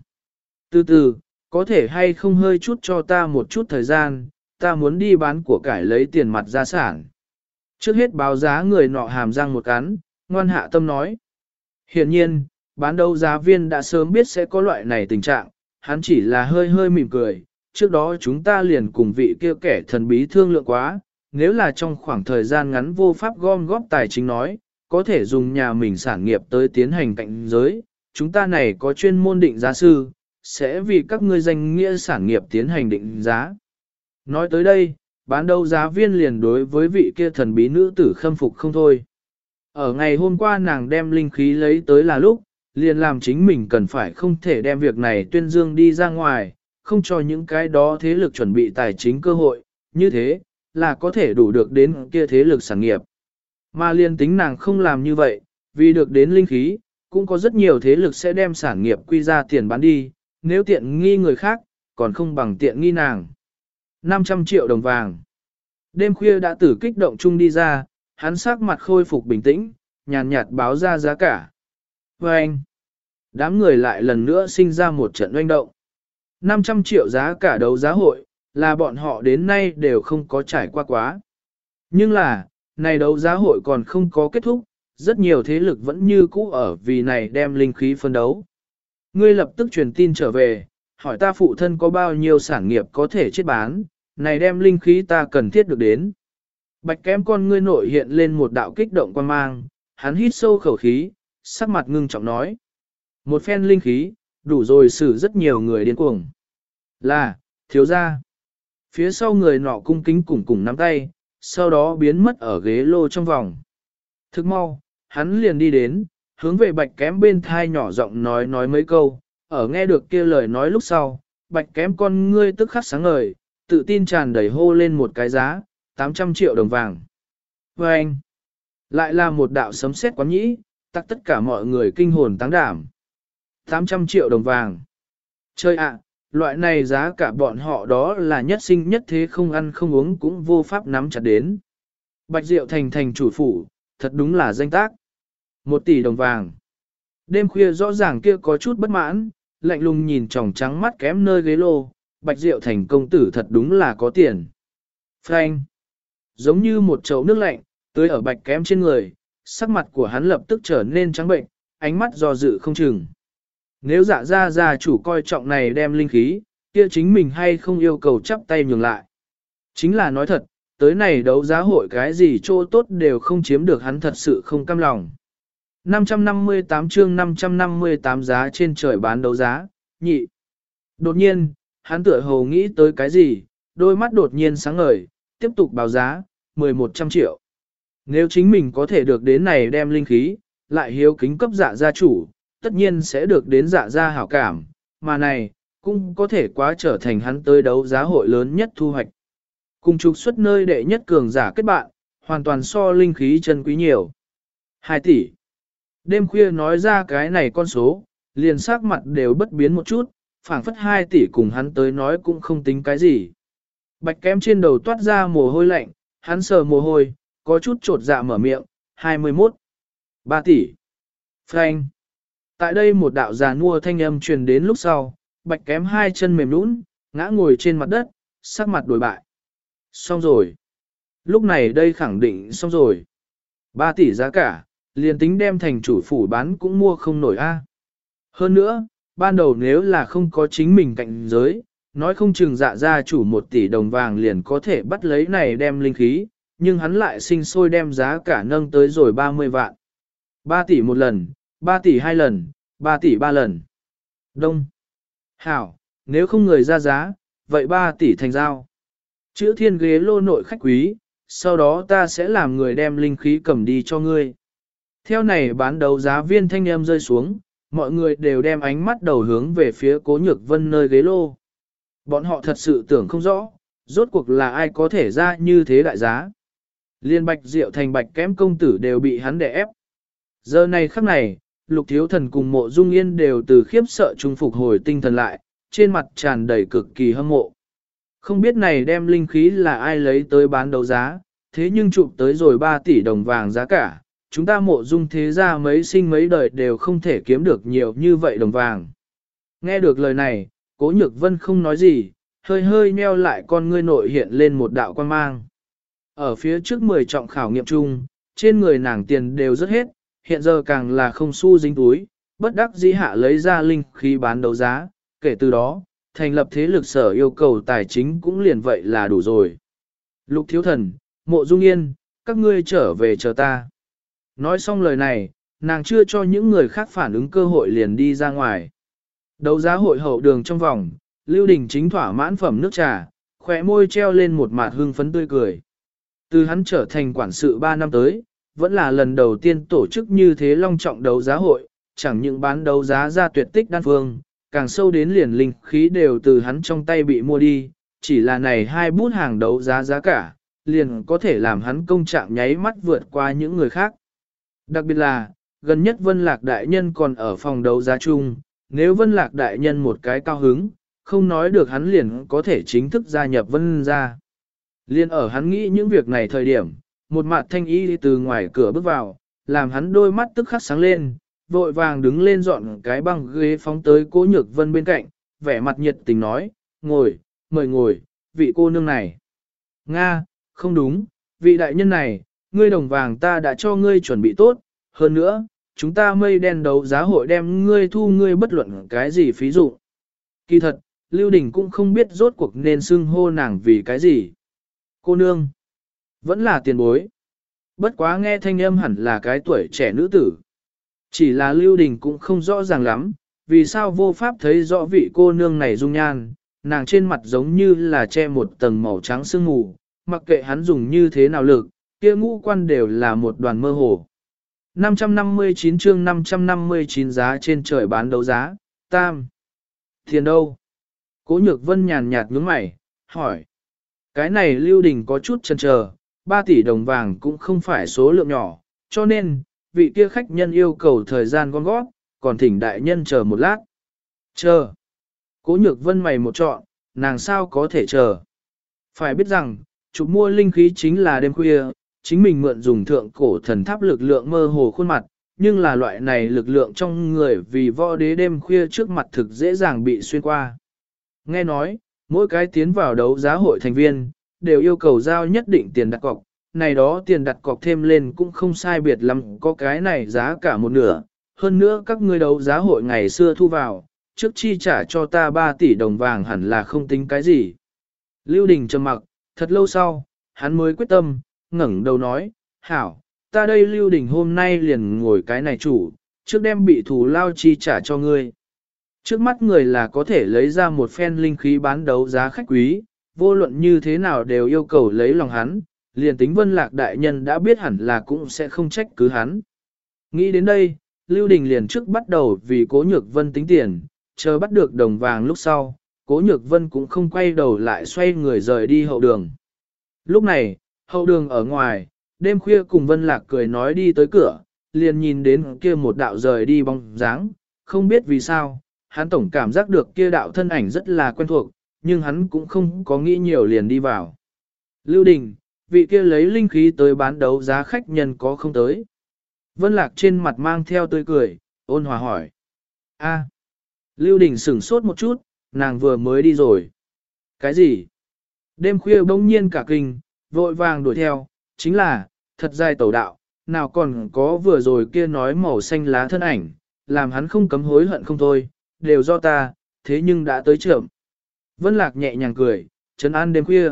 Từ từ, có thể hay không hơi chút cho ta một chút thời gian, ta muốn đi bán của cải lấy tiền mặt gia sản. Trước hết báo giá người nọ hàm răng một cắn, ngoan hạ tâm nói. Hiện nhiên, bán đấu giá viên đã sớm biết sẽ có loại này tình trạng, hắn chỉ là hơi hơi mỉm cười. Trước đó chúng ta liền cùng vị kia kẻ thần bí thương lượng quá, nếu là trong khoảng thời gian ngắn vô pháp gom góp tài chính nói, có thể dùng nhà mình sản nghiệp tới tiến hành cạnh giới, chúng ta này có chuyên môn định giá sư, sẽ vì các ngươi danh nghĩa sản nghiệp tiến hành định giá. Nói tới đây, bán đấu giá viên liền đối với vị kia thần bí nữ tử khâm phục không thôi. Ở ngày hôm qua nàng đem linh khí lấy tới là lúc, liền làm chính mình cần phải không thể đem việc này tuyên dương đi ra ngoài, không cho những cái đó thế lực chuẩn bị tài chính cơ hội, như thế, là có thể đủ được đến kia thế lực sản nghiệp. Mà liên tính nàng không làm như vậy, vì được đến linh khí, cũng có rất nhiều thế lực sẽ đem sản nghiệp quy ra tiền bán đi, nếu tiện nghi người khác, còn không bằng tiện nghi nàng. 500 triệu đồng vàng. Đêm khuya đã tử kích động chung đi ra, hắn sắc mặt khôi phục bình tĩnh, nhàn nhạt báo ra giá cả. Và anh, đám người lại lần nữa sinh ra một trận oanh động. 500 triệu giá cả đấu giá hội, là bọn họ đến nay đều không có trải qua quá. Nhưng là, này đấu giá hội còn không có kết thúc, rất nhiều thế lực vẫn như cũ ở vì này đem linh khí phân đấu. Ngươi lập tức truyền tin trở về, hỏi ta phụ thân có bao nhiêu sản nghiệp có thể chết bán, này đem linh khí ta cần thiết được đến. Bạch kém con ngươi nội hiện lên một đạo kích động quan mang, hắn hít sâu khẩu khí, sắc mặt ngưng trọng nói. Một phen linh khí, đủ rồi xử rất nhiều người điên cuồng. Là, thiếu gia. Phía sau người nọ cung kính cùng cùng nắm tay, sau đó biến mất ở ghế lô trong vòng. Thức mau, hắn liền đi đến, hướng về bạch kém bên thai nhỏ giọng nói nói mấy câu, ở nghe được kia lời nói lúc sau, bạch kém con ngươi tức khắc sáng ngời, tự tin tràn đầy hô lên một cái giá, 800 triệu đồng vàng. Và anh, lại là một đạo sấm sét quán nhĩ, tắc tất cả mọi người kinh hồn táng đảm. 800 triệu đồng vàng. Chơi ạ, loại này giá cả bọn họ đó là nhất sinh nhất thế không ăn không uống cũng vô pháp nắm chặt đến. Bạch Diệu thành thành chủ phủ, thật đúng là danh tác. Một tỷ đồng vàng. Đêm khuya rõ ràng kia có chút bất mãn, lạnh lùng nhìn tròng trắng mắt kém nơi ghế lô, Bạch Diệu thành công tử thật đúng là có tiền. Frank. Giống như một chậu nước lạnh, tưới ở bạch kém trên người, sắc mặt của hắn lập tức trở nên trắng bệnh, ánh mắt do dự không chừng. Nếu dạ ra gia chủ coi trọng này đem linh khí, kia chính mình hay không yêu cầu chắp tay nhường lại. Chính là nói thật, tới này đấu giá hội cái gì chỗ tốt đều không chiếm được hắn thật sự không cam lòng. 558 chương 558 giá trên trời bán đấu giá, nhị. Đột nhiên, hắn tựa hồ nghĩ tới cái gì, đôi mắt đột nhiên sáng ngời, tiếp tục báo giá, 1100 triệu. Nếu chính mình có thể được đến này đem linh khí, lại hiếu kính cấp dạ gia chủ, tất nhiên sẽ được đến dạ ra hảo cảm, mà này, cũng có thể quá trở thành hắn tới đấu giá hội lớn nhất thu hoạch. Cùng trục xuất nơi đệ nhất cường giả kết bạn, hoàn toàn so linh khí chân quý nhiều. 2 tỷ. Đêm khuya nói ra cái này con số, liền sắc mặt đều bất biến một chút, phảng phất 2 tỷ cùng hắn tới nói cũng không tính cái gì. Bạch kém trên đầu toát ra mồ hôi lạnh, hắn sờ mồ hôi, có chút trột dạ mở miệng, 21. 3 tỷ. Frank. Tại đây một đạo già nua thanh âm truyền đến lúc sau, bạch kém hai chân mềm lũn ngã ngồi trên mặt đất, sắc mặt đổi bại. Xong rồi. Lúc này đây khẳng định xong rồi. ba tỷ giá cả, liền tính đem thành chủ phủ bán cũng mua không nổi a. Hơn nữa, ban đầu nếu là không có chính mình cạnh giới, nói không chừng dạ gia chủ một tỷ đồng vàng liền có thể bắt lấy này đem linh khí, nhưng hắn lại sinh sôi đem giá cả nâng tới rồi 30 vạn. 3 tỷ một lần, 3 tỷ hai lần, 3 tỷ ba lần. Đông. Hảo, nếu không người ra giá, vậy 3 tỷ thành giao. Chữ thiên ghế lô nội khách quý, sau đó ta sẽ làm người đem linh khí cầm đi cho ngươi. Theo này bán đấu giá viên thanh em rơi xuống, mọi người đều đem ánh mắt đầu hướng về phía cố nhược vân nơi ghế lô. Bọn họ thật sự tưởng không rõ, rốt cuộc là ai có thể ra như thế đại giá. Liên bạch diệu thành bạch kém công tử đều bị hắn đè ép. Giờ này khắc này, lục thiếu thần cùng mộ dung yên đều từ khiếp sợ trung phục hồi tinh thần lại, trên mặt tràn đầy cực kỳ hâm mộ. Không biết này đem linh khí là ai lấy tới bán đấu giá, thế nhưng chụp tới rồi 3 tỷ đồng vàng giá cả, chúng ta mộ dung thế ra mấy sinh mấy đời đều không thể kiếm được nhiều như vậy đồng vàng. Nghe được lời này, cố nhược vân không nói gì, hơi hơi nheo lại con ngươi nội hiện lên một đạo quan mang. Ở phía trước 10 trọng khảo nghiệm chung, trên người nàng tiền đều rất hết, hiện giờ càng là không xu dính túi, bất đắc dĩ hạ lấy ra linh khí bán đấu giá, kể từ đó, thành lập thế lực sở yêu cầu tài chính cũng liền vậy là đủ rồi. Lục thiếu thần, mộ dung yên, các ngươi trở về chờ ta. Nói xong lời này, nàng chưa cho những người khác phản ứng cơ hội liền đi ra ngoài. Đấu giá hội hậu đường trong vòng, Lưu Đình chính thỏa mãn phẩm nước trà, khỏe môi treo lên một mạt hương phấn tươi cười. Từ hắn trở thành quản sự 3 năm tới, vẫn là lần đầu tiên tổ chức như thế long trọng đấu giá hội, chẳng những bán đấu giá ra tuyệt tích đan phương, càng sâu đến liền linh khí đều từ hắn trong tay bị mua đi, chỉ là này hai bút hàng đấu giá giá cả, liền có thể làm hắn công trạng nháy mắt vượt qua những người khác. Đặc biệt là, gần nhất Vân Lạc Đại Nhân còn ở phòng đấu giá chung, nếu Vân Lạc Đại Nhân một cái cao hứng, không nói được hắn liền có thể chính thức gia nhập Vân ra. Liên ở hắn nghĩ những việc này thời điểm, một mặt thanh y từ ngoài cửa bước vào, làm hắn đôi mắt tức khắc sáng lên, vội vàng đứng lên dọn cái băng ghế phóng tới cố nhược vân bên cạnh, vẻ mặt nhiệt tình nói, ngồi, mời ngồi, vị cô nương này. Nga, không đúng, vị đại nhân này, ngươi đồng vàng ta đã cho ngươi chuẩn bị tốt, hơn nữa, chúng ta mây đen đấu giá hội đem ngươi thu ngươi bất luận cái gì phí dụ. Kỳ thật, Lưu Đình cũng không biết rốt cuộc nên xưng hô nàng vì cái gì. Cô nương, vẫn là tiền bối. Bất quá nghe thanh âm hẳn là cái tuổi trẻ nữ tử. Chỉ là Lưu Đình cũng không rõ ràng lắm, vì sao vô pháp thấy rõ vị cô nương này dung nhan, nàng trên mặt giống như là che một tầng màu trắng sương mù, mặc kệ hắn dùng như thế nào lực, kia ngũ quan đều là một đoàn mơ hồ. 559 chương 559 giá trên trời bán đấu giá, tam. Tiền đâu? Cố nhược vân nhàn nhạt nhướng mày, hỏi. Cái này lưu đình có chút chần chờ, 3 tỷ đồng vàng cũng không phải số lượng nhỏ, cho nên, vị kia khách nhân yêu cầu thời gian gom gót, còn thỉnh đại nhân chờ một lát. Chờ. Cố nhược vân mày một trọn, nàng sao có thể chờ. Phải biết rằng, chụp mua linh khí chính là đêm khuya, chính mình mượn dùng thượng cổ thần tháp lực lượng mơ hồ khuôn mặt, nhưng là loại này lực lượng trong người vì võ đế đêm khuya trước mặt thực dễ dàng bị xuyên qua. Nghe nói, mỗi cái tiến vào đấu giá hội thành viên, đều yêu cầu giao nhất định tiền đặt cọc, này đó tiền đặt cọc thêm lên cũng không sai biệt lắm, có cái này giá cả một nửa, hơn nữa các ngươi đấu giá hội ngày xưa thu vào, trước chi trả cho ta 3 tỷ đồng vàng hẳn là không tính cái gì. Lưu Đình trầm mặc, thật lâu sau, hắn mới quyết tâm, ngẩng đầu nói, hảo, ta đây Lưu Đình hôm nay liền ngồi cái này chủ, trước đem bị thù lao chi trả cho ngươi. Trước mắt người là có thể lấy ra một phen linh khí bán đấu giá khách quý, vô luận như thế nào đều yêu cầu lấy lòng hắn, liền tính vân lạc đại nhân đã biết hẳn là cũng sẽ không trách cứ hắn. Nghĩ đến đây, Lưu Đình liền trước bắt đầu vì cố nhược vân tính tiền, chờ bắt được đồng vàng lúc sau, cố nhược vân cũng không quay đầu lại xoay người rời đi hậu đường. Lúc này, hậu đường ở ngoài, đêm khuya cùng vân lạc cười nói đi tới cửa, liền nhìn đến kia một đạo rời đi bóng dáng, không biết vì sao, hắn tổng cảm giác được kia đạo thân ảnh rất là quen thuộc, nhưng hắn cũng không có nghĩ nhiều liền đi vào. Lưu Đình, vị kia lấy linh khí tới bán đấu giá khách nhân có không tới. Vân Lạc trên mặt mang theo tươi cười, ôn hòa hỏi. a Lưu Đình sửng sốt một chút, nàng vừa mới đi rồi. Cái gì? Đêm khuya bỗng nhiên cả kinh, vội vàng đuổi theo, chính là, thật dài tẩu đạo, nào còn có vừa rồi kia nói màu xanh lá thân ảnh, làm hắn không cấm hối hận không thôi, đều do ta, thế nhưng đã tới trưởng. Vân Lạc nhẹ nhàng cười, trấn an đêm khuya.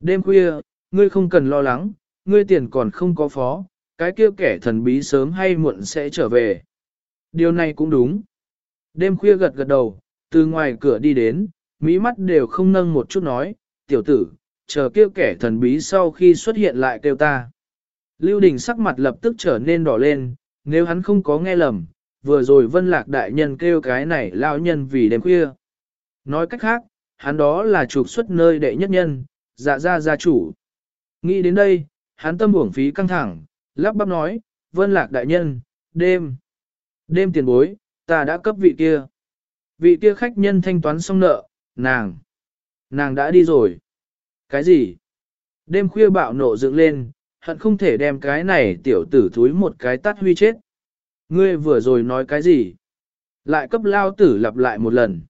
Đêm khuya, ngươi không cần lo lắng, ngươi tiền còn không có phó, cái kia kẻ thần bí sớm hay muộn sẽ trở về. Điều này cũng đúng. Đêm khuya gật gật đầu, từ ngoài cửa đi đến, mỹ mắt đều không nâng một chút nói, tiểu tử, chờ kia kẻ thần bí sau khi xuất hiện lại kêu ta. Lưu Đình sắc mặt lập tức trở nên đỏ lên, nếu hắn không có nghe lầm, vừa rồi vân lạc đại nhân kêu cái này lao nhân vì đêm khuya. Nói cách khác, hắn đó là trục xuất nơi đệ nhất nhân, dạ ra gia chủ. Nghĩ đến đây, hắn tâm uổng phí căng thẳng, lắp bắp nói, vân lạc đại nhân, đêm. Đêm tiền bối, ta đã cấp vị kia. Vị kia khách nhân thanh toán xong nợ, nàng. Nàng đã đi rồi. Cái gì? Đêm khuya bạo nộ dựng lên, hận không thể đem cái này tiểu tử thúi một cái tắt huy chết. Ngươi vừa rồi nói cái gì? Lại cấp lao tử lặp lại một lần.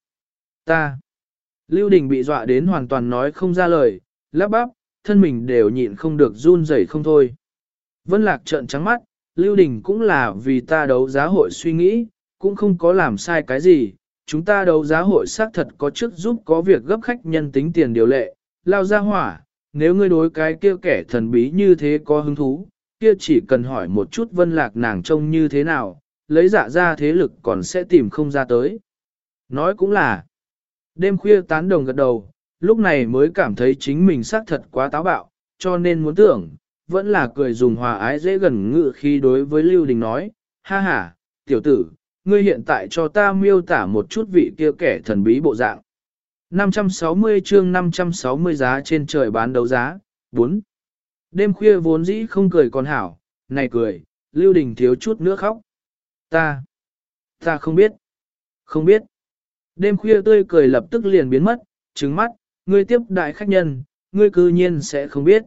Ta. Lưu Đình bị dọa đến hoàn toàn nói không ra lời, lắp bắp, thân mình đều nhịn không được run rẩy không thôi. Vân Lạc trợn trắng mắt, Lưu Đình cũng là vì ta đấu giá hội suy nghĩ, cũng không có làm sai cái gì. Chúng ta đấu giá hội xác thật có chức giúp có việc gấp khách nhân tính tiền điều lệ, lao ra hỏa, nếu ngươi đối cái kia kẻ thần bí như thế có hứng thú, kia chỉ cần hỏi một chút vân lạc nàng trông như thế nào, lấy dạ ra thế lực còn sẽ tìm không ra tới. Nói cũng là, đêm khuya tán đồng gật đầu, lúc này mới cảm thấy chính mình xác thật quá táo bạo, cho nên muốn tưởng, vẫn là cười dùng hòa ái dễ gần ngự khi đối với Lưu Đình nói, ha ha, tiểu tử, ngươi hiện tại cho ta miêu tả một chút vị kia kẻ thần bí bộ dạng. 560 chương 560 giá trên trời bán đấu giá, 4. Đêm khuya vốn dĩ không cười còn hảo, này cười, Lưu Đình thiếu chút nữa khóc. Ta, ta không biết, không biết. Đêm khuya tươi cười lập tức liền biến mất, trứng mắt, ngươi tiếp đại khách nhân, ngươi cư nhiên sẽ không biết.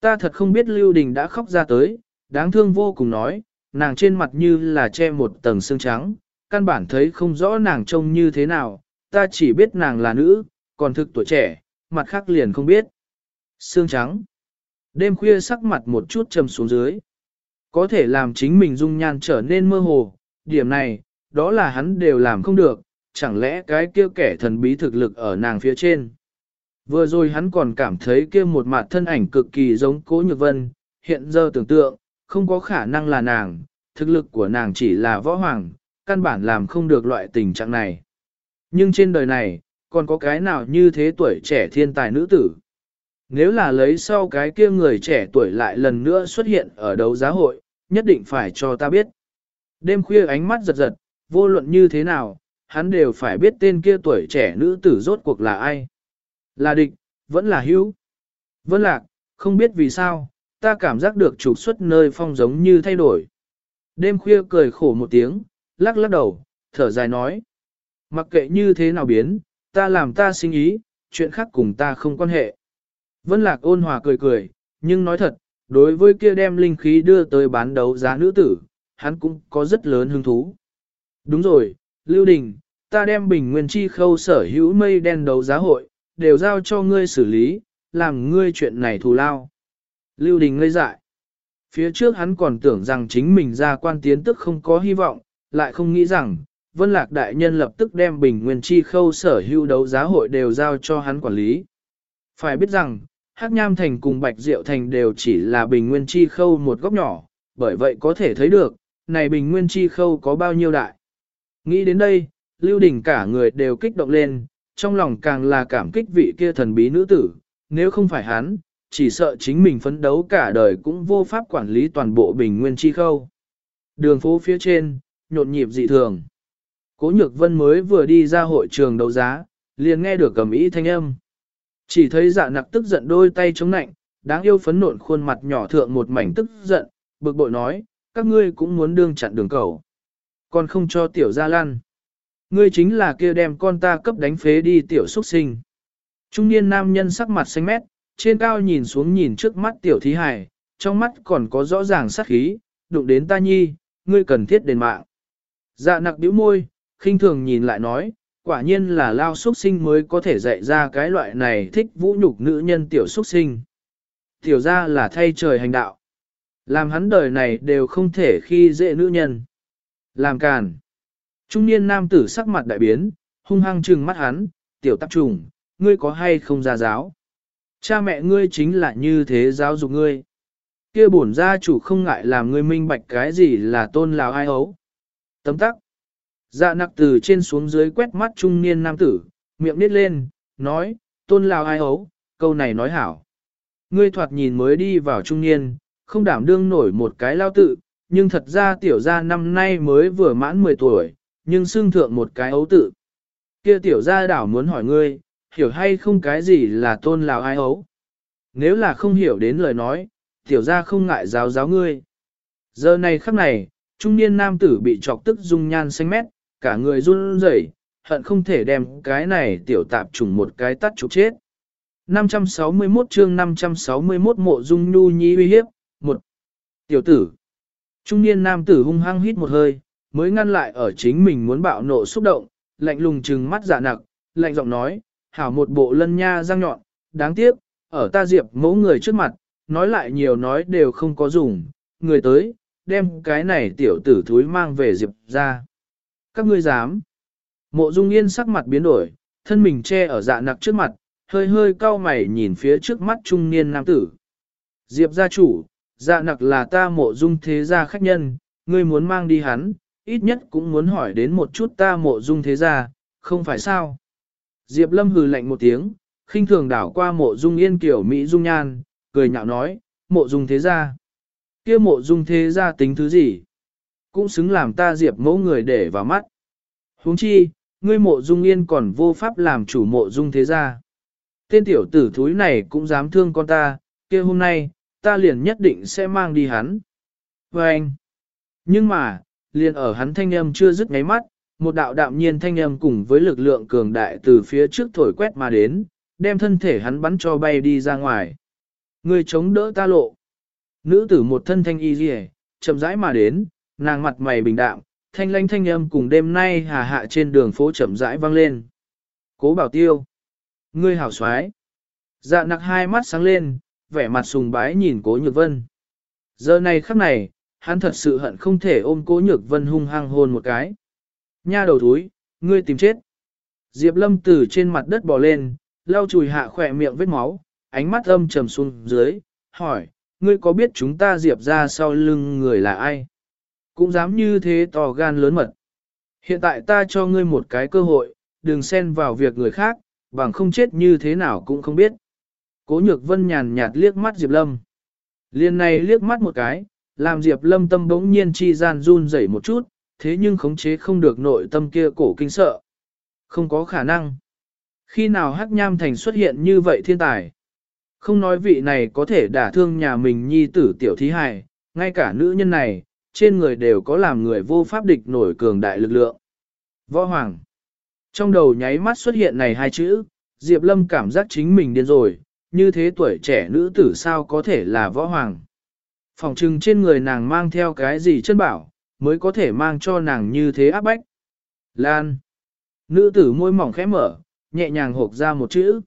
Ta thật không biết Lưu Đình đã khóc ra tới, đáng thương vô cùng nói, nàng trên mặt như là che một tầng xương trắng, căn bản thấy không rõ nàng trông như thế nào, ta chỉ biết nàng là nữ, còn thực tuổi trẻ, mặt khác liền không biết. Xương trắng. Đêm khuya sắc mặt một chút trầm xuống dưới. Có thể làm chính mình dung nhan trở nên mơ hồ, điểm này, đó là hắn đều làm không được, chẳng lẽ cái kia kẻ thần bí thực lực ở nàng phía trên. Vừa rồi hắn còn cảm thấy kia một mặt thân ảnh cực kỳ giống cố nhược vân, hiện giờ tưởng tượng, không có khả năng là nàng, thực lực của nàng chỉ là võ hoàng, căn bản làm không được loại tình trạng này. Nhưng trên đời này, còn có cái nào như thế tuổi trẻ thiên tài nữ tử? Nếu là lấy sau cái kia người trẻ tuổi lại lần nữa xuất hiện ở đấu giá hội, nhất định phải cho ta biết. Đêm khuya ánh mắt giật giật, vô luận như thế nào, hắn đều phải biết tên kia tuổi trẻ nữ tử rốt cuộc là ai. Là địch, vẫn là hữu. Vân lạc, không biết vì sao, ta cảm giác được trục xuất nơi phong giống như thay đổi. Đêm khuya cười khổ một tiếng, lắc lắc đầu, thở dài nói. Mặc kệ như thế nào biến, ta làm ta sinh ý, chuyện khác cùng ta không quan hệ. Vân Lạc ôn hòa cười cười, nhưng nói thật, đối với kia đem linh khí đưa tới bán đấu giá nữ tử, hắn cũng có rất lớn hứng thú. Đúng rồi, Lưu Đình, ta đem bình nguyên chi khâu sở hữu mây đen đấu giá hội, đều giao cho ngươi xử lý, làm ngươi chuyện này thù lao. Lưu Đình ngây dại. Phía trước hắn còn tưởng rằng chính mình ra quan tiến tức không có hy vọng, lại không nghĩ rằng, Vân Lạc Đại Nhân lập tức đem bình nguyên chi khâu sở hữu đấu giá hội đều giao cho hắn quản lý. Phải biết rằng, Hắc Nham Thành cùng Bạch Diệu Thành đều chỉ là bình nguyên chi khâu một góc nhỏ, bởi vậy có thể thấy được, này bình nguyên chi khâu có bao nhiêu đại. Nghĩ đến đây, Lưu Đình cả người đều kích động lên, trong lòng càng là cảm kích vị kia thần bí nữ tử, nếu không phải hắn, chỉ sợ chính mình phấn đấu cả đời cũng vô pháp quản lý toàn bộ bình nguyên chi khâu. Đường phố phía trên, nhộn nhịp dị thường. Cố Nhược Vân mới vừa đi ra hội trường đấu giá, liền nghe được cầm ý thanh âm. Chỉ thấy dạ nặc tức giận đôi tay chống nạnh, đáng yêu phấn nộn khuôn mặt nhỏ thượng một mảnh tức giận, bực bội nói, các ngươi cũng muốn đương chặn đường cầu. Còn không cho tiểu gia lăn, Ngươi chính là kia đem con ta cấp đánh phế đi tiểu xuất sinh. Trung niên nam nhân sắc mặt xanh mét, trên cao nhìn xuống nhìn trước mắt tiểu thí hải, trong mắt còn có rõ ràng sát khí, đụng đến ta nhi, ngươi cần thiết đền mạng. Dạ nặc bĩu môi, khinh thường nhìn lại nói, quả nhiên là lao xuất sinh mới có thể dạy ra cái loại này thích vũ nhục nữ nhân tiểu xuất sinh. Tiểu ra là thay trời hành đạo. Làm hắn đời này đều không thể khi dễ nữ nhân. Làm càn. Trung niên nam tử sắc mặt đại biến, hung hăng trừng mắt hắn, tiểu tạp trùng, ngươi có hay không ra giáo. Cha mẹ ngươi chính là như thế giáo dục ngươi. Kia bổn gia chủ không ngại làm ngươi minh bạch cái gì là tôn lào ai ấu. Tấm tắc. Dạ nặc từ trên xuống dưới quét mắt trung niên nam tử, miệng nít lên, nói, tôn lào ai ấu, câu này nói hảo. Ngươi thoạt nhìn mới đi vào trung niên, không đảm đương nổi một cái lao tự, nhưng thật ra tiểu gia năm nay mới vừa mãn 10 tuổi, nhưng xưng thượng một cái ấu tự. Kia tiểu gia đảo muốn hỏi ngươi, hiểu hay không cái gì là tôn lào ai ấu? Nếu là không hiểu đến lời nói, tiểu gia không ngại giáo giáo ngươi. Giờ này khắc này, trung niên nam tử bị chọc tức dung nhan xanh mét, cả người run rẩy, hận không thể đem cái này tiểu tạp trùng một cái tắt chụp chết. 561 chương 561 mộ dung nhu nhi uy hiếp, một Tiểu tử Trung niên nam tử hung hăng hít một hơi, mới ngăn lại ở chính mình muốn bạo nộ xúc động, lạnh lùng trừng mắt dạ nặc, lạnh giọng nói, hảo một bộ lân nha răng nhọn, đáng tiếc, ở ta diệp mẫu người trước mặt, nói lại nhiều nói đều không có dùng, người tới, đem cái này tiểu tử thúi mang về diệp ra. Các ngươi dám. Mộ dung yên sắc mặt biến đổi, thân mình che ở dạ nặc trước mặt, hơi hơi cau mày nhìn phía trước mắt trung niên nam tử. Diệp gia chủ, dạ nặc là ta mộ dung thế gia khách nhân, ngươi muốn mang đi hắn, ít nhất cũng muốn hỏi đến một chút ta mộ dung thế gia, không phải sao. Diệp lâm hừ lạnh một tiếng, khinh thường đảo qua mộ dung yên kiểu Mỹ dung nhan, cười nhạo nói, mộ dung thế gia. kia mộ dung thế gia tính thứ gì? Cũng xứng làm ta diệp mẫu người để vào mắt. huống chi, ngươi mộ dung yên còn vô pháp làm chủ mộ dung thế gia. Tên tiểu tử thúi này cũng dám thương con ta, kia hôm nay, ta liền nhất định sẽ mang đi hắn. Và anh, nhưng mà, liền ở hắn thanh âm chưa dứt ngáy mắt, một đạo đạm nhiên thanh âm cùng với lực lượng cường đại từ phía trước thổi quét mà đến, đem thân thể hắn bắn cho bay đi ra ngoài. Người chống đỡ ta lộ. Nữ tử một thân thanh y dì chậm rãi mà đến, nàng mặt mày bình đạm, thanh lanh thanh âm cùng đêm nay hà hạ trên đường phố chậm rãi vang lên. Cố bảo tiêu. Ngươi hảo xoái. Dạ nặc hai mắt sáng lên, vẻ mặt sùng bái nhìn cố nhược vân. Giờ này khắc này, hắn thật sự hận không thể ôm cố nhược vân hung hăng hôn một cái. Nha đầu thúi, ngươi tìm chết. Diệp lâm từ trên mặt đất bò lên, lau chùi hạ khỏe miệng vết máu, ánh mắt âm trầm xuống dưới, hỏi, ngươi có biết chúng ta diệp ra sau lưng người là ai? Cũng dám như thế to gan lớn mật. Hiện tại ta cho ngươi một cái cơ hội, đừng xen vào việc người khác, bằng không chết như thế nào cũng không biết. Cố nhược vân nhàn nhạt liếc mắt Diệp Lâm. Liên này liếc mắt một cái, làm Diệp Lâm tâm bỗng nhiên chi gian run rẩy một chút, thế nhưng khống chế không được nội tâm kia cổ kinh sợ. Không có khả năng. Khi nào Hắc Nham Thành xuất hiện như vậy thiên tài? Không nói vị này có thể đả thương nhà mình nhi tử tiểu thí hài, ngay cả nữ nhân này, trên người đều có làm người vô pháp địch nổi cường đại lực lượng. Võ Hoàng. Trong đầu nháy mắt xuất hiện này hai chữ, Diệp Lâm cảm giác chính mình điên rồi, như thế tuổi trẻ nữ tử sao có thể là võ hoàng. Phòng trừng trên người nàng mang theo cái gì chân bảo, mới có thể mang cho nàng như thế áp bách. Lan. Nữ tử môi mỏng khẽ mở, nhẹ nhàng hộp ra một chữ.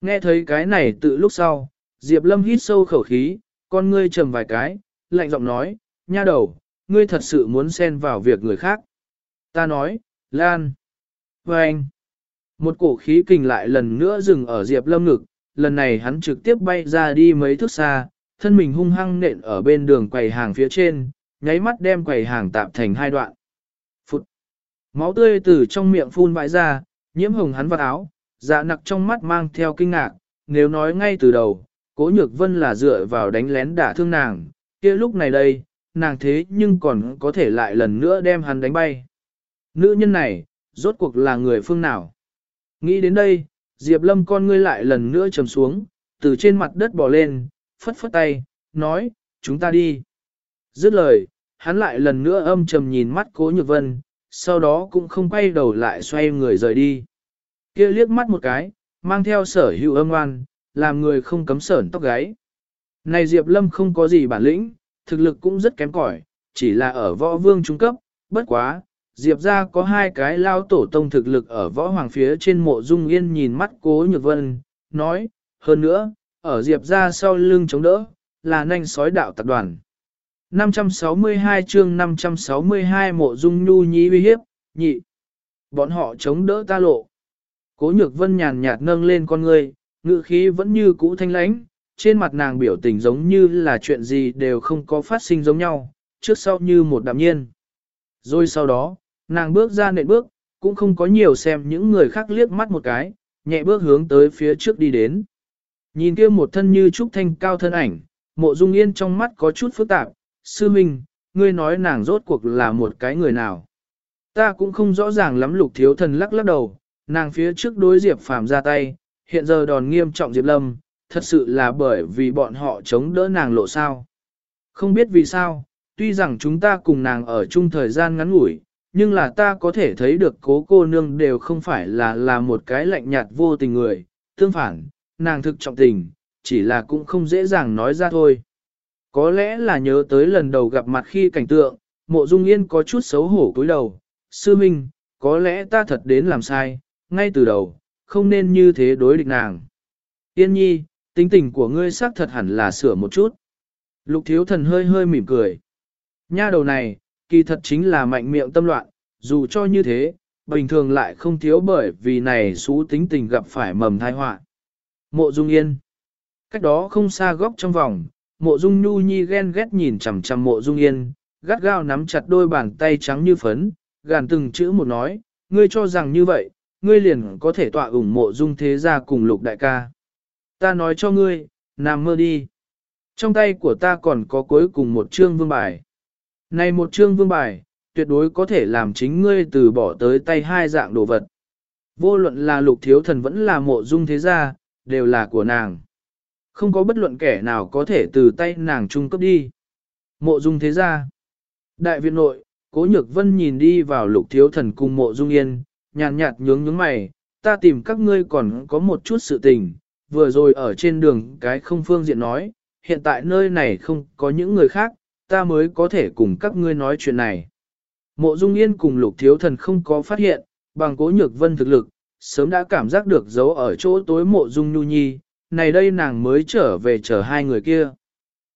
Nghe thấy cái này tự lúc sau, Diệp Lâm hít sâu khẩu khí, con ngươi trầm vài cái, lạnh giọng nói, nha đầu, ngươi thật sự muốn xen vào việc người khác. Ta nói, Lan. Và anh, một cổ khí kình lại lần nữa dừng ở Diệp Lâm ngực, lần này hắn trực tiếp bay ra đi mấy thước xa, thân mình hung hăng nện ở bên đường quầy hàng phía trên, nháy mắt đem quầy hàng tạp thành hai đoạn. Phụt! Máu tươi từ trong miệng phun vãi ra, nhiễm hồng hắn vào áo, dạ nặc trong mắt mang theo kinh ngạc, nếu nói ngay từ đầu, cố nhược vân là dựa vào đánh lén đả thương nàng, kia lúc này đây, nàng thế nhưng còn có thể lại lần nữa đem hắn đánh bay. Nữ nhân này, rốt cuộc là người phương nào? Nghĩ đến đây, Diệp Lâm con ngươi lại lần nữa trầm xuống, từ trên mặt đất bò lên, phất phất tay, nói, chúng ta đi. Dứt lời, hắn lại lần nữa âm trầm nhìn mắt cố nhược vân, sau đó cũng không quay đầu lại xoay người rời đi. kia liếc mắt một cái, mang theo sở hữu âm oan, làm người không cấm sởn tóc gáy. Này Diệp Lâm không có gì bản lĩnh, thực lực cũng rất kém cỏi, chỉ là ở võ vương trung cấp, bất quá, Diệp ra có hai cái lao tổ tông thực lực ở võ hoàng phía trên mộ dung yên nhìn mắt cố nhược vân, nói, hơn nữa, ở Diệp ra sau lưng chống đỡ, là nanh sói đạo tập đoàn. 562 chương 562 mộ dung nhu nhí uy hiếp, nhị. Bọn họ chống đỡ ta lộ. Cố nhược vân nhàn nhạt nâng lên con người, ngự khí vẫn như cũ thanh lãnh, trên mặt nàng biểu tình giống như là chuyện gì đều không có phát sinh giống nhau, trước sau như một đạm nhiên. Rồi sau đó, Nàng bước ra nện bước, cũng không có nhiều xem những người khác liếc mắt một cái, nhẹ bước hướng tới phía trước đi đến. Nhìn kia một thân như trúc thanh cao thân ảnh, mộ dung yên trong mắt có chút phức tạp, sư minh, ngươi nói nàng rốt cuộc là một cái người nào. Ta cũng không rõ ràng lắm lục thiếu thần lắc lắc đầu, nàng phía trước đối Diệp Phàm ra tay, hiện giờ đòn nghiêm trọng Diệp Lâm, thật sự là bởi vì bọn họ chống đỡ nàng lộ sao. Không biết vì sao, tuy rằng chúng ta cùng nàng ở chung thời gian ngắn ngủi, nhưng là ta có thể thấy được cố cô nương đều không phải là là một cái lạnh nhạt vô tình người, tương phản, nàng thực trọng tình, chỉ là cũng không dễ dàng nói ra thôi. Có lẽ là nhớ tới lần đầu gặp mặt khi cảnh tượng, mộ dung yên có chút xấu hổ cúi đầu, sư minh, có lẽ ta thật đến làm sai, ngay từ đầu, không nên như thế đối địch nàng. Yên nhi, tính tình của ngươi xác thật hẳn là sửa một chút. Lục thiếu thần hơi hơi mỉm cười. Nha đầu này, kỳ thật chính là mạnh miệng tâm loạn, dù cho như thế, bình thường lại không thiếu bởi vì này xú tính tình gặp phải mầm thai họa. Mộ Dung Yên Cách đó không xa góc trong vòng, mộ Dung Nhu Nhi ghen ghét nhìn chằm chằm mộ Dung Yên, gắt gao nắm chặt đôi bàn tay trắng như phấn, gàn từng chữ một nói, ngươi cho rằng như vậy, ngươi liền có thể tọa ủng mộ Dung thế gia cùng lục đại ca. Ta nói cho ngươi, nằm mơ đi. Trong tay của ta còn có cuối cùng một chương vương bài. Này một chương vương bài, tuyệt đối có thể làm chính ngươi từ bỏ tới tay hai dạng đồ vật. Vô luận là lục thiếu thần vẫn là mộ dung thế gia, đều là của nàng. Không có bất luận kẻ nào có thể từ tay nàng trung cấp đi. Mộ dung thế gia. Đại viện nội, cố nhược vân nhìn đi vào lục thiếu thần cùng mộ dung yên, nhàn nhạt nhướng nhướng mày, ta tìm các ngươi còn có một chút sự tình, vừa rồi ở trên đường cái không phương diện nói, hiện tại nơi này không có những người khác, ta mới có thể cùng các ngươi nói chuyện này. Mộ Dung Yên cùng Lục Thiếu Thần không có phát hiện, bằng cố nhược vân thực lực, sớm đã cảm giác được giấu ở chỗ tối Mộ Dung Nhu Nhi, này đây nàng mới trở về chờ hai người kia.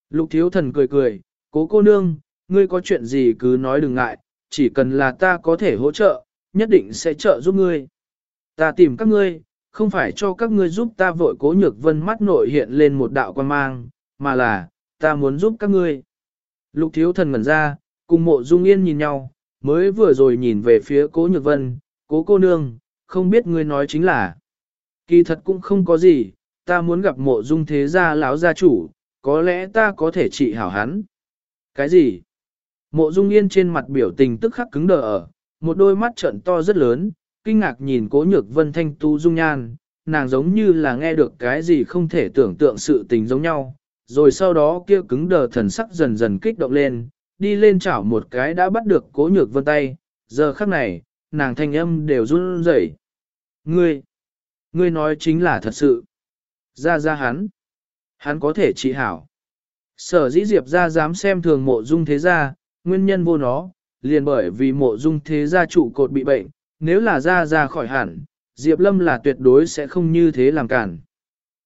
Lục Thiếu Thần cười cười, cố cô nương, ngươi có chuyện gì cứ nói đừng ngại, chỉ cần là ta có thể hỗ trợ, nhất định sẽ trợ giúp ngươi. Ta tìm các ngươi, không phải cho các ngươi giúp ta vội cố nhược vân mắt nội hiện lên một đạo quan mang, mà là, ta muốn giúp các ngươi. Lục thiếu thần ngẩn ra, cùng mộ dung yên nhìn nhau, mới vừa rồi nhìn về phía cố nhược vân, cố cô nương, không biết ngươi nói chính là. Kỳ thật cũng không có gì, ta muốn gặp mộ dung thế gia lão gia chủ, có lẽ ta có thể trị hảo hắn. Cái gì? Mộ dung yên trên mặt biểu tình tức khắc cứng đờ ở, một đôi mắt trận to rất lớn, kinh ngạc nhìn cố nhược vân thanh tu dung nhan, nàng giống như là nghe được cái gì không thể tưởng tượng sự tình giống nhau, rồi sau đó kia cứng đờ thần sắc dần dần kích động lên, đi lên chảo một cái đã bắt được cố nhược vân tay, giờ khắc này, nàng thanh âm đều run rẩy. Ngươi, ngươi nói chính là thật sự. Ra ra hắn, hắn có thể trị hảo. Sở dĩ Diệp ra dám xem thường mộ dung thế gia, nguyên nhân vô nó, liền bởi vì mộ dung thế gia trụ cột bị bệnh, nếu là ra ra khỏi hẳn, Diệp Lâm là tuyệt đối sẽ không như thế làm cản.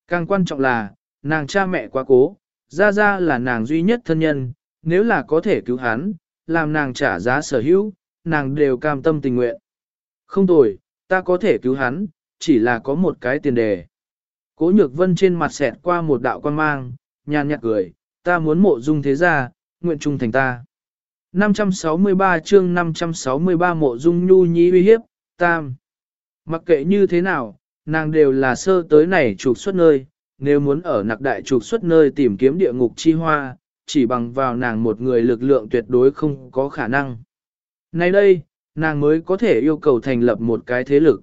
Càng quan trọng là, nàng cha mẹ quá cố, ra ra là nàng duy nhất thân nhân, nếu là có thể cứu hắn, làm nàng trả giá sở hữu, nàng đều cam tâm tình nguyện. Không tồi, ta có thể cứu hắn, chỉ là có một cái tiền đề. Cố nhược vân trên mặt xẹt qua một đạo quan mang, nhàn nhạt cười, ta muốn mộ dung thế gia, nguyện trung thành ta. 563 chương 563 mộ dung nhu nhí uy hiếp, tam. Mặc kệ như thế nào, nàng đều là sơ tới này trục xuất nơi, nếu muốn ở nặc đại trục xuất nơi tìm kiếm địa ngục chi hoa, chỉ bằng vào nàng một người lực lượng tuyệt đối không có khả năng. Nay đây, nàng mới có thể yêu cầu thành lập một cái thế lực.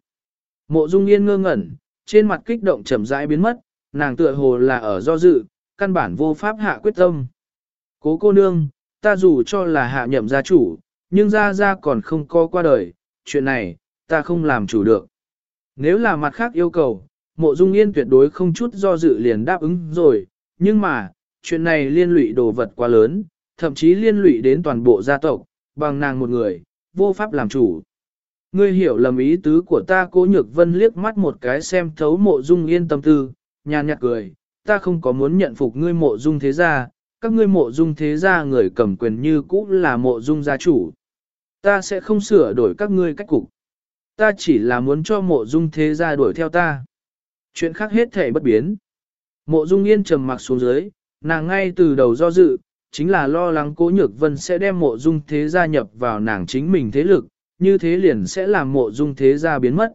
Mộ Dung Yên ngơ ngẩn, trên mặt kích động chậm rãi biến mất, nàng tựa hồ là ở do dự, căn bản vô pháp hạ quyết tâm. Cố cô nương, ta dù cho là hạ nhậm gia chủ, nhưng gia gia còn không có qua đời, chuyện này, ta không làm chủ được. Nếu là mặt khác yêu cầu, mộ dung yên tuyệt đối không chút do dự liền đáp ứng rồi, nhưng mà, chuyện này liên lụy đồ vật quá lớn, thậm chí liên lụy đến toàn bộ gia tộc, bằng nàng một người, vô pháp làm chủ. Ngươi hiểu lầm ý tứ của ta cố nhược vân liếc mắt một cái xem thấu mộ dung yên tâm tư, nhàn nhạt cười, ta không có muốn nhận phục ngươi mộ dung thế gia, các ngươi mộ dung thế gia người cầm quyền như cũ là mộ dung gia chủ. Ta sẽ không sửa đổi các ngươi cách cục. Ta chỉ là muốn cho mộ dung thế gia đuổi theo ta. Chuyện khác hết thể bất biến. Mộ dung yên trầm mặc xuống dưới, nàng ngay từ đầu do dự, chính là lo lắng cố nhược vân sẽ đem mộ dung thế gia nhập vào nàng chính mình thế lực, như thế liền sẽ làm mộ dung thế gia biến mất.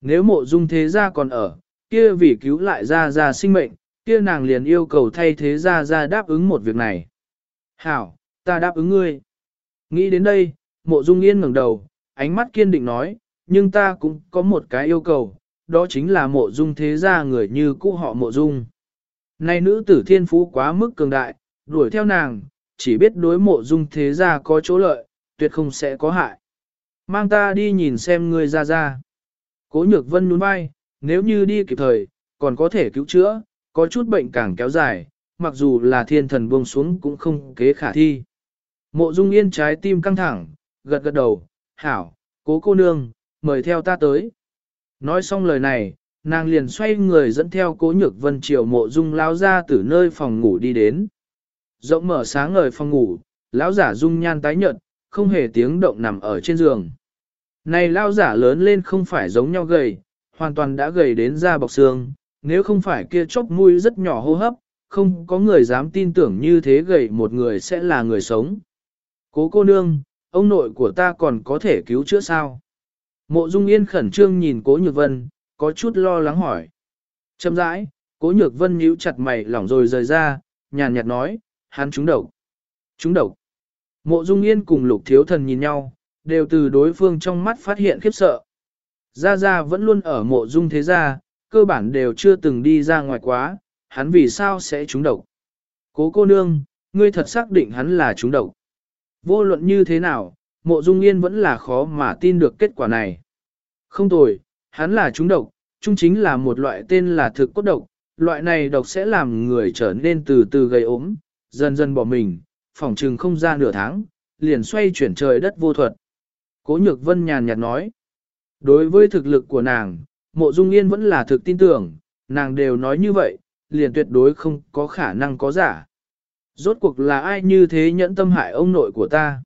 Nếu mộ dung thế gia còn ở, kia vì cứu lại gia gia sinh mệnh, kia nàng liền yêu cầu thay thế gia gia đáp ứng một việc này. Hảo, ta đáp ứng ngươi. Nghĩ đến đây, mộ dung yên ngẩng đầu, ánh mắt kiên định nói, nhưng ta cũng có một cái yêu cầu, đó chính là mộ dung thế gia người như cũ họ mộ dung. nay nữ tử thiên phú quá mức cường đại, đuổi theo nàng, chỉ biết đối mộ dung thế gia có chỗ lợi, tuyệt không sẽ có hại. Mang ta đi nhìn xem ngươi ra ra. Cố nhược vân nhún vai, nếu như đi kịp thời, còn có thể cứu chữa, có chút bệnh càng kéo dài, mặc dù là thiên thần buông xuống cũng không kế khả thi. Mộ dung yên trái tim căng thẳng, gật gật đầu, hảo, cố cô nương, mời theo ta tới. Nói xong lời này, nàng liền xoay người dẫn theo cố nhược vân triều mộ dung lao ra từ nơi phòng ngủ đi đến. Rộng mở sáng ngời phòng ngủ, lão giả dung nhan tái nhợt, không hề tiếng động nằm ở trên giường. Này lao giả lớn lên không phải giống nhau gầy, hoàn toàn đã gầy đến da bọc xương, nếu không phải kia chốc mũi rất nhỏ hô hấp, không có người dám tin tưởng như thế gầy một người sẽ là người sống. Cố cô nương, ông nội của ta còn có thể cứu chữa sao? Mộ Dung Yên khẩn trương nhìn Cố Nhược Vân, có chút lo lắng hỏi. Châm rãi, Cố Nhược Vân nhíu chặt mày lỏng rồi rời ra, nhàn nhạt nói, hắn trúng độc. Trúng độc. Mộ Dung Yên cùng Lục Thiếu Thần nhìn nhau, đều từ đối phương trong mắt phát hiện khiếp sợ. Gia Gia vẫn luôn ở mộ Dung thế gia, cơ bản đều chưa từng đi ra ngoài quá, hắn vì sao sẽ trúng độc. Cố cô nương, ngươi thật xác định hắn là trúng độc. Vô luận như thế nào, mộ dung yên vẫn là khó mà tin được kết quả này. Không tồi, hắn là trúng độc, trung chính là một loại tên là thực cốt độc, loại này độc sẽ làm người trở nên từ từ gây ốm, dần dần bỏ mình, phỏng trừng không ra nửa tháng, liền xoay chuyển trời đất vô thuật. Cố nhược vân nhàn nhạt nói, đối với thực lực của nàng, mộ dung yên vẫn là thực tin tưởng, nàng đều nói như vậy, liền tuyệt đối không có khả năng có giả. Rốt cuộc là ai như thế nhẫn tâm hại ông nội của ta?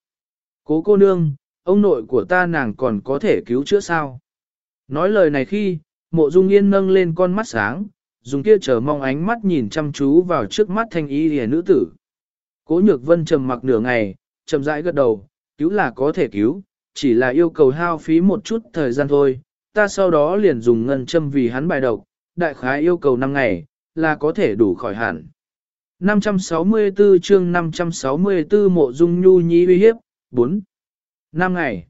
Cố cô nương, ông nội của ta nàng còn có thể cứu chữa sao? Nói lời này khi, mộ dung yên nâng lên con mắt sáng, dùng kia chờ mong ánh mắt nhìn chăm chú vào trước mắt thanh y hề nữ tử. Cố nhược vân trầm mặc nửa ngày, trầm rãi gật đầu, cứu là có thể cứu, chỉ là yêu cầu hao phí một chút thời gian thôi, ta sau đó liền dùng ngân châm vì hắn bài độc, đại khái yêu cầu 5 ngày, là có thể đủ khỏi hẳn. 564 chương 564 mộ dung nhu nhi uy hiếp, 4. Năm ngày.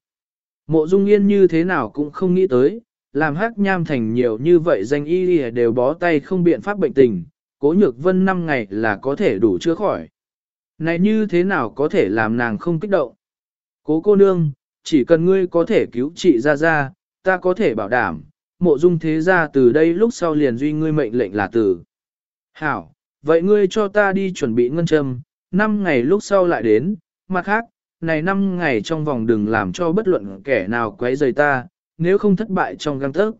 Mộ dung yên như thế nào cũng không nghĩ tới, làm hắc nham thành nhiều như vậy danh y đều bó tay không biện pháp bệnh tình, cố nhược vân 5 ngày là có thể đủ chữa khỏi. Này như thế nào có thể làm nàng không kích động? Cố cô nương, chỉ cần ngươi có thể cứu trị ra ra, ta có thể bảo đảm, mộ dung thế ra từ đây lúc sau liền duy ngươi mệnh lệnh là tử. Hảo, vậy ngươi cho ta đi chuẩn bị ngân châm, 5 ngày lúc sau lại đến, mặt khác, này năm ngày trong vòng đừng làm cho bất luận kẻ nào quấy rầy ta, nếu không thất bại trong găng tớc.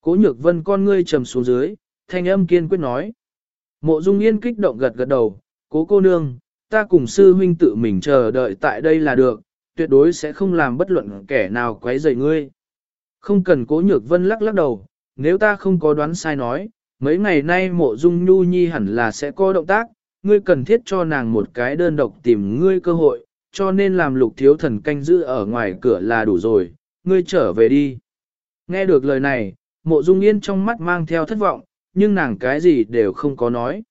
Cố nhược vân con ngươi trầm xuống dưới, thanh âm kiên quyết nói. Mộ dung yên kích động gật gật đầu, cố cô nương, ta cùng sư huynh tự mình chờ đợi tại đây là được, tuyệt đối sẽ không làm bất luận kẻ nào quấy rầy ngươi. Không cần cố nhược vân lắc lắc đầu, nếu ta không có đoán sai nói, mấy ngày nay mộ dung nhu nhi hẳn là sẽ có động tác, ngươi cần thiết cho nàng một cái đơn độc tìm ngươi cơ hội, cho nên làm lục thiếu thần canh giữ ở ngoài cửa là đủ rồi, ngươi trở về đi. Nghe được lời này, mộ dung yên trong mắt mang theo thất vọng, nhưng nàng cái gì đều không có nói.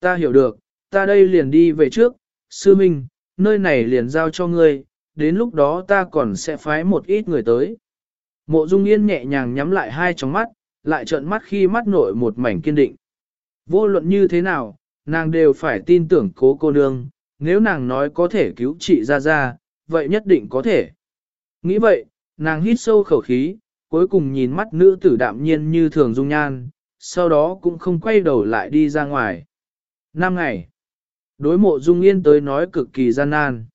Ta hiểu được, ta đây liền đi về trước, sư minh, nơi này liền giao cho ngươi, đến lúc đó ta còn sẽ phái một ít người tới. Mộ dung yên nhẹ nhàng nhắm lại hai tròng mắt, lại trợn mắt khi mắt nội một mảnh kiên định. Vô luận như thế nào, nàng đều phải tin tưởng cố cô nương, nếu nàng nói có thể cứu chị ra ra, vậy nhất định có thể. Nghĩ vậy, nàng hít sâu khẩu khí, cuối cùng nhìn mắt nữ tử đạm nhiên như thường dung nhan, sau đó cũng không quay đầu lại đi ra ngoài. Năm ngày, đối mộ dung yên tới nói cực kỳ gian nan.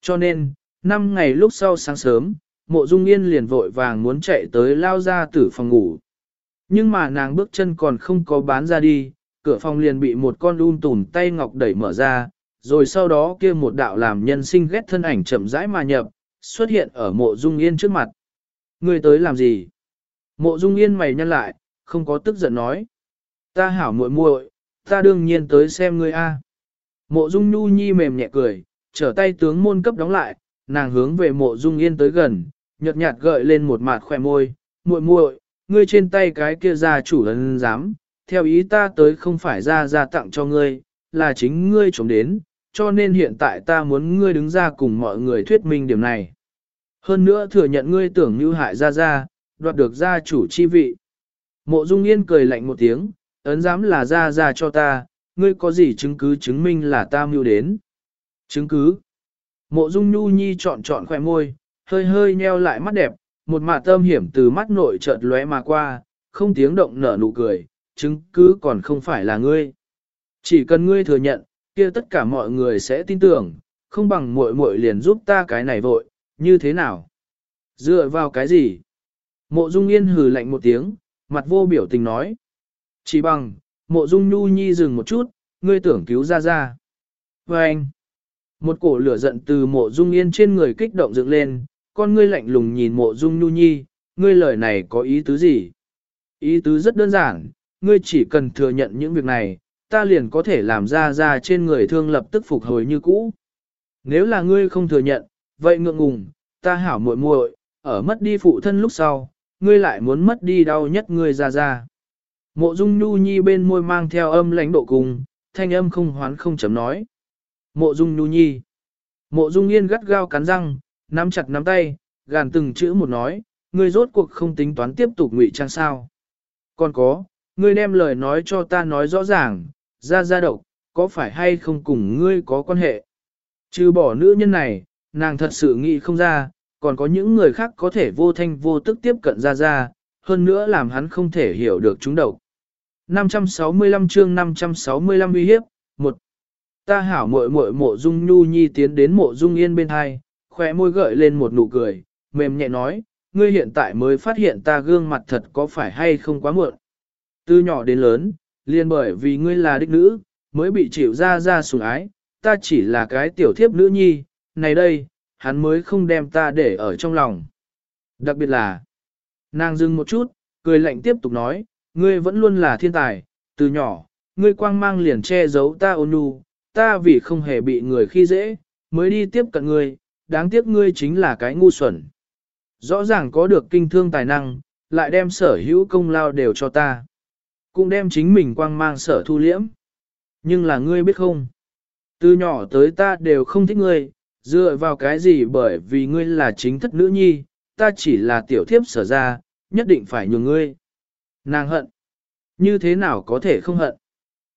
Cho nên, năm ngày lúc sau sáng sớm, mộ dung yên liền vội vàng muốn chạy tới lao ra tử phòng ngủ. Nhưng mà nàng bước chân còn không có bán ra đi, cửa phòng liền bị một con un tùn tay ngọc đẩy mở ra, rồi sau đó kia một đạo làm nhân sinh ghét thân ảnh chậm rãi mà nhập, xuất hiện ở mộ dung yên trước mặt. Ngươi tới làm gì? Mộ dung yên mày nhăn lại, không có tức giận nói. Ta hảo muội muội, ta đương nhiên tới xem ngươi a. Mộ dung nhu nhi mềm nhẹ cười, trở tay tướng môn cấp đóng lại, nàng hướng về mộ dung yên tới gần, nhợt nhạt gợi lên một mặt khỏe môi, muội muội, ngươi trên tay cái kia gia chủ lần dám, theo ý ta tới không phải ra ra tặng cho ngươi, là chính ngươi trộm đến, cho nên hiện tại ta muốn ngươi đứng ra cùng mọi người thuyết minh điểm này. Hơn nữa thừa nhận ngươi tưởng như hại ra ra, đoạt được gia chủ chi vị. Mộ Dung Yên cười lạnh một tiếng, ấn dám là ra ra cho ta, ngươi có gì chứng cứ chứng minh là ta mưu đến. Chứng cứ. Mộ Dung Nhu Nhi chọn chọn khỏe môi, hơi hơi nheo lại mắt đẹp, một mạ tâm hiểm từ mắt nội chợt lóe mà qua, không tiếng động nở nụ cười, chứng cứ còn không phải là ngươi. Chỉ cần ngươi thừa nhận, kia tất cả mọi người sẽ tin tưởng, không bằng muội muội liền giúp ta cái này vội, như thế nào? Dựa vào cái gì? Mộ Dung Yên hừ lạnh một tiếng, mặt vô biểu tình nói. Chỉ bằng, mộ Dung Nhu Nhi dừng một chút, ngươi tưởng cứu ra ra. Và anh, một cổ lửa giận từ mộ Dung Yên trên người kích động dựng lên, con ngươi lạnh lùng nhìn mộ Dung Nhu Nhi, ngươi lời này có ý tứ gì? Ý tứ rất đơn giản, ngươi chỉ cần thừa nhận những việc này, ta liền có thể làm ra ra trên người thương lập tức phục hồi như cũ. Nếu là ngươi không thừa nhận, vậy ngượng ngùng, ta hảo muội muội, ở mất đi phụ thân lúc sau, ngươi lại muốn mất đi đau nhất ngươi ra ra. Mộ dung nhu nhi bên môi mang theo âm lãnh độ cùng, thanh âm không hoán không chấm nói. Mộ dung nhu nhi. Mộ dung yên gắt gao cắn răng, nắm chặt nắm tay, gàn từng chữ một nói, ngươi rốt cuộc không tính toán tiếp tục ngụy trang sao. Còn có, ngươi đem lời nói cho ta nói rõ ràng, ra ra độc, có phải hay không cùng ngươi có quan hệ. Trừ bỏ nữ nhân này, nàng thật sự nghĩ không ra, còn có những người khác có thể vô thanh vô tức tiếp cận ra ra, hơn nữa làm hắn không thể hiểu được chúng độc. 565 chương 565 uy hiếp, 1. Ta hảo muội muội mộ dung nhu nhi tiến đến mộ dung yên bên hai, khỏe môi gợi lên một nụ cười, mềm nhẹ nói, ngươi hiện tại mới phát hiện ta gương mặt thật có phải hay không quá muộn. Từ nhỏ đến lớn, liền bởi vì ngươi là đích nữ, mới bị chịu ra ra sủng ái, ta chỉ là cái tiểu thiếp nữ nhi, này đây, hắn mới không đem ta để ở trong lòng. Đặc biệt là, nàng dừng một chút, cười lạnh tiếp tục nói, ngươi vẫn luôn là thiên tài, từ nhỏ, ngươi quang mang liền che giấu ta ôn nhu, ta vì không hề bị người khi dễ, mới đi tiếp cận ngươi, đáng tiếc ngươi chính là cái ngu xuẩn. Rõ ràng có được kinh thương tài năng, lại đem sở hữu công lao đều cho ta. Cũng đem chính mình quang mang sở thu liễm. Nhưng là ngươi biết không? Từ nhỏ tới ta đều không thích ngươi, dựa vào cái gì bởi vì ngươi là chính thất nữ nhi, ta chỉ là tiểu thiếp sở ra, nhất định phải nhường ngươi. Nàng hận. Như thế nào có thể không hận?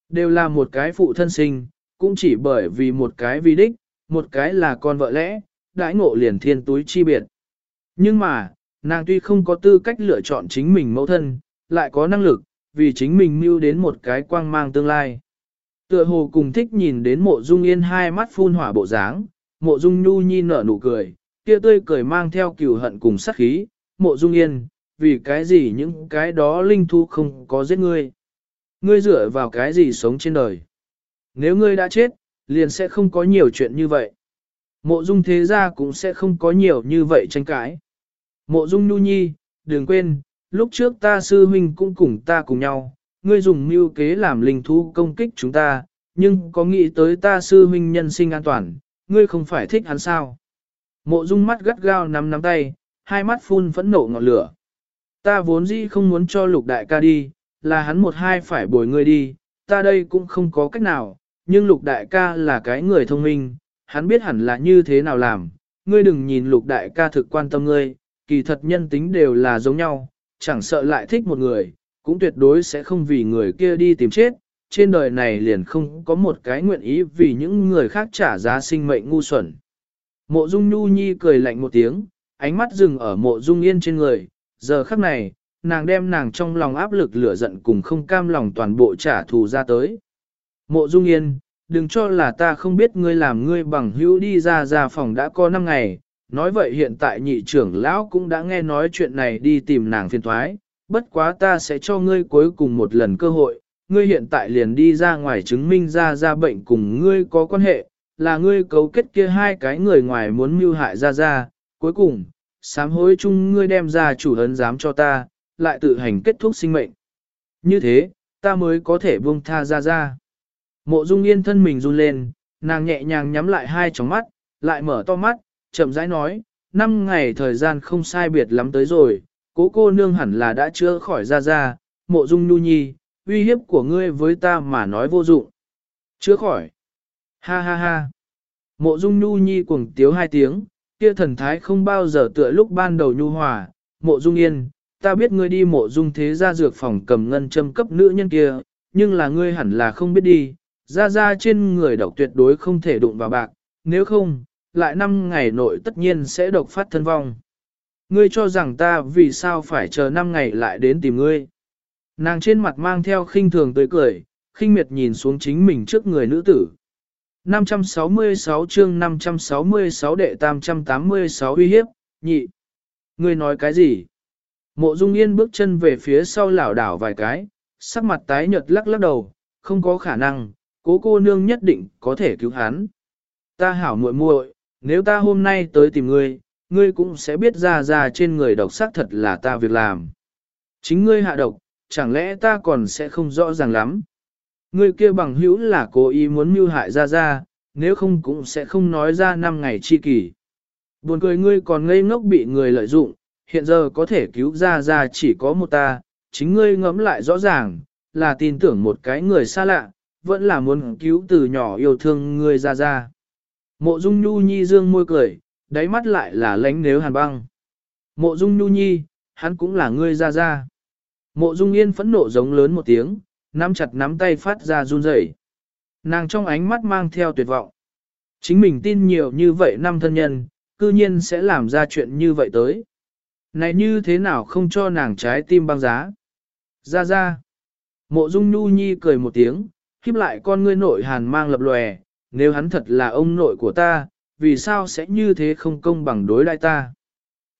Đều là một cái phụ thân sinh, cũng chỉ bởi vì một cái vi đích, một cái là con vợ lẽ, đãi ngộ liền thiên túi chi biệt. Nhưng mà, nàng tuy không có tư cách lựa chọn chính mình mẫu thân, lại có năng lực, vì chính mình mưu đến một cái quang mang tương lai. Tựa hồ cùng thích nhìn đến mộ dung yên hai mắt phun hỏa bộ dáng, mộ dung nhu nhi nở nụ cười, kia tươi cười mang theo cừu hận cùng sát khí, mộ dung yên, vì cái gì những cái đó linh thu không có giết ngươi. Ngươi dựa vào cái gì sống trên đời. Nếu ngươi đã chết, liền sẽ không có nhiều chuyện như vậy. Mộ dung thế gia cũng sẽ không có nhiều như vậy tranh cãi. Mộ dung nhu nhi, đừng quên, lúc trước ta sư huynh cũng cùng ta cùng nhau, ngươi dùng mưu kế làm linh thú công kích chúng ta, nhưng có nghĩ tới ta sư huynh nhân sinh an toàn, ngươi không phải thích hắn sao. Mộ dung mắt gắt gao nắm nắm tay, hai mắt phun phẫn nộ ngọn lửa. Ta vốn dĩ không muốn cho lục đại ca đi, là hắn một hai phải bồi ngươi đi, ta đây cũng không có cách nào, nhưng lục đại ca là cái người thông minh, hắn biết hẳn là như thế nào làm, ngươi đừng nhìn lục đại ca thực quan tâm ngươi, kỳ thật nhân tính đều là giống nhau, chẳng sợ lại thích một người, cũng tuyệt đối sẽ không vì người kia đi tìm chết, trên đời này liền không có một cái nguyện ý vì những người khác trả giá sinh mệnh ngu xuẩn. Mộ Dung Nhu Nhi cười lạnh một tiếng, ánh mắt dừng ở mộ Dung Yên trên người, giờ khắc này, nàng đem nàng trong lòng áp lực lửa giận cùng không cam lòng toàn bộ trả thù ra tới. Mộ Dung Yên, đừng cho là ta không biết ngươi làm ngươi bằng hữu đi ra ra phòng đã có 5 ngày, nói vậy hiện tại nhị trưởng lão cũng đã nghe nói chuyện này đi tìm nàng phiền thoái, bất quá ta sẽ cho ngươi cuối cùng một lần cơ hội, ngươi hiện tại liền đi ra ngoài chứng minh ra ra bệnh cùng ngươi có quan hệ, là ngươi cấu kết kia hai cái người ngoài muốn mưu hại ra ra, cuối cùng, sám hối chung ngươi đem ra chủ hấn dám cho ta, lại tự hành kết thúc sinh mệnh. Như thế, ta mới có thể buông tha ra ra. Mộ Dung Yên thân mình run lên, nàng nhẹ nhàng nhắm lại hai tròng mắt, lại mở to mắt, chậm rãi nói, năm ngày thời gian không sai biệt lắm tới rồi, cố cô nương hẳn là đã chữa khỏi ra ra, mộ dung nhu nhi, uy hiếp của ngươi với ta mà nói vô dụng. Chữa khỏi. Ha ha ha. Mộ dung nhu nhi cuồng tiếu hai tiếng, kia thần thái không bao giờ tựa lúc ban đầu nhu hòa. Mộ dung yên, ta biết ngươi đi mộ dung thế ra dược phòng cầm ngân châm cấp nữ nhân kia, nhưng là ngươi hẳn là không biết đi. Ra ra trên người độc tuyệt đối không thể đụng vào bạc, nếu không, lại năm ngày nội tất nhiên sẽ độc phát thân vong. Ngươi cho rằng ta vì sao phải chờ năm ngày lại đến tìm ngươi. Nàng trên mặt mang theo khinh thường tươi cười, khinh miệt nhìn xuống chính mình trước người nữ tử. 566 chương 566 đệ 886 uy hiếp, nhị. Ngươi nói cái gì? Mộ Dung Yên bước chân về phía sau lảo đảo vài cái, sắc mặt tái nhợt lắc lắc đầu, không có khả năng, cố cô nương nhất định có thể cứu hắn. Ta hảo muội muội, nếu ta hôm nay tới tìm ngươi, ngươi cũng sẽ biết ra ra trên người độc xác thật là ta việc làm. Chính ngươi hạ độc, chẳng lẽ ta còn sẽ không rõ ràng lắm. Ngươi kia bằng hữu là cố ý muốn mưu hại ra ra, nếu không cũng sẽ không nói ra năm ngày chi kỷ. Buồn cười ngươi còn ngây ngốc bị người lợi dụng, hiện giờ có thể cứu ra ra chỉ có một ta, chính ngươi ngẫm lại rõ ràng, là tin tưởng một cái người xa lạ, vẫn là muốn cứu từ nhỏ yêu thương ngươi ra ra. Mộ Dung Nhu Nhi dương môi cười, đáy mắt lại là lánh nếu hàn băng. Mộ Dung Nhu Nhi, hắn cũng là ngươi ra ra. Mộ Dung Yên phẫn nộ giống lớn một tiếng, nắm chặt nắm tay phát ra run rẩy. Nàng trong ánh mắt mang theo tuyệt vọng. Chính mình tin nhiều như vậy năm thân nhân, cư nhiên sẽ làm ra chuyện như vậy tới. Này như thế nào không cho nàng trái tim băng giá? Ra ra. Mộ Dung Nhu Nhi cười một tiếng, khiếp lại con ngươi nội hàn mang lập lòe, nếu hắn thật là ông nội của ta, vì sao sẽ như thế không công bằng đối lại ta?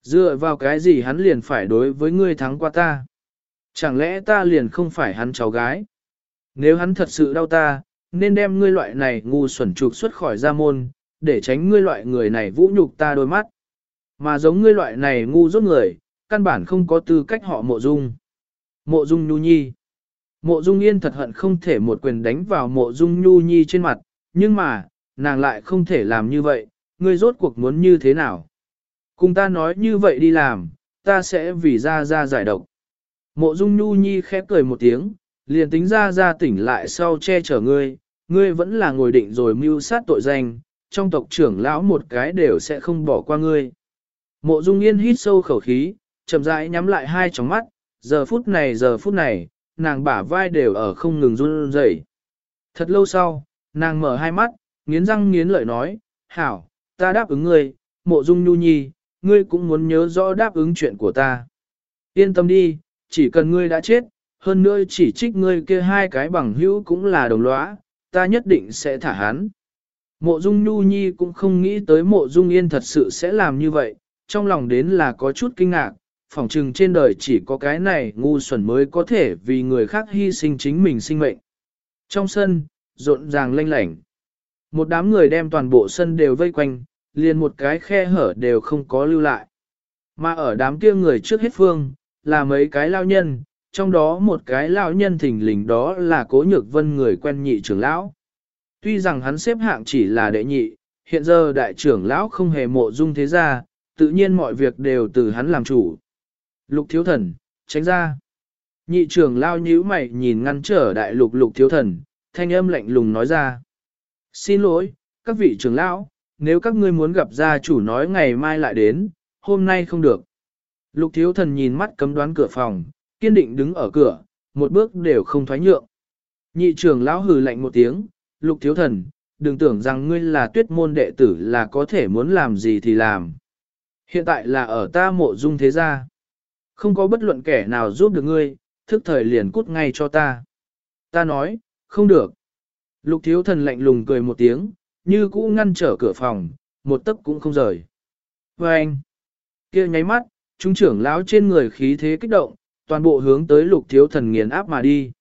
Dựa vào cái gì hắn liền phải đối với ngươi thắng qua ta? Chẳng lẽ ta liền không phải hắn cháu gái? Nếu hắn thật sự đau ta, nên đem ngươi loại này ngu xuẩn trục xuất khỏi gia môn, để tránh ngươi loại người này vũ nhục ta đôi mắt. Mà giống ngươi loại này ngu rốt người, căn bản không có tư cách họ mộ dung. Mộ dung nhu nhi. Mộ dung yên thật hận không thể một quyền đánh vào mộ dung nhu nhi trên mặt, nhưng mà, nàng lại không thể làm như vậy, ngươi rốt cuộc muốn như thế nào. Cùng ta nói như vậy đi làm, ta sẽ vì ra ra giải độc. Mộ dung nhu nhi khẽ cười một tiếng, liền tính ra ra tỉnh lại sau che chở ngươi, ngươi vẫn là ngồi định rồi mưu sát tội danh, trong tộc trưởng lão một cái đều sẽ không bỏ qua ngươi. Mộ Dung Yên hít sâu khẩu khí, chậm rãi nhắm lại hai tròng mắt, giờ phút này giờ phút này, nàng bả vai đều ở không ngừng run rẩy. Thật lâu sau, nàng mở hai mắt, nghiến răng nghiến lợi nói, hảo, ta đáp ứng ngươi, mộ dung nhu nhi, ngươi cũng muốn nhớ rõ đáp ứng chuyện của ta. Yên tâm đi, chỉ cần ngươi đã chết, hơn nữa chỉ trích ngươi kia hai cái bằng hữu cũng là đồng lõa, ta nhất định sẽ thả hắn. Mộ dung nhu nhi cũng không nghĩ tới mộ dung yên thật sự sẽ làm như vậy, trong lòng đến là có chút kinh ngạc, phỏng chừng trên đời chỉ có cái này ngu xuẩn mới có thể vì người khác hy sinh chính mình sinh mệnh. Trong sân, rộn ràng lanh lảnh. Một đám người đem toàn bộ sân đều vây quanh, liền một cái khe hở đều không có lưu lại. Mà ở đám kia người trước hết phương, là mấy cái lao nhân, trong đó một cái lao nhân thình lình đó là cố nhược vân người quen nhị trưởng lão. Tuy rằng hắn xếp hạng chỉ là đệ nhị, hiện giờ đại trưởng lão không hề mộ dung thế gia, tự nhiên mọi việc đều từ hắn làm chủ. Lục thiếu thần, tránh ra. Nhị trưởng lao nhíu mày nhìn ngăn trở đại lục lục thiếu thần, thanh âm lạnh lùng nói ra. Xin lỗi, các vị trưởng lão, nếu các ngươi muốn gặp gia chủ nói ngày mai lại đến, hôm nay không được. Lục thiếu thần nhìn mắt cấm đoán cửa phòng, kiên định đứng ở cửa, một bước đều không thoái nhượng. Nhị trưởng lão hừ lạnh một tiếng, lục thiếu thần, đừng tưởng rằng ngươi là tuyết môn đệ tử là có thể muốn làm gì thì làm. Hiện tại là ở ta mộ dung thế gia. Không có bất luận kẻ nào giúp được ngươi, thức thời liền cút ngay cho ta. Ta nói, không được. Lục thiếu thần lạnh lùng cười một tiếng, như cũ ngăn trở cửa phòng, một tấc cũng không rời. Và anh, kia nháy mắt, trung trưởng lão trên người khí thế kích động, toàn bộ hướng tới lục thiếu thần nghiền áp mà đi.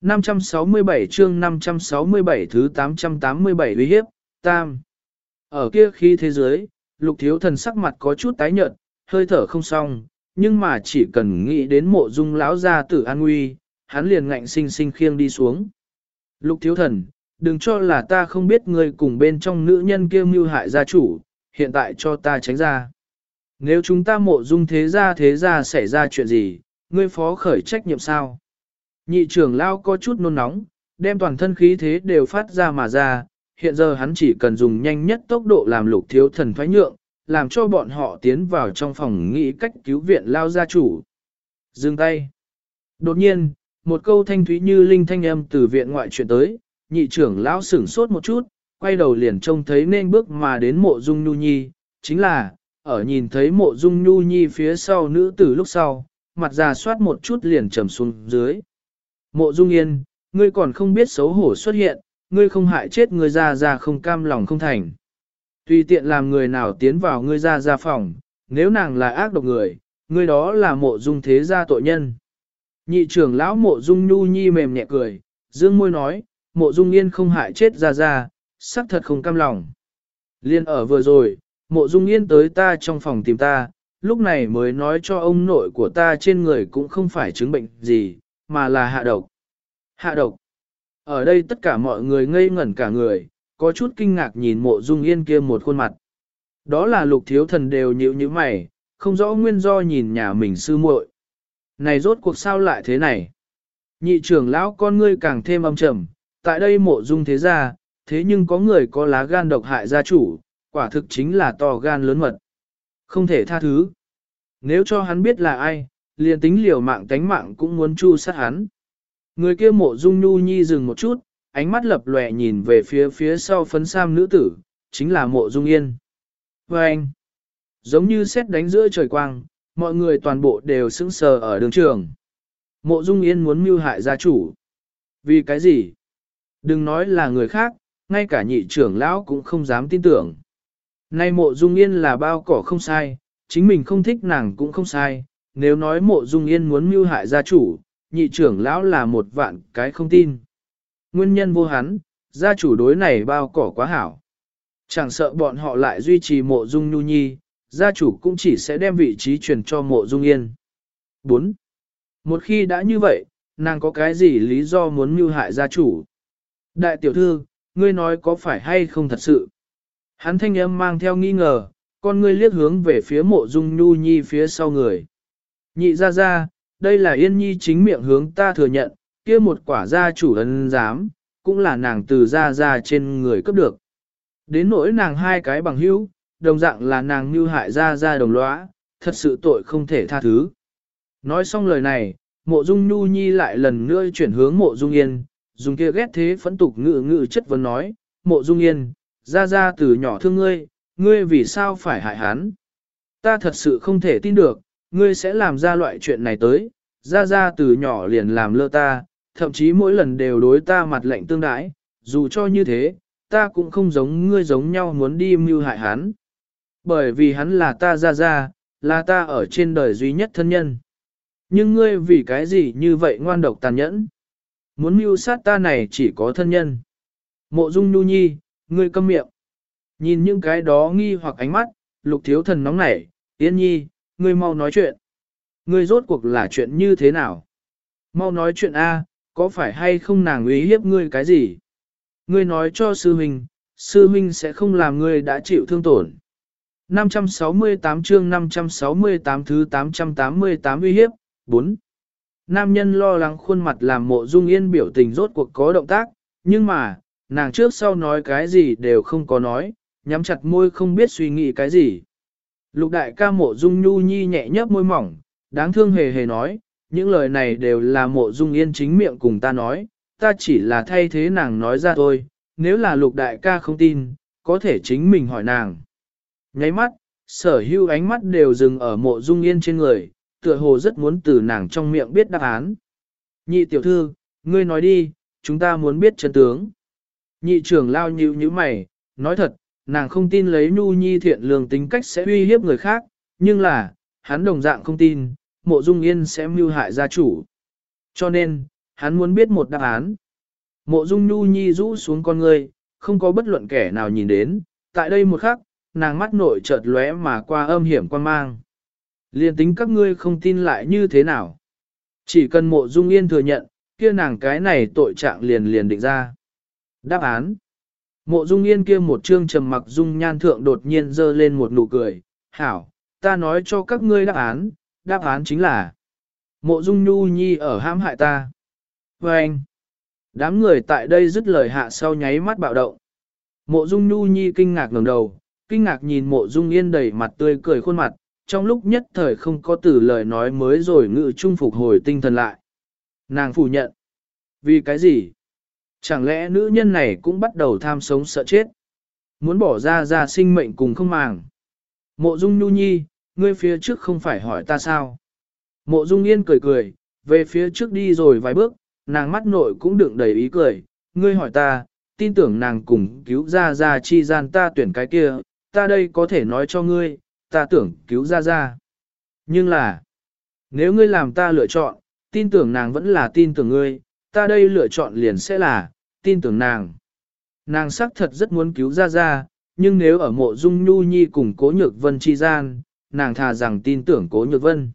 567 chương 567 thứ 887 uy hiếp, tam. Ở kia khí thế giới, lục thiếu thần sắc mặt có chút tái nhợt, hơi thở không xong, nhưng mà chỉ cần nghĩ đến mộ dung lão gia tử an nguy, hắn liền ngạnh sinh sinh khiêng đi xuống. Lục thiếu thần, đừng cho là ta không biết người cùng bên trong nữ nhân kia mưu hại gia chủ, hiện tại cho ta tránh ra. Nếu chúng ta mộ dung thế gia thế gia xảy ra chuyện gì, ngươi phó khởi trách nhiệm sao? Nhị trưởng lao có chút nôn nóng, đem toàn thân khí thế đều phát ra mà ra, hiện giờ hắn chỉ cần dùng nhanh nhất tốc độ làm lục thiếu thần thoái nhượng, làm cho bọn họ tiến vào trong phòng nghĩ cách cứu viện lao gia chủ. Dừng tay. Đột nhiên, một câu thanh thúy như linh thanh âm từ viện ngoại chuyện tới, nhị trưởng lão sửng sốt một chút, quay đầu liền trông thấy nên bước mà đến mộ dung nhu nhi, chính là, ở nhìn thấy mộ dung nhu nhi phía sau nữ tử lúc sau, mặt già soát một chút liền trầm xuống dưới. Mộ dung yên, ngươi còn không biết xấu hổ xuất hiện, ngươi không hại chết ngươi ra ra không cam lòng không thành. Tùy tiện làm người nào tiến vào ngươi ra ra phòng, nếu nàng là ác độc người, ngươi đó là mộ dung thế gia tội nhân. Nhị trưởng lão mộ dung nhu nhi mềm nhẹ cười, dương môi nói, mộ dung yên không hại chết ra ra, sắc thật không cam lòng. Liên ở vừa rồi, mộ dung yên tới ta trong phòng tìm ta, lúc này mới nói cho ông nội của ta trên người cũng không phải chứng bệnh gì, mà là hạ độc. Hạ độc. Ở đây tất cả mọi người ngây ngẩn cả người, có chút kinh ngạc nhìn mộ dung yên kia một khuôn mặt. Đó là lục thiếu thần đều nhíu như mày, không rõ nguyên do nhìn nhà mình sư muội. Này rốt cuộc sao lại thế này? Nhị trưởng lão con ngươi càng thêm âm trầm, tại đây mộ dung thế gia, thế nhưng có người có lá gan độc hại gia chủ, quả thực chính là to gan lớn mật. Không thể tha thứ. Nếu cho hắn biết là ai, liền tính liều mạng tánh mạng cũng muốn chu sát hắn. Người kia mộ dung nhu nhi dừng một chút, ánh mắt lập lòe nhìn về phía phía sau phấn sam nữ tử, chính là mộ dung yên. Và anh, giống như xét đánh giữa trời quang, mọi người toàn bộ đều sững sờ ở đường trường. Mộ dung yên muốn mưu hại gia chủ. Vì cái gì? Đừng nói là người khác, ngay cả nhị trưởng lão cũng không dám tin tưởng. Nay mộ dung yên là bao cỏ không sai, chính mình không thích nàng cũng không sai, nếu nói mộ dung yên muốn mưu hại gia chủ, nhị trưởng lão là một vạn cái không tin. Nguyên nhân vô hắn, gia chủ đối này bao cỏ quá hảo. Chẳng sợ bọn họ lại duy trì mộ dung nhu nhi, gia chủ cũng chỉ sẽ đem vị trí truyền cho mộ dung yên. 4. Một khi đã như vậy, nàng có cái gì lý do muốn mưu hại gia chủ? Đại tiểu thư, ngươi nói có phải hay không thật sự? Hắn thanh âm mang theo nghi ngờ, con ngươi liếc hướng về phía mộ dung nhu nhi phía sau người. Nhị ra ra, đây là yên nhi chính miệng hướng ta thừa nhận, kia một quả gia chủ ân giám, cũng là nàng từ ra ra trên người cấp được. Đến nỗi nàng hai cái bằng hữu, đồng dạng là nàng như hại ra ra đồng lõa, thật sự tội không thể tha thứ. Nói xong lời này, mộ dung nhu nhi lại lần nữa chuyển hướng mộ dung yên, dùng kia ghét thế phẫn tục ngự ngự chất vấn nói, mộ dung yên, ra ra từ nhỏ thương ngươi, ngươi vì sao phải hại hắn? Ta thật sự không thể tin được, ngươi sẽ làm ra loại chuyện này tới, ra ra từ nhỏ liền làm lơ ta, thậm chí mỗi lần đều đối ta mặt lệnh tương đãi, dù cho như thế, ta cũng không giống ngươi giống nhau muốn đi mưu hại hắn. Bởi vì hắn là ta ra ra, là ta ở trên đời duy nhất thân nhân. Nhưng ngươi vì cái gì như vậy ngoan độc tàn nhẫn? Muốn mưu sát ta này chỉ có thân nhân. Mộ dung nu nhi, ngươi câm miệng. Nhìn những cái đó nghi hoặc ánh mắt, lục thiếu thần nóng nảy, yên nhi, ngươi mau nói chuyện. Ngươi rốt cuộc là chuyện như thế nào? Mau nói chuyện A, có phải hay không nàng uy hiếp ngươi cái gì? Ngươi nói cho sư huynh, sư huynh sẽ không làm ngươi đã chịu thương tổn. 568 chương 568 thứ 888 uy hiếp, 4. Nam nhân lo lắng khuôn mặt làm mộ dung yên biểu tình rốt cuộc có động tác, nhưng mà, nàng trước sau nói cái gì đều không có nói, nhắm chặt môi không biết suy nghĩ cái gì. Lục đại ca mộ dung nhu nhi nhẹ nhấp môi mỏng, đáng thương hề hề nói, những lời này đều là mộ dung yên chính miệng cùng ta nói, ta chỉ là thay thế nàng nói ra thôi, nếu là lục đại ca không tin, có thể chính mình hỏi nàng. Nháy mắt, sở Hưu ánh mắt đều dừng ở mộ dung yên trên người, tựa hồ rất muốn từ nàng trong miệng biết đáp án. Nhị tiểu thư, ngươi nói đi, chúng ta muốn biết chân tướng. Nhị trưởng lao nhíu như mày, nói thật, nàng không tin lấy nhu nhi thiện lương tính cách sẽ uy hiếp người khác, nhưng là, hắn đồng dạng không tin, mộ dung yên sẽ mưu hại gia chủ. Cho nên, hắn muốn biết một đáp án. Mộ dung nhu nhi rũ xuống con người, không có bất luận kẻ nào nhìn đến, tại đây một khắc, nàng mắt nội chợt lóe mà qua âm hiểm quan mang. Liên tính các ngươi không tin lại như thế nào. Chỉ cần mộ dung yên thừa nhận, kia nàng cái này tội trạng liền liền định ra. Đáp án. Mộ dung yên kia một trương trầm mặc dung nhan thượng đột nhiên dơ lên một nụ cười. Hảo, ta nói cho các ngươi đáp án, đáp án chính là Mộ Dung Nhu Nhi ở hãm hại ta. Và anh, đám người tại đây dứt lời hạ sau nháy mắt bạo động. Mộ Dung Nhu Nhi kinh ngạc ngẩng đầu, kinh ngạc nhìn Mộ Dung Yên đầy mặt tươi cười khuôn mặt, trong lúc nhất thời không có từ lời nói mới rồi ngự trung phục hồi tinh thần lại. Nàng phủ nhận. Vì cái gì? Chẳng lẽ nữ nhân này cũng bắt đầu tham sống sợ chết? Muốn bỏ ra ra sinh mệnh cùng không màng. Mộ Dung Nhu Nhi, ngươi phía trước không phải hỏi ta sao? Mộ Dung Yên cười cười, về phía trước đi rồi vài bước, nàng mắt nội cũng đựng đầy ý cười. Ngươi hỏi ta, tin tưởng nàng cùng cứu ra ra chi gian ta tuyển cái kia, ta đây có thể nói cho ngươi, ta tưởng cứu ra ra. Nhưng là, nếu ngươi làm ta lựa chọn, tin tưởng nàng vẫn là tin tưởng ngươi, ta đây lựa chọn liền sẽ là, tin tưởng nàng. Nàng xác thật rất muốn cứu ra ra, nhưng nếu ở mộ dung nhu nhi cùng cố nhược vân chi gian, nàng thà rằng tin tưởng cố nhược vân.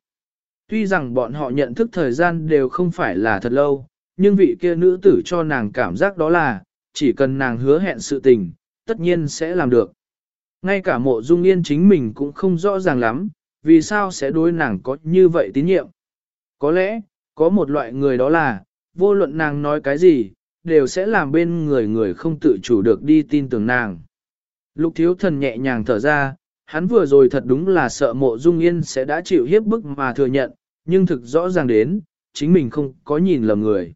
Tuy rằng bọn họ nhận thức thời gian đều không phải là thật lâu, nhưng vị kia nữ tử cho nàng cảm giác đó là, chỉ cần nàng hứa hẹn sự tình, tất nhiên sẽ làm được. Ngay cả mộ dung yên chính mình cũng không rõ ràng lắm, vì sao sẽ đối nàng có như vậy tín nhiệm. Có lẽ, có một loại người đó là, vô luận nàng nói cái gì, đều sẽ làm bên người người không tự chủ được đi tin tưởng nàng. Lục thiếu thần nhẹ nhàng thở ra, hắn vừa rồi thật đúng là sợ mộ dung yên sẽ đã chịu hiếp bức mà thừa nhận, nhưng thực rõ ràng đến, chính mình không có nhìn lầm người.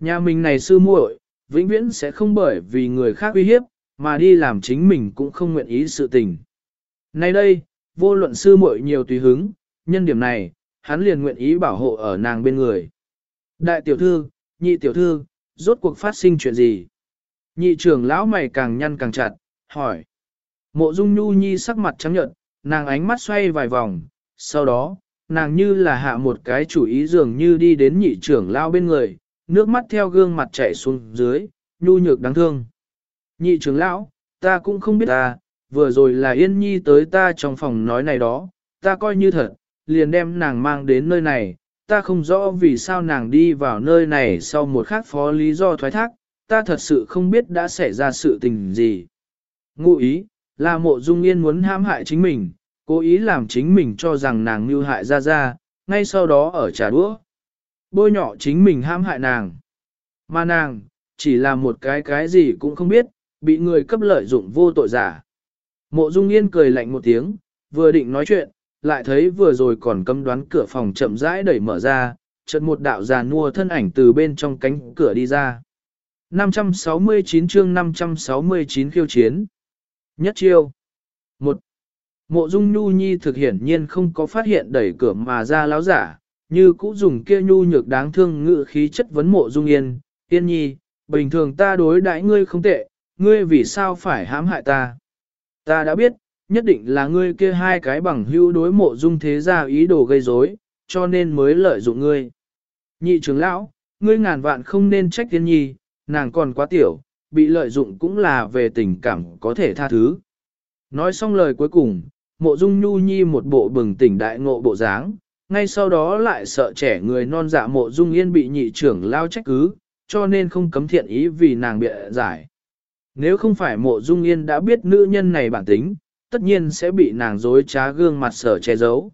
Nhà mình này sư muội, vĩnh viễn sẽ không bởi vì người khác uy hiếp, mà đi làm chính mình cũng không nguyện ý sự tình. Nay đây, vô luận sư muội nhiều tùy hứng, nhân điểm này, hắn liền nguyện ý bảo hộ ở nàng bên người. Đại tiểu thư, nhị tiểu thư, rốt cuộc phát sinh chuyện gì? Nhị trưởng lão mày càng nhăn càng chặt, hỏi. Mộ dung nhu nhi sắc mặt trắng nhợt, nàng ánh mắt xoay vài vòng, sau đó, nàng như là hạ một cái chủ ý dường như đi đến nhị trưởng lão bên người, nước mắt theo gương mặt chảy xuống dưới, nhu nhược đáng thương. Nhị trưởng lão, ta cũng không biết ta, vừa rồi là Yên Nhi tới ta trong phòng nói này đó, ta coi như thật, liền đem nàng mang đến nơi này, ta không rõ vì sao nàng đi vào nơi này sau một khắc phó lý do thoái thác, ta thật sự không biết đã xảy ra sự tình gì. Ngụ ý, là mộ dung yên muốn hãm hại chính mình, cố ý làm chính mình cho rằng nàng mưu hại ra ra, ngay sau đó ở trà đũa. Bôi nhỏ chính mình hãm hại nàng. Mà nàng, chỉ là một cái cái gì cũng không biết, bị người cấp lợi dụng vô tội giả. Mộ dung yên cười lạnh một tiếng, vừa định nói chuyện, lại thấy vừa rồi còn cấm đoán cửa phòng chậm rãi đẩy mở ra, chợt một đạo già nua thân ảnh từ bên trong cánh cửa đi ra. 569 chương 569 khiêu chiến. Nhất chiêu. một Mộ Dung Nhu Nhi thực hiển nhiên không có phát hiện đẩy cửa mà ra láo giả, như cũ dùng kia nhu nhược đáng thương ngự khí chất vấn Mộ Dung Yên, Yên Nhi, bình thường ta đối đãi ngươi không tệ, ngươi vì sao phải hãm hại ta? Ta đã biết, nhất định là ngươi kia hai cái bằng hữu đối mộ dung thế gia ý đồ gây rối, cho nên mới lợi dụng ngươi. Nhị trưởng lão, ngươi ngàn vạn không nên trách tiên nhi, nàng còn quá tiểu, bị lợi dụng cũng là về tình cảm có thể tha thứ. Nói xong lời cuối cùng, mộ dung nhu nhi một bộ bừng tỉnh đại ngộ bộ dáng, ngay sau đó lại sợ trẻ người non dạ mộ dung yên bị nhị trưởng lao trách cứ, cho nên không cấm thiện ý vì nàng bịa giải. Nếu không phải mộ dung yên đã biết nữ nhân này bản tính, tất nhiên sẽ bị nàng dối trá gương mặt sở che giấu.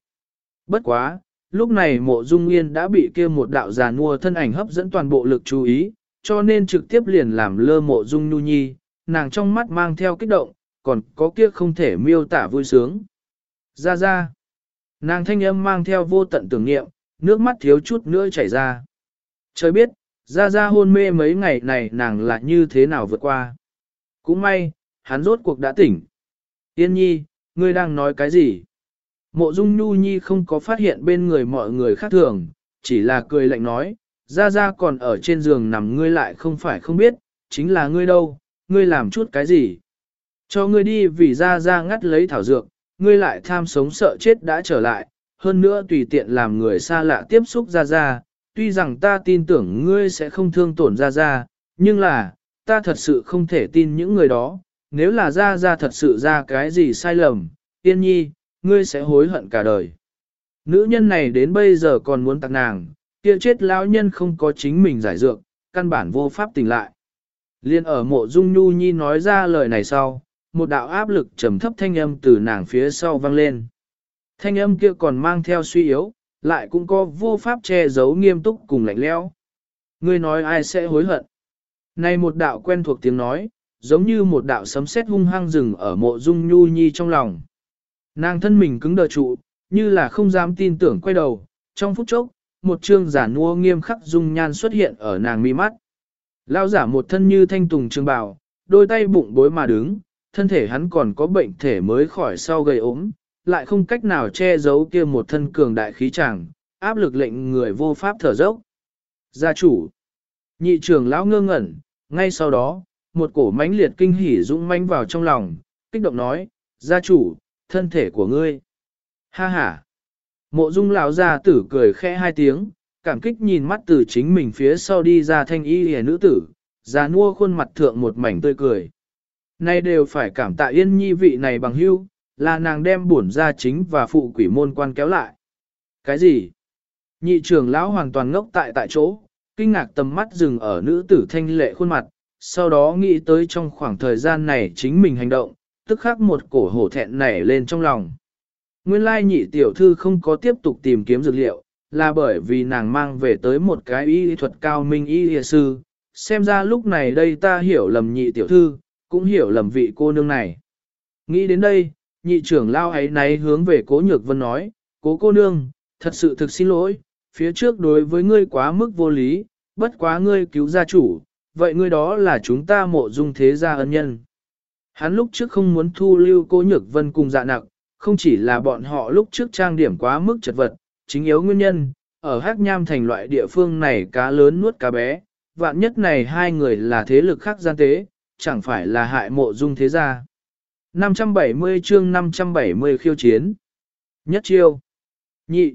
Bất quá, lúc này mộ dung yên đã bị kia một đạo già nua thân ảnh hấp dẫn toàn bộ lực chú ý, cho nên trực tiếp liền làm lơ mộ dung nhu nhi, nàng trong mắt mang theo kích động, còn có kia không thể miêu tả vui sướng. Ra ra, nàng thanh âm mang theo vô tận tưởng niệm, nước mắt thiếu chút nữa chảy ra. Trời biết, ra ra hôn mê mấy ngày này nàng là như thế nào vượt qua. Cũng may, hắn rốt cuộc đã tỉnh. Yên nhi, ngươi đang nói cái gì? Mộ dung nhu nhi không có phát hiện bên người mọi người khác thường, chỉ là cười lạnh nói, ra ra còn ở trên giường nằm ngươi lại không phải không biết, chính là ngươi đâu, ngươi làm chút cái gì? Cho ngươi đi vì ra ra ngắt lấy thảo dược, ngươi lại tham sống sợ chết đã trở lại, hơn nữa tùy tiện làm người xa lạ tiếp xúc ra ra, tuy rằng ta tin tưởng ngươi sẽ không thương tổn ra ra, nhưng là, ta thật sự không thể tin những người đó, nếu là ra ra thật sự ra cái gì sai lầm, tiên nhi, ngươi sẽ hối hận cả đời. Nữ nhân này đến bây giờ còn muốn tặng nàng, kia chết lão nhân không có chính mình giải dược, căn bản vô pháp tỉnh lại. Liên ở mộ dung nhu nhi nói ra lời này sau, một đạo áp lực trầm thấp thanh âm từ nàng phía sau vang lên. Thanh âm kia còn mang theo suy yếu, lại cũng có vô pháp che giấu nghiêm túc cùng lạnh lẽo. Ngươi nói ai sẽ hối hận? Này một đạo quen thuộc tiếng nói, giống như một đạo sấm sét hung hăng rừng ở mộ dung nhu nhi trong lòng. Nàng thân mình cứng đờ trụ, như là không dám tin tưởng quay đầu, trong phút chốc, một trương giả nua nghiêm khắc dung nhan xuất hiện ở nàng mi mắt. Lao giả một thân như thanh tùng trương bào, đôi tay bụng bối mà đứng, thân thể hắn còn có bệnh thể mới khỏi sau gây ốm, lại không cách nào che giấu kia một thân cường đại khí chàng, áp lực lệnh người vô pháp thở dốc. Gia chủ, nhị trưởng lão ngơ ngẩn, ngay sau đó, một cổ mãnh liệt kinh hỉ dũng mãnh vào trong lòng, kích động nói, gia chủ, thân thể của ngươi. Ha ha. Mộ dung lão gia tử cười khẽ hai tiếng, cảm kích nhìn mắt từ chính mình phía sau đi ra thanh y hề nữ tử, già nua khuôn mặt thượng một mảnh tươi cười. Nay đều phải cảm tạ yên nhi vị này bằng hưu, là nàng đem bổn gia chính và phụ quỷ môn quan kéo lại. Cái gì? Nhị trưởng lão hoàn toàn ngốc tại tại chỗ, kinh ngạc tầm mắt dừng ở nữ tử thanh lệ khuôn mặt, sau đó nghĩ tới trong khoảng thời gian này chính mình hành động, tức khắc một cổ hổ thẹn nảy lên trong lòng. Nguyên lai nhị tiểu thư không có tiếp tục tìm kiếm dược liệu, là bởi vì nàng mang về tới một cái y thuật cao minh y y sư. Xem ra lúc này đây ta hiểu lầm nhị tiểu thư, cũng hiểu lầm vị cô nương này. Nghĩ đến đây, nhị trưởng lao ấy náy hướng về cố nhược vân nói, cố cô nương, thật sự thực xin lỗi, phía trước đối với ngươi quá mức vô lý, bất quá ngươi cứu gia chủ, vậy ngươi đó là chúng ta mộ dung thế gia ân nhân. Hắn lúc trước không muốn thu lưu cố nhược vân cùng dạ nặng, không chỉ là bọn họ lúc trước trang điểm quá mức chật vật, chính yếu nguyên nhân, ở Hắc Nham thành loại địa phương này cá lớn nuốt cá bé, vạn nhất này hai người là thế lực khác gian tế, chẳng phải là hại mộ dung thế gia. 570 chương 570 khiêu chiến. Nhất chiêu. Nhị.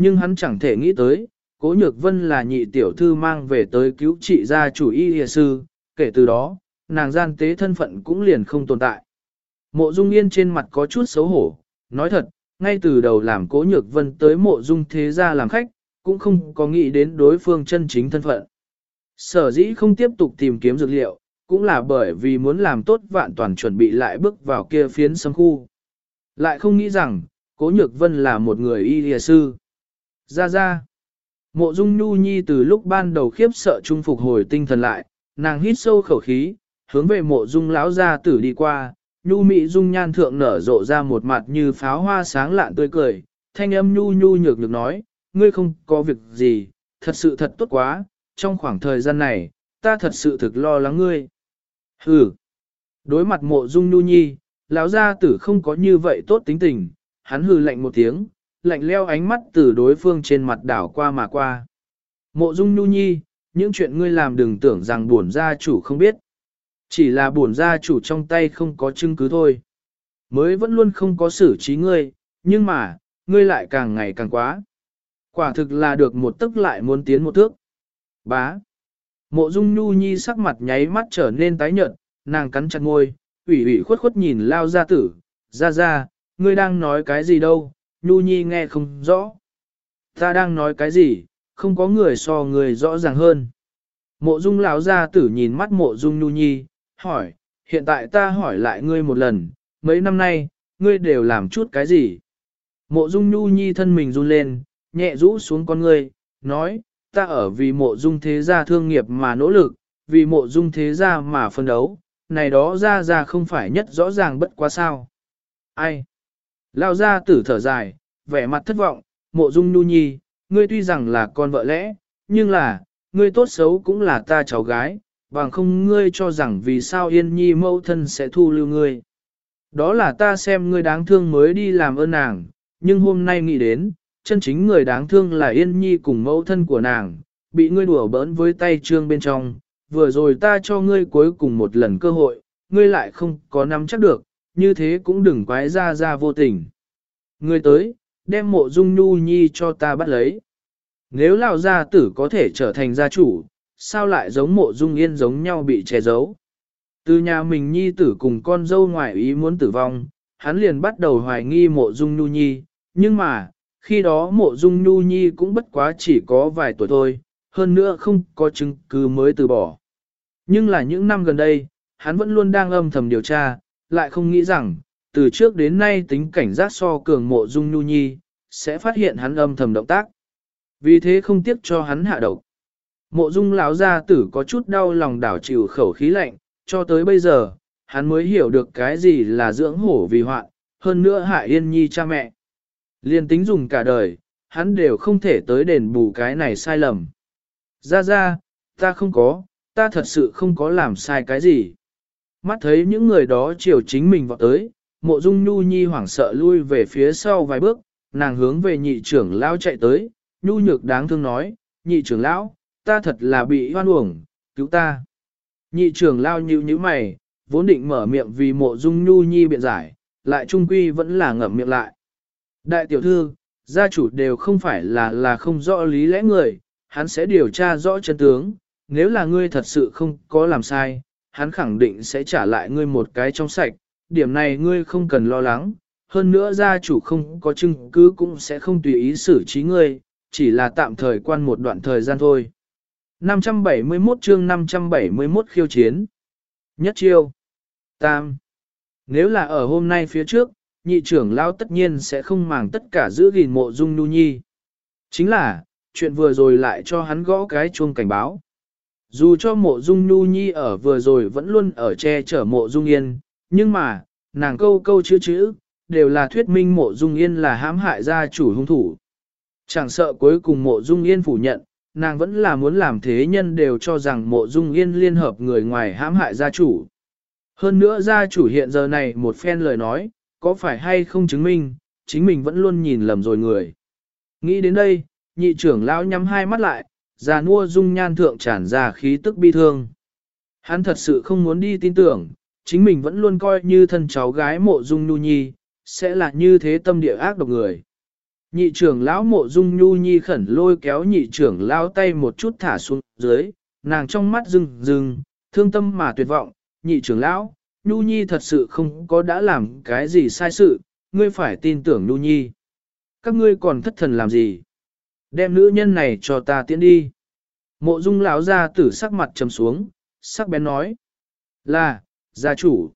Nhưng hắn chẳng thể nghĩ tới, Cố Nhược Vân là nhị tiểu thư mang về tới cứu trị gia chủ y hìa sư, kể từ đó, nàng gian tế thân phận cũng liền không tồn tại. Mộ Dung Yên trên mặt có chút xấu hổ, nói thật, ngay từ đầu làm Cố Nhược Vân tới Mộ Dung thế gia làm khách, cũng không có nghĩ đến đối phương chân chính thân phận. Sở dĩ không tiếp tục tìm kiếm dược liệu, cũng là bởi vì muốn làm tốt vạn toàn chuẩn bị lại bước vào kia phiến sâm khu. Lại không nghĩ rằng, Cố Nhược Vân là một người y lìa sư. Ra ra. Mộ Dung Nhu Nhi từ lúc ban đầu khiếp sợ trung phục hồi tinh thần lại, nàng hít sâu khẩu khí, hướng về mộ Dung lão gia tử đi qua, Nhu Mỹ Dung nhan thượng nở rộ ra một mặt như pháo hoa sáng lạn tươi cười, thanh âm Nhu Nhu nhược nhược nói, ngươi không có việc gì, thật sự thật tốt quá, trong khoảng thời gian này, ta thật sự thực lo lắng ngươi. Hừ. Đối mặt mộ Dung Nhu Nhi, lão gia tử không có như vậy tốt tính tình, hắn hừ lạnh một tiếng, lạnh leo ánh mắt từ đối phương trên mặt đảo qua mà qua. Mộ dung nhu nhi, những chuyện ngươi làm đừng tưởng rằng buồn gia chủ không biết. Chỉ là buồn gia chủ trong tay không có chứng cứ thôi. Mới vẫn luôn không có xử trí ngươi, nhưng mà, ngươi lại càng ngày càng quá. Quả thực là được một tức lại muốn tiến một thước. Bá. Mộ dung nhu nhi sắc mặt nháy mắt trở nên tái nhợt, nàng cắn chặt ngôi, ủy ủy khuất khuất nhìn lao gia tử, ra ra, ngươi đang nói cái gì đâu, Nhu Nhi nghe không rõ. Ta đang nói cái gì, không có người so người rõ ràng hơn. Mộ Dung lão gia tử nhìn mắt Mộ Dung Nhu Nhi, hỏi, hiện tại ta hỏi lại ngươi một lần, mấy năm nay, ngươi đều làm chút cái gì? Mộ Dung Nhu Nhi thân mình run lên, nhẹ rũ xuống con ngươi, nói, ta ở vì Mộ Dung thế gia thương nghiệp mà nỗ lực, vì Mộ Dung thế gia mà phân đấu, này đó ra ra không phải nhất rõ ràng bất quá sao. Ai? Lao ra tử thở dài, vẻ mặt thất vọng, mộ dung nu nhi, ngươi tuy rằng là con vợ lẽ, nhưng là, ngươi tốt xấu cũng là ta cháu gái, bằng không ngươi cho rằng vì sao yên nhi mẫu thân sẽ thu lưu ngươi. Đó là ta xem ngươi đáng thương mới đi làm ơn nàng, nhưng hôm nay nghĩ đến, chân chính người đáng thương là yên nhi cùng mẫu thân của nàng, bị ngươi đùa bỡn với tay trương bên trong, vừa rồi ta cho ngươi cuối cùng một lần cơ hội, ngươi lại không có nắm chắc được, như thế cũng đừng quái ra ra vô tình. Người tới, đem mộ dung nhu nhi cho ta bắt lấy. Nếu lão gia tử có thể trở thành gia chủ, sao lại giống mộ dung yên giống nhau bị che giấu. Từ nhà mình nhi tử cùng con dâu ngoại ý muốn tử vong, hắn liền bắt đầu hoài nghi mộ dung nhu nhi, nhưng mà, khi đó mộ dung nhu nhi cũng bất quá chỉ có vài tuổi thôi, hơn nữa không có chứng cứ mới từ bỏ. Nhưng là những năm gần đây, hắn vẫn luôn đang âm thầm điều tra, lại không nghĩ rằng, từ trước đến nay tính cảnh giác so cường mộ dung nhu nhi, sẽ phát hiện hắn âm thầm động tác. Vì thế không tiếc cho hắn hạ độc. Mộ dung lão gia tử có chút đau lòng đảo chịu khẩu khí lạnh, cho tới bây giờ, hắn mới hiểu được cái gì là dưỡng hổ vì hoạn, hơn nữa hại yên nhi cha mẹ. Liên tính dùng cả đời, hắn đều không thể tới đền bù cái này sai lầm. Ra ra, ta không có, ta thật sự không có làm sai cái gì. Mắt thấy những người đó chiều chính mình vọt tới, mộ dung nhu nhi hoảng sợ lui về phía sau vài bước, nàng hướng về nhị trưởng lão chạy tới, nhu nhược đáng thương nói, nhị trưởng lão, ta thật là bị hoan uổng, cứu ta. Nhị trưởng lão nhíu nhíu mày, vốn định mở miệng vì mộ dung nhu nhi biện giải, lại trung quy vẫn là ngậm miệng lại. Đại tiểu thư, gia chủ đều không phải là là không rõ lý lẽ người, hắn sẽ điều tra rõ chân tướng, nếu là ngươi thật sự không có làm sai, hắn khẳng định sẽ trả lại ngươi một cái trong sạch, điểm này ngươi không cần lo lắng, hơn nữa gia chủ không có chứng cứ cũng sẽ không tùy ý xử trí ngươi, chỉ là tạm thời quan một đoạn thời gian thôi. 571 chương 571 khiêu chiến Nhất chiêu Tam Nếu là ở hôm nay phía trước, nhị trưởng lao tất nhiên sẽ không màng tất cả giữ gìn mộ dung nu nhi. Chính là, chuyện vừa rồi lại cho hắn gõ cái chuông cảnh báo. Dù cho mộ dung nu nhi ở vừa rồi vẫn luôn ở che chở mộ dung yên, nhưng mà, nàng câu câu chữ chữ, đều là thuyết minh mộ dung yên là hãm hại gia chủ hung thủ. Chẳng sợ cuối cùng mộ dung yên phủ nhận, nàng vẫn là muốn làm thế nhân đều cho rằng mộ dung yên liên hợp người ngoài hãm hại gia chủ. Hơn nữa gia chủ hiện giờ này một phen lời nói, có phải hay không chứng minh, chính mình vẫn luôn nhìn lầm rồi người. Nghĩ đến đây, nhị trưởng lão nhắm hai mắt lại, già nua dung nhan thượng tràn ra khí tức bi thương. Hắn thật sự không muốn đi tin tưởng, chính mình vẫn luôn coi như thân cháu gái mộ dung nhu nhi, sẽ là như thế tâm địa ác độc người. Nhị trưởng lão mộ dung nhu nhi khẩn lôi kéo nhị trưởng lão tay một chút thả xuống dưới, nàng trong mắt rừng rừng, thương tâm mà tuyệt vọng, nhị trưởng lão, nhu nhi thật sự không có đã làm cái gì sai sự, ngươi phải tin tưởng nhu nhi. Các ngươi còn thất thần làm gì? Đem nữ nhân này cho ta tiến đi. Mộ dung lão ra tử sắc mặt trầm xuống, sắc bén nói. Là, gia chủ.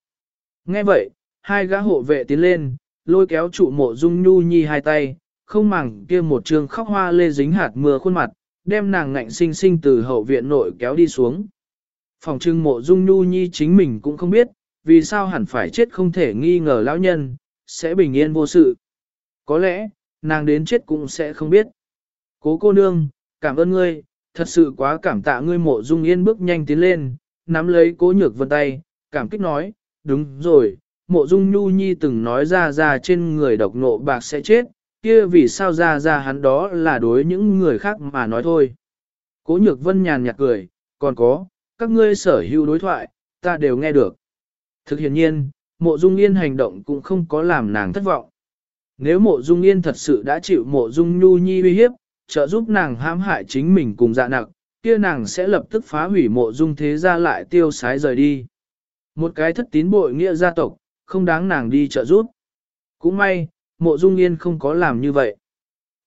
Nghe vậy, hai gã hộ vệ tiến lên, lôi kéo trụ mộ dung nhu nhi hai tay, không màng kia một trường khóc hoa lê dính hạt mưa khuôn mặt, đem nàng ngạnh sinh sinh từ hậu viện nội kéo đi xuống. Phòng trưng mộ dung nhu nhi chính mình cũng không biết, vì sao hẳn phải chết không thể nghi ngờ lão nhân, sẽ bình yên vô sự. Có lẽ, nàng đến chết cũng sẽ không biết. Cố cô nương, cảm ơn ngươi, thật sự quá cảm tạ ngươi mộ dung yên bước nhanh tiến lên, nắm lấy cố nhược vân tay, cảm kích nói, đúng rồi, mộ dung nhu nhi từng nói ra ra trên người độc nộ bạc sẽ chết, kia vì sao ra ra hắn đó là đối những người khác mà nói thôi. Cố nhược vân nhàn nhạt cười, còn có, các ngươi sở hữu đối thoại, ta đều nghe được. Thực hiện nhiên, mộ dung yên hành động cũng không có làm nàng thất vọng. Nếu mộ dung yên thật sự đã chịu mộ dung nhu nhi uy hiếp, trợ giúp nàng hãm hại chính mình cùng dạ nặc, kia nàng sẽ lập tức phá hủy mộ dung thế gia lại tiêu sái rời đi. Một cái thất tín bội nghĩa gia tộc, không đáng nàng đi trợ giúp. Cũng may, mộ dung yên không có làm như vậy.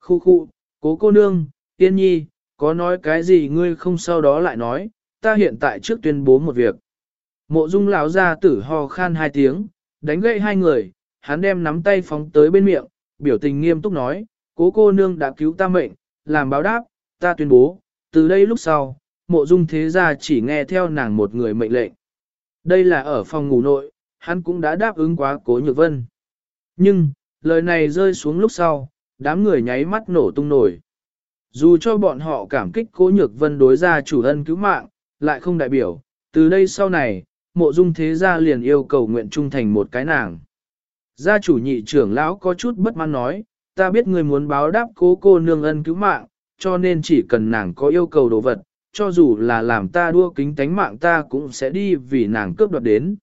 Khu khu, cố cô nương, tiên nhi, có nói cái gì ngươi không sau đó lại nói, ta hiện tại trước tuyên bố một việc. Mộ dung lão ra tử ho khan hai tiếng, đánh gậy hai người, hắn đem nắm tay phóng tới bên miệng, biểu tình nghiêm túc nói, cố cô nương đã cứu ta mệnh, làm báo đáp, ta tuyên bố, từ đây lúc sau, mộ dung thế gia chỉ nghe theo nàng một người mệnh lệnh. Đây là ở phòng ngủ nội, hắn cũng đã đáp ứng quá cố nhược vân. Nhưng, lời này rơi xuống lúc sau, đám người nháy mắt nổ tung nổi. Dù cho bọn họ cảm kích cố nhược vân đối ra chủ ân cứu mạng, lại không đại biểu, từ đây sau này, mộ dung thế gia liền yêu cầu nguyện trung thành một cái nàng. Gia chủ nhị trưởng lão có chút bất mãn nói, ta biết người muốn báo đáp cố cô nương ân cứu mạng, cho nên chỉ cần nàng có yêu cầu đồ vật, cho dù là làm ta đua kính tánh mạng ta cũng sẽ đi vì nàng cướp đoạt đến.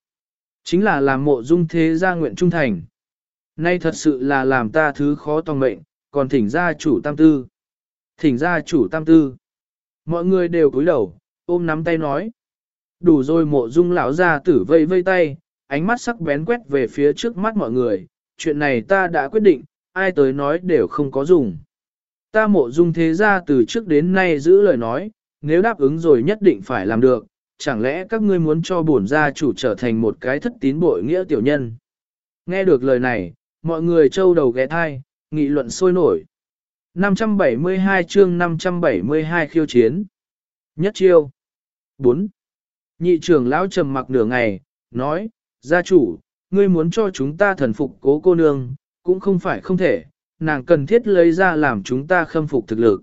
Chính là làm mộ dung thế gia nguyện trung thành. Nay thật sự là làm ta thứ khó tòng mệnh, còn thỉnh gia chủ tam tư. Thỉnh gia chủ tam tư. Mọi người đều cúi đầu, ôm nắm tay nói. Đủ rồi mộ dung lão gia tử vây vây tay, ánh mắt sắc bén quét về phía trước mắt mọi người. Chuyện này ta đã quyết định, ai tới nói đều không có dùng. Ta mộ dung thế gia từ trước đến nay giữ lời nói, nếu đáp ứng rồi nhất định phải làm được, chẳng lẽ các ngươi muốn cho bổn gia chủ trở thành một cái thất tín bội nghĩa tiểu nhân. Nghe được lời này, mọi người trâu đầu ghé thai, nghị luận sôi nổi. 572 chương 572 khiêu chiến. Nhất chiêu. 4. Nhị trưởng lão trầm mặc nửa ngày, nói, gia chủ, ngươi muốn cho chúng ta thần phục cố cô nương, cũng không phải không thể, nàng cần thiết lấy ra làm chúng ta khâm phục thực lực.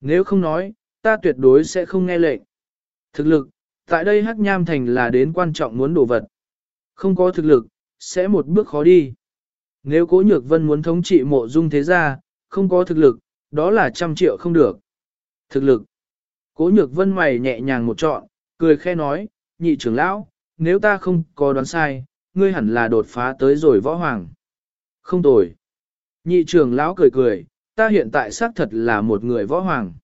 Nếu không nói, ta tuyệt đối sẽ không nghe lệnh. Thực lực, tại đây Hắc Nham Thành là đến quan trọng muốn đổ vật. Không có thực lực, sẽ một bước khó đi. Nếu cố nhược vân muốn thống trị mộ dung thế gia, không có thực lực, đó là trăm triệu không được. Thực lực. Cố nhược vân mày nhẹ nhàng một trọn, cười khe nói, nhị trưởng lão, nếu ta không có đoán sai, ngươi hẳn là đột phá tới rồi võ hoàng. Không tồi. Nhị trưởng lão cười cười, ta hiện tại xác thật là một người võ hoàng.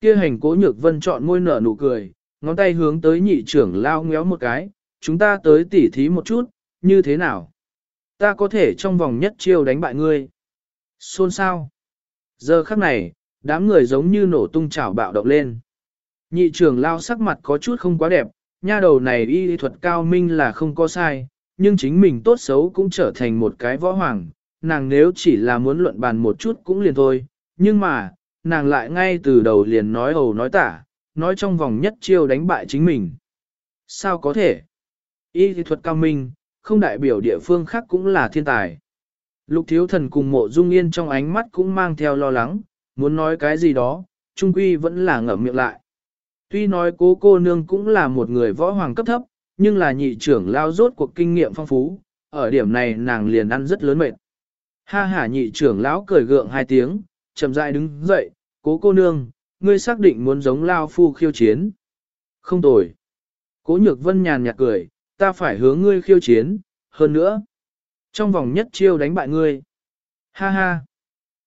Kia hành cố nhược vân chọn môi nở nụ cười, ngón tay hướng tới nhị trưởng lão ngéo một cái, chúng ta tới tỉ thí một chút, như thế nào? Ta có thể trong vòng nhất chiêu đánh bại ngươi. Xôn sao? Giờ khắc này, đám người giống như nổ tung chảo bạo động lên. Nhị trưởng lao sắc mặt có chút không quá đẹp, nha đầu này y thuật cao minh là không có sai, nhưng chính mình tốt xấu cũng trở thành một cái võ hoàng, nàng nếu chỉ là muốn luận bàn một chút cũng liền thôi, nhưng mà, nàng lại ngay từ đầu liền nói ầu nói tả, nói trong vòng nhất chiêu đánh bại chính mình. Sao có thể? Y thuật cao minh, không đại biểu địa phương khác cũng là thiên tài. Lục thiếu thần cùng mộ dung yên trong ánh mắt cũng mang theo lo lắng, muốn nói cái gì đó, trung quy vẫn là ngậm miệng lại. Tuy nói cố cô nương cũng là một người võ hoàng cấp thấp, nhưng là nhị trưởng lao rốt cuộc kinh nghiệm phong phú, ở điểm này nàng liền ăn rất lớn mệt. Ha ha nhị trưởng lão cười gượng hai tiếng, chậm rãi đứng dậy, cố cô nương, ngươi xác định muốn giống lao phu khiêu chiến. Không tồi. Cố nhược vân nhàn nhạt cười, ta phải hướng ngươi khiêu chiến, hơn nữa. Trong vòng nhất chiêu đánh bại ngươi. Ha ha.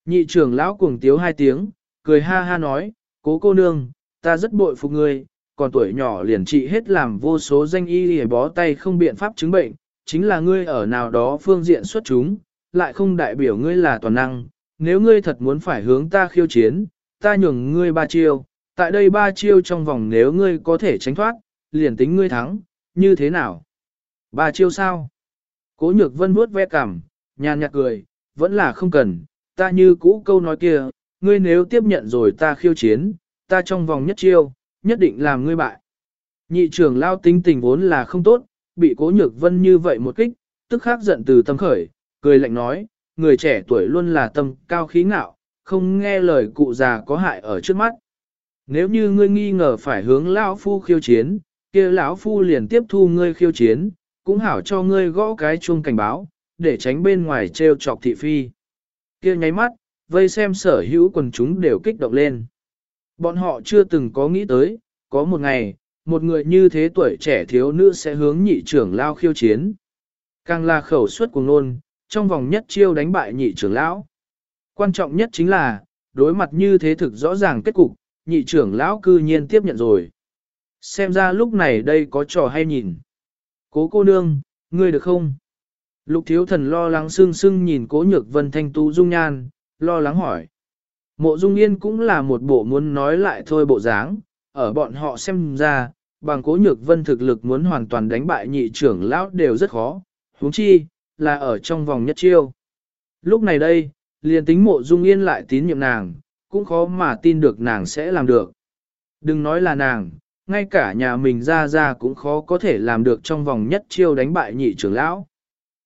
Nhị trưởng lão cuồng tiếu hai tiếng, cười ha ha nói, cố cô nương, ta rất bội phục ngươi, còn tuổi nhỏ liền trị hết làm vô số danh y để bó tay không biện pháp chứng bệnh, chính là ngươi ở nào đó phương diện xuất chúng, lại không đại biểu ngươi là toàn năng, nếu ngươi thật muốn phải hướng ta khiêu chiến, ta nhường ngươi ba chiêu, tại đây ba chiêu trong vòng nếu ngươi có thể tránh thoát, liền tính ngươi thắng, như thế nào? Ba chiêu sao? Cố nhược vân vuốt ve cảm, nhàn nhạt cười, vẫn là không cần, ta như cũ câu nói kia, ngươi nếu tiếp nhận rồi ta khiêu chiến, ta trong vòng nhất chiêu, nhất định làm ngươi bại. Nhị trưởng lao tính tình vốn là không tốt, bị cố nhược vân như vậy một kích, tức khắc giận từ tâm khởi, cười lạnh nói, người trẻ tuổi luôn là tâm cao khí ngạo, không nghe lời cụ già có hại ở trước mắt. Nếu như ngươi nghi ngờ phải hướng lão phu khiêu chiến, kia lão phu liền tiếp thu ngươi khiêu chiến, cũng hảo cho ngươi gõ cái chuông cảnh báo, để tránh bên ngoài treo chọc thị phi. Kia nháy mắt, vây xem sở hữu quần chúng đều kích động lên. Bọn họ chưa từng có nghĩ tới, có một ngày, một người như thế tuổi trẻ thiếu nữ sẽ hướng nhị trưởng lao khiêu chiến. Càng là khẩu suất của nôn, trong vòng nhất chiêu đánh bại nhị trưởng lão. Quan trọng nhất chính là, đối mặt như thế thực rõ ràng kết cục, nhị trưởng lão cư nhiên tiếp nhận rồi. Xem ra lúc này đây có trò hay nhìn. Cố cô nương, ngươi được không? Lục thiếu thần lo lắng sưng sưng nhìn cố nhược vân thanh tú dung nhan, lo lắng hỏi. Mộ dung yên cũng là một bộ muốn nói lại thôi bộ dáng, ở bọn họ xem ra, bằng cố nhược vân thực lực muốn hoàn toàn đánh bại nhị trưởng lão đều rất khó, huống chi, là ở trong vòng nhất chiêu. Lúc này đây, liền tính mộ dung yên lại tín nhiệm nàng, cũng khó mà tin được nàng sẽ làm được. Đừng nói là nàng, ngay cả nhà mình ra ra cũng khó có thể làm được trong vòng nhất chiêu đánh bại nhị trưởng lão.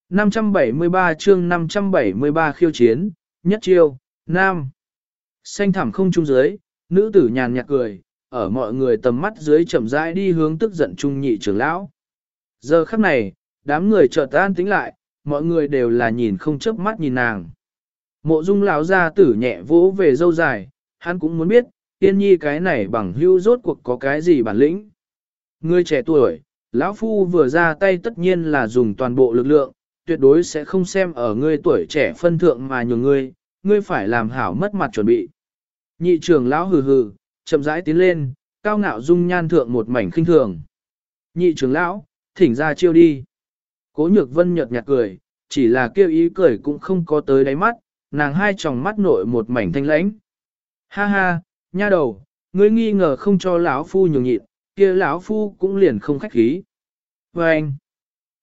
573 chương 573 khiêu chiến, nhất chiêu, nam. Xanh thẳm không trung dưới, nữ tử nhàn nhạt cười, ở mọi người tầm mắt dưới chậm rãi đi hướng tức giận trung nhị trưởng lão. Giờ khắc này, đám người chợt an tính lại, mọi người đều là nhìn không chớp mắt nhìn nàng. Mộ dung lão gia tử nhẹ vỗ về dâu dài, hắn cũng muốn biết, tiên nhi cái này bằng hưu rốt cuộc có cái gì bản lĩnh. Người trẻ tuổi, lão phu vừa ra tay tất nhiên là dùng toàn bộ lực lượng, tuyệt đối sẽ không xem ở ngươi tuổi trẻ phân thượng mà nhường ngươi, ngươi phải làm hảo mất mặt chuẩn bị. Nhị trưởng lão hừ hừ, chậm rãi tiến lên, cao ngạo dung nhan thượng một mảnh khinh thường. Nhị trưởng lão, thỉnh ra chiêu đi. Cố nhược vân nhợt nhạt cười, chỉ là kêu ý cười cũng không có tới đáy mắt, nàng hai tròng mắt nội một mảnh thanh lãnh. Ha ha, nha đầu, ngươi nghi ngờ không cho lão phu nhường nhịn, kia lão phu cũng liền không khách khí. Và anh,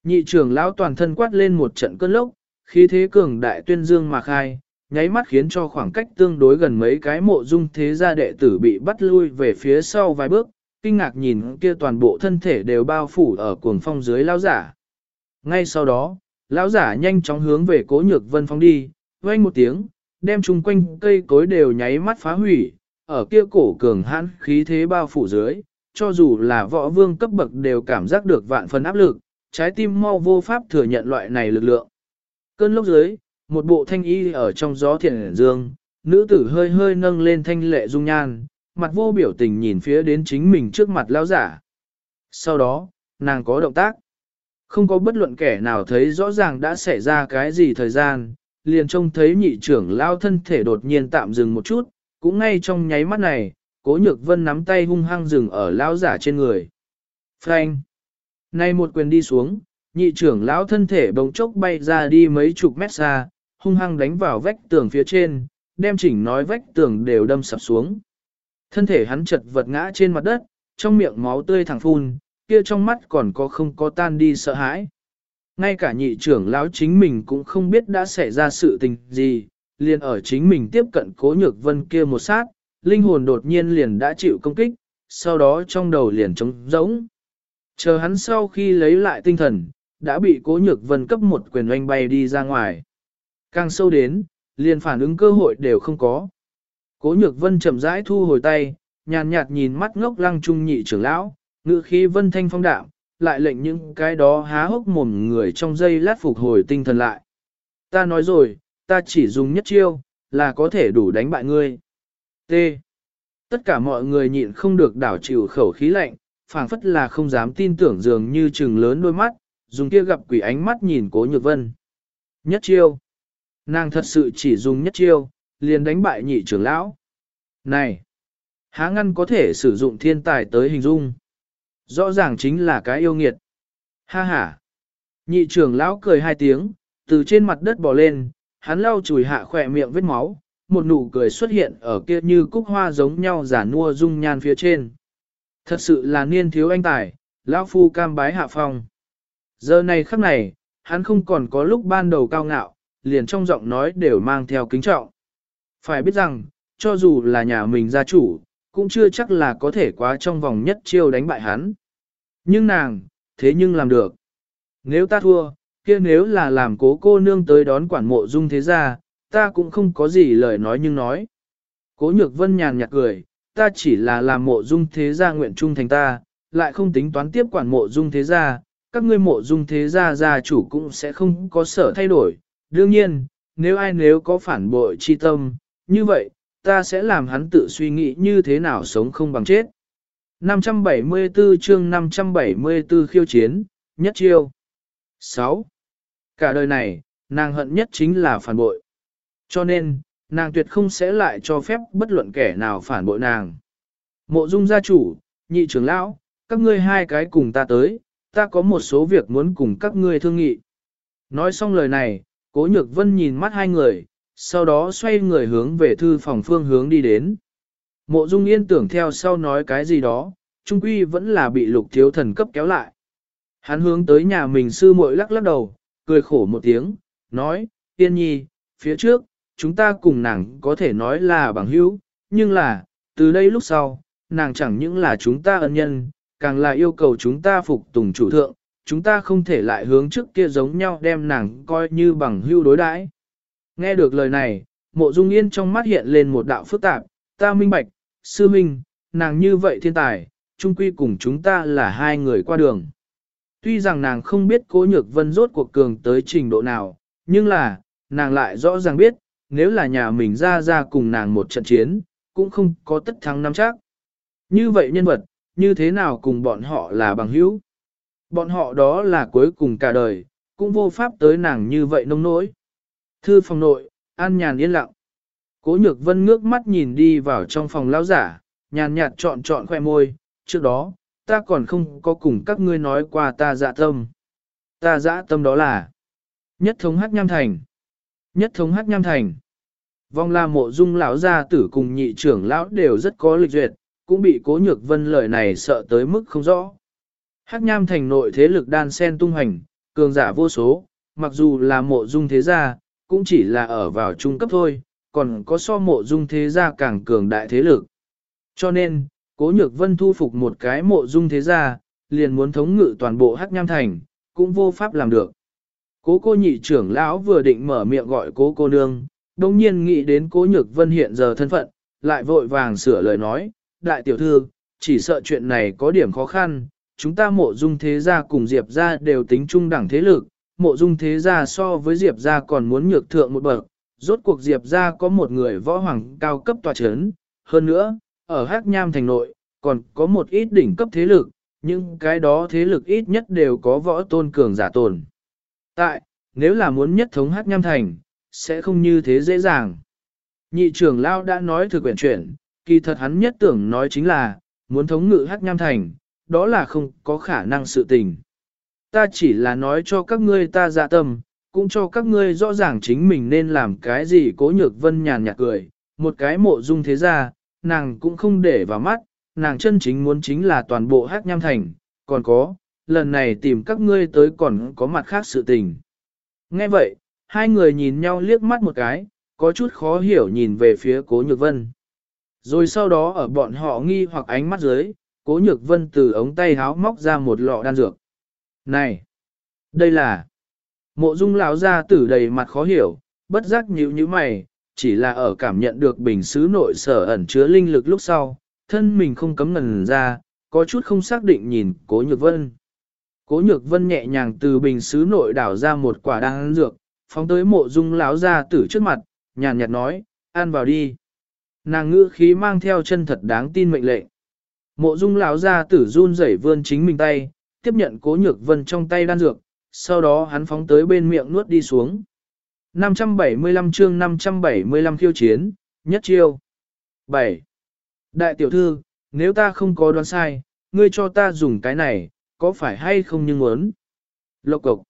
Nhị trưởng lão toàn thân quát lên một trận cơn lốc, khí thế cường đại tuyên dương mà khai, nháy mắt khiến cho khoảng cách tương đối gần mấy cái mộ dung thế gia đệ tử bị bắt lui về phía sau vài bước, kinh ngạc nhìn kia toàn bộ thân thể đều bao phủ ở cuồng phong dưới lão giả. Ngay sau đó, lão giả nhanh chóng hướng về cố nhược vân phong đi, vang một tiếng, đem chung quanh cây cối đều nháy mắt phá hủy, ở kia cổ cường hãn khí thế bao phủ dưới, cho dù là võ vương cấp bậc đều cảm giác được vạn phần áp lực, trái tim mau vô pháp thừa nhận loại này lực lượng. Cơn lốc dưới, một bộ thanh y ở trong gió thiện dương, nữ tử hơi hơi nâng lên thanh lệ dung nhan, mặt vô biểu tình nhìn phía đến chính mình trước mặt lão giả. Sau đó, nàng có động tác. Không có bất luận kẻ nào thấy rõ ràng đã xảy ra cái gì thời gian, liền trông thấy nhị trưởng lao thân thể đột nhiên tạm dừng một chút, cũng ngay trong nháy mắt này, cố nhược vân nắm tay hung hăng dừng ở lão giả trên người. Frank! Nay một quyền đi xuống, nhị trưởng lão thân thể bỗng chốc bay ra đi mấy chục mét xa, hung hăng đánh vào vách tường phía trên, đem chỉnh nói vách tường đều đâm sập xuống. Thân thể hắn chật vật ngã trên mặt đất, trong miệng máu tươi thẳng phun, kia trong mắt còn có không có tan đi sợ hãi. Ngay cả nhị trưởng lão chính mình cũng không biết đã xảy ra sự tình gì, liền ở chính mình tiếp cận cố nhược vân kia một sát, linh hồn đột nhiên liền đã chịu công kích, sau đó trong đầu liền trống rỗng. Chờ hắn sau khi lấy lại tinh thần, đã bị cố nhược vân cấp một quyền oanh bay đi ra ngoài. Càng sâu đến, liền phản ứng cơ hội đều không có. Cố nhược vân chậm rãi thu hồi tay, nhàn nhạt nhìn mắt ngốc lăng trung nhị trưởng lão, ngự khí vân thanh phong đạm, lại lệnh những cái đó há hốc mồm người trong giây lát phục hồi tinh thần lại. Ta nói rồi, ta chỉ dùng nhất chiêu, là có thể đủ đánh bại ngươi. T. Tất cả mọi người nhịn không được đảo chịu khẩu khí lạnh, phảng phất là không dám tin tưởng dường như trừng lớn đôi mắt, dùng kia gặp quỷ ánh mắt nhìn cố nhược vân. Nhất chiêu. Nàng thật sự chỉ dùng nhất chiêu, liền đánh bại nhị trưởng lão. Này! Há ngăn có thể sử dụng thiên tài tới hình dung. Rõ ràng chính là cái yêu nghiệt. Ha ha! Nhị trưởng lão cười hai tiếng, từ trên mặt đất bò lên, hắn lau chùi hạ khỏe miệng vết máu, một nụ cười xuất hiện ở kia như cúc hoa giống nhau giả nua dung nhan phía trên. Thật sự là niên thiếu anh tài, lão phu cam bái hạ phong. Giờ này khắc này, hắn không còn có lúc ban đầu cao ngạo, liền trong giọng nói đều mang theo kính trọng. Phải biết rằng, cho dù là nhà mình gia chủ, cũng chưa chắc là có thể quá trong vòng nhất chiêu đánh bại hắn. Nhưng nàng, thế nhưng làm được. Nếu ta thua, kia nếu là làm cố cô nương tới đón quản mộ dung thế gia, ta cũng không có gì lời nói nhưng nói. Cố nhược vân nhàn nhạt cười, ta chỉ là làm mộ dung thế gia nguyện trung thành ta, lại không tính toán tiếp quản mộ dung thế gia, các ngươi mộ dung thế gia gia chủ cũng sẽ không có sở thay đổi. Đương nhiên, nếu ai nếu có phản bội chi tâm, như vậy, ta sẽ làm hắn tự suy nghĩ như thế nào sống không bằng chết. 574 chương 574 khiêu chiến, nhất chiêu. 6. Cả đời này, nàng hận nhất chính là phản bội. Cho nên, nàng tuyệt không sẽ lại cho phép bất luận kẻ nào phản bội nàng. Mộ dung gia chủ, nhị trưởng lão, các ngươi hai cái cùng ta tới, ta có một số việc muốn cùng các ngươi thương nghị. Nói xong lời này, cố nhược vân nhìn mắt hai người, sau đó xoay người hướng về thư phòng phương hướng đi đến. Mộ dung yên tưởng theo sau nói cái gì đó, trung quy vẫn là bị lục thiếu thần cấp kéo lại. Hắn hướng tới nhà mình sư muội lắc lắc đầu, cười khổ một tiếng, nói, yên nhi, phía trước, chúng ta cùng nàng có thể nói là bằng hữu, nhưng là, từ đây lúc sau, nàng chẳng những là chúng ta ân nhân, càng là yêu cầu chúng ta phục tùng chủ thượng, chúng ta không thể lại hướng trước kia giống nhau đem nàng coi như bằng hữu đối đãi. Nghe được lời này, mộ dung yên trong mắt hiện lên một đạo phức tạp, ta minh bạch, sư minh, nàng như vậy thiên tài, chung quy cùng chúng ta là hai người qua đường. Tuy rằng nàng không biết cố nhược vân rốt cuộc cường tới trình độ nào, nhưng là, nàng lại rõ ràng biết, nếu là nhà mình ra ra cùng nàng một trận chiến, cũng không có tất thắng năm chắc. Như vậy nhân vật, như thế nào cùng bọn họ là bằng hữu? Bọn họ đó là cuối cùng cả đời, cũng vô pháp tới nàng như vậy nông nỗi. Thư phòng nội, an nhàn yên lặng. Cố nhược vân ngước mắt nhìn đi vào trong phòng lão giả, nhàn nhạt chọn chọn khoe môi, trước đó, ta còn không có cùng các ngươi nói qua ta dạ tâm. Ta dạ tâm đó là nhất thống hát nham thành. Nhất thống hát nham thành. Vong la mộ dung lão gia tử cùng nhị trưởng lão đều rất có lịch duyệt, cũng bị cố nhược vân lời này sợ tới mức không rõ. Hắc nham thành nội thế lực đan sen tung hành, cường giả vô số, mặc dù là mộ dung thế gia, cũng chỉ là ở vào trung cấp thôi, còn có so mộ dung thế gia càng cường đại thế lực. Cho nên, cố nhược vân thu phục một cái mộ dung thế gia, liền muốn thống ngự toàn bộ hắc nham thành, cũng vô pháp làm được. Cố cô nhị trưởng lão vừa định mở miệng gọi cố cô nương, đồng nhiên nghĩ đến cố nhược vân hiện giờ thân phận, lại vội vàng sửa lời nói, đại tiểu thư, chỉ sợ chuyện này có điểm khó khăn, chúng ta mộ dung thế gia cùng Diệp gia đều tính trung đẳng thế lực, mộ dung thế gia so với Diệp gia còn muốn nhược thượng một bậc, rốt cuộc Diệp gia có một người võ hoàng cao cấp tòa chấn, hơn nữa, ở Hắc Nham thành nội, còn có một ít đỉnh cấp thế lực, nhưng cái đó thế lực ít nhất đều có võ tôn cường giả tồn. Tại, nếu là muốn nhất thống Hắc Nham thành, sẽ không như thế dễ dàng. Nhị trưởng Lao đã nói thực quyển chuyển, kỳ thật hắn nhất tưởng nói chính là, muốn thống ngự Hắc Nham thành, đó là không có khả năng sự tình. Ta chỉ là nói cho các ngươi ta dạ tâm, cũng cho các ngươi rõ ràng chính mình nên làm cái gì cố nhược vân nhàn nhạt cười, một cái mộ dung thế ra, nàng cũng không để vào mắt, nàng chân chính muốn chính là toàn bộ hát nham thành, còn có, lần này tìm các ngươi tới còn có mặt khác sự tình. Nghe vậy, hai người nhìn nhau liếc mắt một cái, có chút khó hiểu nhìn về phía cố nhược vân. Rồi sau đó ở bọn họ nghi hoặc ánh mắt dưới, cố nhược vân từ ống tay háo móc ra một lọ đan dược. Này! Đây là... Mộ dung lão ra tử đầy mặt khó hiểu, bất giác nhíu như mày, chỉ là ở cảm nhận được bình xứ nội sở ẩn chứa linh lực lúc sau, thân mình không cấm ngần ra, có chút không xác định nhìn cố nhược vân. Cố nhược vân nhẹ nhàng từ bình xứ nội đảo ra một quả đan dược, phóng tới mộ dung lão ra tử trước mặt, nhàn nhạt nói, ăn vào đi. Nàng ngữ khí mang theo chân thật đáng tin mệnh lệnh. Mộ dung lão ra tử run rẩy vươn chính mình tay, tiếp nhận cố nhược vân trong tay đan dược, sau đó hắn phóng tới bên miệng nuốt đi xuống. 575 chương 575 khiêu chiến, nhất chiêu. 7. Đại tiểu thư, nếu ta không có đoán sai, ngươi cho ta dùng cái này, có phải hay không nhưng muốn? Lộc cộc.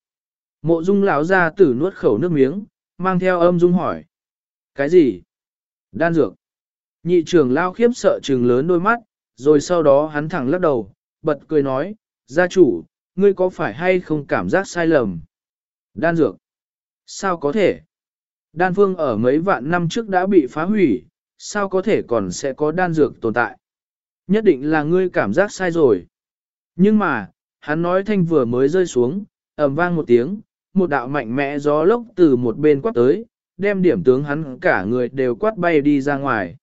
Mộ dung lão ra tử nuốt khẩu nước miếng, mang theo âm dung hỏi. Cái gì? Đan dược. Nhị trưởng lao khiếp sợ trừng lớn đôi mắt, rồi sau đó hắn thẳng lắc đầu, bật cười nói, gia chủ, ngươi có phải hay không cảm giác sai lầm? Đan dược. Sao có thể? Đan phương ở mấy vạn năm trước đã bị phá hủy, sao có thể còn sẽ có đan dược tồn tại? Nhất định là ngươi cảm giác sai rồi. Nhưng mà, hắn nói thanh vừa mới rơi xuống, ầm vang một tiếng, một đạo mạnh mẽ gió lốc từ một bên quát tới, đem điểm tướng hắn cả người đều quát bay đi ra ngoài.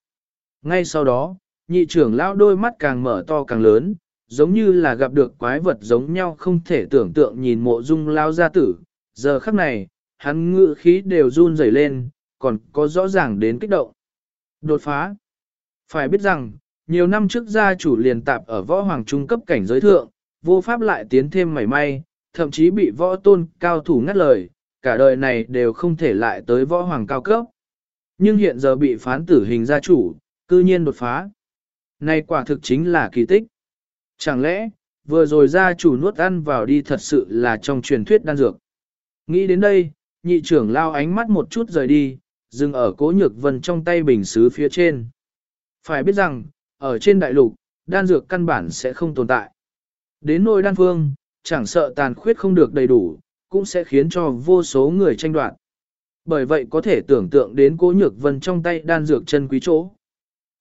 Ngay sau đó, nhị trưởng lão đôi mắt càng mở to càng lớn, giống như là gặp được quái vật giống nhau không thể tưởng tượng nhìn mộ dung lao gia tử. Giờ khắc này, hắn ngự khí đều run rẩy lên, còn có rõ ràng đến kích động. Đột phá. Phải biết rằng, nhiều năm trước gia chủ liền tạp ở võ hoàng trung cấp cảnh giới thượng, vô pháp lại tiến thêm mảy may, thậm chí bị võ tôn cao thủ ngắt lời, cả đời này đều không thể lại tới võ hoàng cao cấp. Nhưng hiện giờ bị phán tử hình gia chủ, cư nhiên đột phá. Này quả thực chính là kỳ tích. Chẳng lẽ, vừa rồi gia chủ nuốt ăn vào đi thật sự là trong truyền thuyết đan dược. Nghĩ đến đây, nhị trưởng lao ánh mắt một chút rời đi, dừng ở cố nhược vân trong tay bình xứ phía trên. Phải biết rằng, ở trên đại lục, đan dược căn bản sẽ không tồn tại. Đến nỗi đan phương, chẳng sợ tàn khuyết không được đầy đủ, cũng sẽ khiến cho vô số người tranh đoạt. Bởi vậy có thể tưởng tượng đến cố nhược vân trong tay đan dược chân quý chỗ.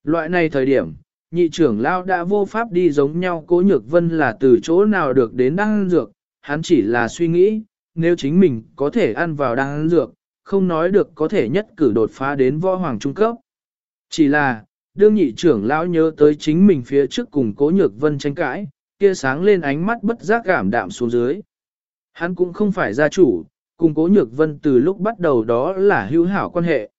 Loại này thời điểm, nhị trưởng lao đã vô pháp đi giống nhau cố nhược vân là từ chỗ nào được đến đan dược, hắn chỉ là suy nghĩ, nếu chính mình có thể ăn vào đan dược, không nói được có thể nhất cử đột phá đến võ hoàng trung cấp. Chỉ là, đương nhị trưởng lão nhớ tới chính mình phía trước cùng cố nhược vân tranh cãi, kia sáng lên ánh mắt bất giác cảm đạm xuống dưới. Hắn cũng không phải gia chủ, cùng cố nhược vân từ lúc bắt đầu đó là hữu hảo quan hệ.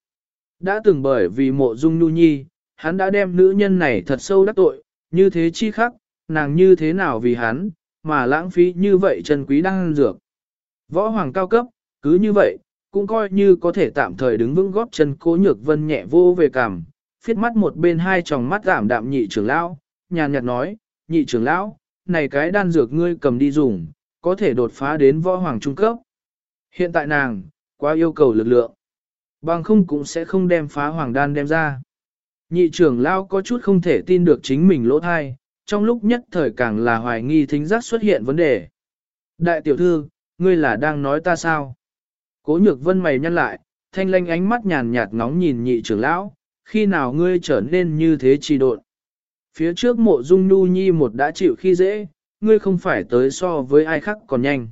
Đã từng bởi vì mộ dung nhu nhi, hắn đã đem nữ nhân này thật sâu đắc tội, như thế chi khắc, nàng như thế nào vì hắn, mà lãng phí như vậy chân quý đang dược. Võ hoàng cao cấp, cứ như vậy, cũng coi như có thể tạm thời đứng vững góp chân cố nhược vân nhẹ vô về cảm phiết mắt một bên hai tròng mắt giảm đạm nhị trưởng lão, nhàn nhạt nói, nhị trưởng lão, này cái đan dược ngươi cầm đi dùng, có thể đột phá đến võ hoàng trung cấp. Hiện tại nàng, quá yêu cầu lực lượng. Bằng không cũng sẽ không đem phá hoàng đan đem ra. Nhị trưởng lão có chút không thể tin được chính mình lỗ thai, trong lúc nhất thời càng là hoài nghi thính giác xuất hiện vấn đề. Đại tiểu thư, ngươi là đang nói ta sao? Cố nhược vân mày nhăn lại, thanh lanh ánh mắt nhàn nhạt ngóng nhìn nhị trưởng lão, khi nào ngươi trở nên như thế trì độn. Phía trước mộ dung nu nhi một đã chịu khi dễ, ngươi không phải tới so với ai khác còn nhanh.